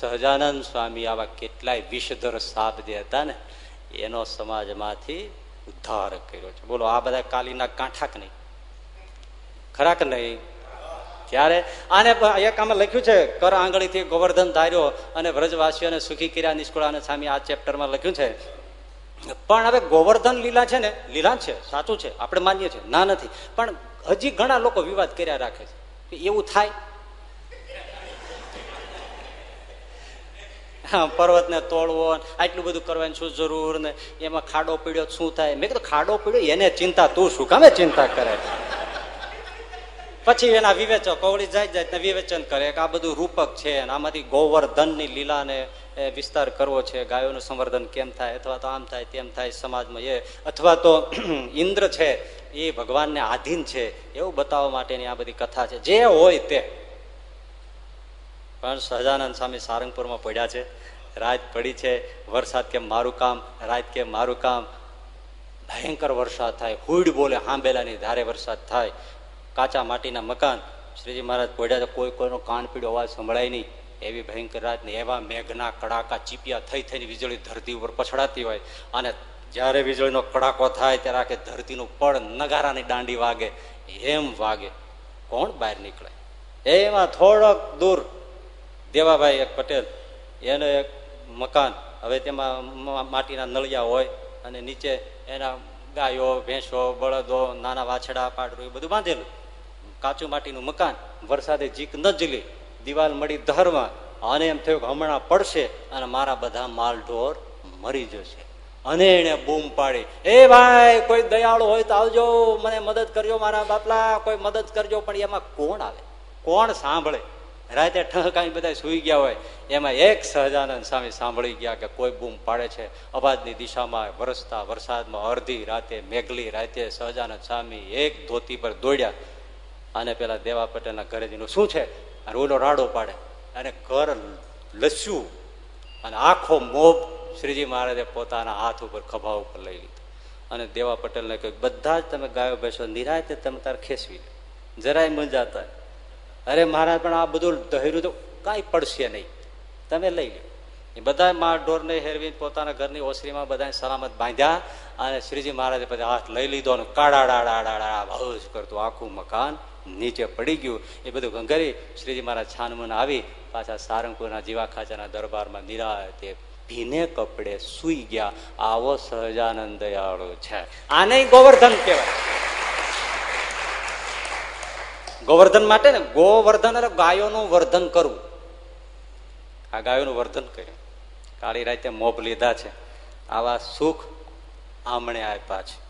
સહજાનંદ સ્વામી, આવા કેટલાય વિષધર સાપ જે હતા ને, એનો સમાજમાંથી ઉદ્ધાર કર્યો છે. બોલો, આ બધા કાલીના કાંઠા કે નહીં. ખરાક નહીં. ત્યારે આને એક આમાં લખ્યું છે, કર આંગળીથી ગોવર્ધન ધાર્યો અને વ્રજવાસીઓને સુખી કર્યા. નિષ્કુળાને સ્વામી આ ચેપ્ટરમાં લખ્યું છે. પણ હવે ગોવર્ધન લીલા છે ને? લીલા છે, સાચું છે, આપણે માનીએ છીએ. ના, નથી. પણ હજી ઘણા લોકો વિવાદ કર્યા રાખે છે. એવું થાય? પર્વત ને તોડવો, આટલું બધું કરવાની શું જરૂર ને? એમાં ખાડો પીડ્યો, શું થાય? મેં કીધું, ખાડો પીડ્યો, એને ચિંતા તું શું? કામે ચિંતા કરે? પછી એના વિવેચક કવળી જાય જાય વિવેચન કરે કે આ બધું રૂપક છે આમાંથી ગોવર્ધનની લીલાને વિસ્તાર કરવો છે, ગાયોનું સંવર્ધન કેમ થાય? અથવા તો આમ થાય, તેમ થાય સમાજમાં એ. અથવા તો ઇન્દ્ર છે, એ ભગવાનને આધીન છે, એવું બતાવવા માટેની આ બધી કથા છે. જે હોય તે. પણ સહજાનંદ સ્વામી સારંગપુરમાં પડ્યા છે. રાત પડી છે, વરસાદ કે મારું કામ, રાત કે મારું કામ. ભયંકર વરસાદ થાય હુડ બોલે હાંબેલાની ધારે વરસાદ થાય. કાચા માટીના મકાન. શ્રીજી મહારાજ પડ્યા કોઈ કોઈનો કાન પીડ્યો અવાજ સંભળાય નહીં. એવી ભયંકર રાત એવા મેઘના કડાકા ચીપિયા થઈ થઈને વીજળી ધરતી ઉપર પછડાતી હોય. અને જ્યારે વીજળીનો કડાકો થાય ત્યારે આખે ધરતીનું પડ નગારાની દાંડી વાગે. એમ વાગે. કોણ બહાર નીકળે? એમાં થોડોક દૂર. દેવાભાઈ એક પટેલ, એનો એક મકાન. હવે તેમાં માટીના નળિયા હોય અને નીચે એના ગાયો, ભેંસો, બળદો, નાના વાછડા પાડરું એ બધું બાંધેલું. કાચું માટીનું મકાન વરસાદે જીક ન જલી. દિવાલ મળી ધરવા. અને એમ થયું કે હમણાં પડશે અને મારા બધા માલ ઢોર મરી જશે. અને એને બૂમ પાડી. એ ભાઈ, કોઈ દયાળુ હોય તો આવજો. મને મદદ કરજો મારા બાપલા. કોઈ મદદ કરજો. પણ એમાં કોણ આવે? કોણ સાંભળે? રાતે ઠહકાઈ બધા સુઈ ગયા હોય. એમાં એક સહજાનંદ સ્વામી સાંભળી ગયા કે કોઈ બૂમ પાડે છે. અવાજની દિશામાં વરસતા વરસાદમાં અડધી રાતે, મેઘલી રાતે સહજાનંદ સ્વામી એક ધોતી પર દોડ્યા. અને પેલા દેવા પટેલના ઘરે શું છે? અને ઓલો રાડો પાડે. અને ઘર લસ્યું. અને આખો મોભ શ્રીજી મહારાજે પોતાના હાથ ઉપર ખભા ઉપર લઈ લીધો. અને દેવા પટેલને કહ્યું, બધા જ તમે ગાયો બેસો નિરાયતે તમે તાર ખેસવી જરાય મૂંઝાતા અરે મહારાજ, પણ આ બધું દહેરું તો કાંઈ પડશે નહીં. તમે લઈ લો. એ બધા માર ઢોરને હેરવીને પોતાના ઘરની ઓસરીમાં બધા સલામત બાંધ્યા અને શ્રીજી મહારાજે પછી હાથ લઈ લીધો અને ડાડા ભાવ કરતું આખું મકાન નીચે પડી ગયું, એ બધું ગંગરી શ્રીજી મહારાજ છાનમન આવી, પાછા સારંગપુરના જીવા ખાચાના દરબારમાં નિરાતે ભીને કપડે સુઈ ગયા. આવો સહજાનંદ દયાળો છે. આને ગોવર્ધન કહેવાય. ગોવર્ધન માટે ને ગોવર્ધન એટલે ગાયોનું વર્ધન કરવું. આ ગાયોનું વર્ધન કર્યું. કાળી રાતે મોભ લીધા છે. આવા સુખ આમણે આપ્યા છે.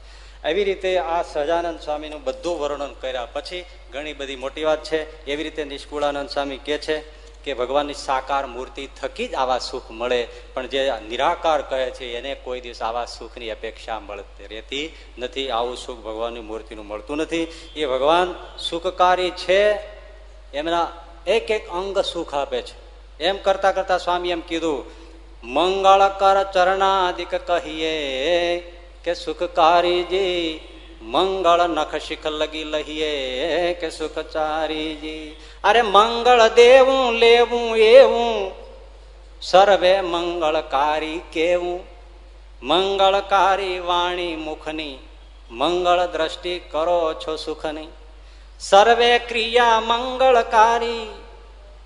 એવી રીતે આ સહજાનંદ સ્વામીનું બધું વર્ણન કર્યા પછી ઘણી બધી મોટી વાત છે. એવી રીતે નિષ્કુળાનંદ સ્વામી કે છે કે ભગવાનની સાકાર મૂર્તિ થકી જ આવા સુખ મળે, પણ જે નિરાકાર કહે છે એને કોઈ દિવસ આવા સુખની અપેક્ષા મળતી રહેતી નથી. આવું સુખ ભગવાનની મૂર્તિનું મળતું નથી. એ ભગવાન સુખકારી છે, એમના એક એક અંગ સુખ આપે છે. એમ કરતા કરતા સ્વામી એમ કીધું, મંગળકર ચરણાદિક કહીએ કે સુખકારીજી મંગળ નખ શિખ લગી લહીએ કે સુખચારીજી અરે મંગળ દેવું, લેવું, એવું, સર્વે મંગળકારી કેવું? મંગળકારી વાણી મુખની, મંગળ દ્રષ્ટિ કરો છો સુખની? સર્વે ક્રિયા મંગળકારી,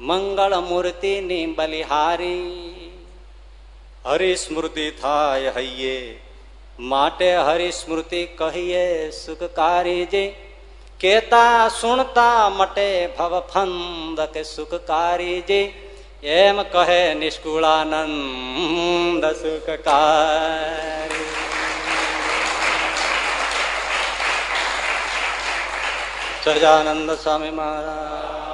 મંગળ મૂર્તિની બલિહારી. હરિસ્મૃતિ થાય હૈયે માટે હરિસ્મૃતિ કહીએ સુખકારીજી કેતા સુણતા મટે ભવ ફંદ કે સુખકારીજી એમ કહે નિષ્કુળાનંદ સુખકારી. સજાનંદ સ્વામી મહારાજ.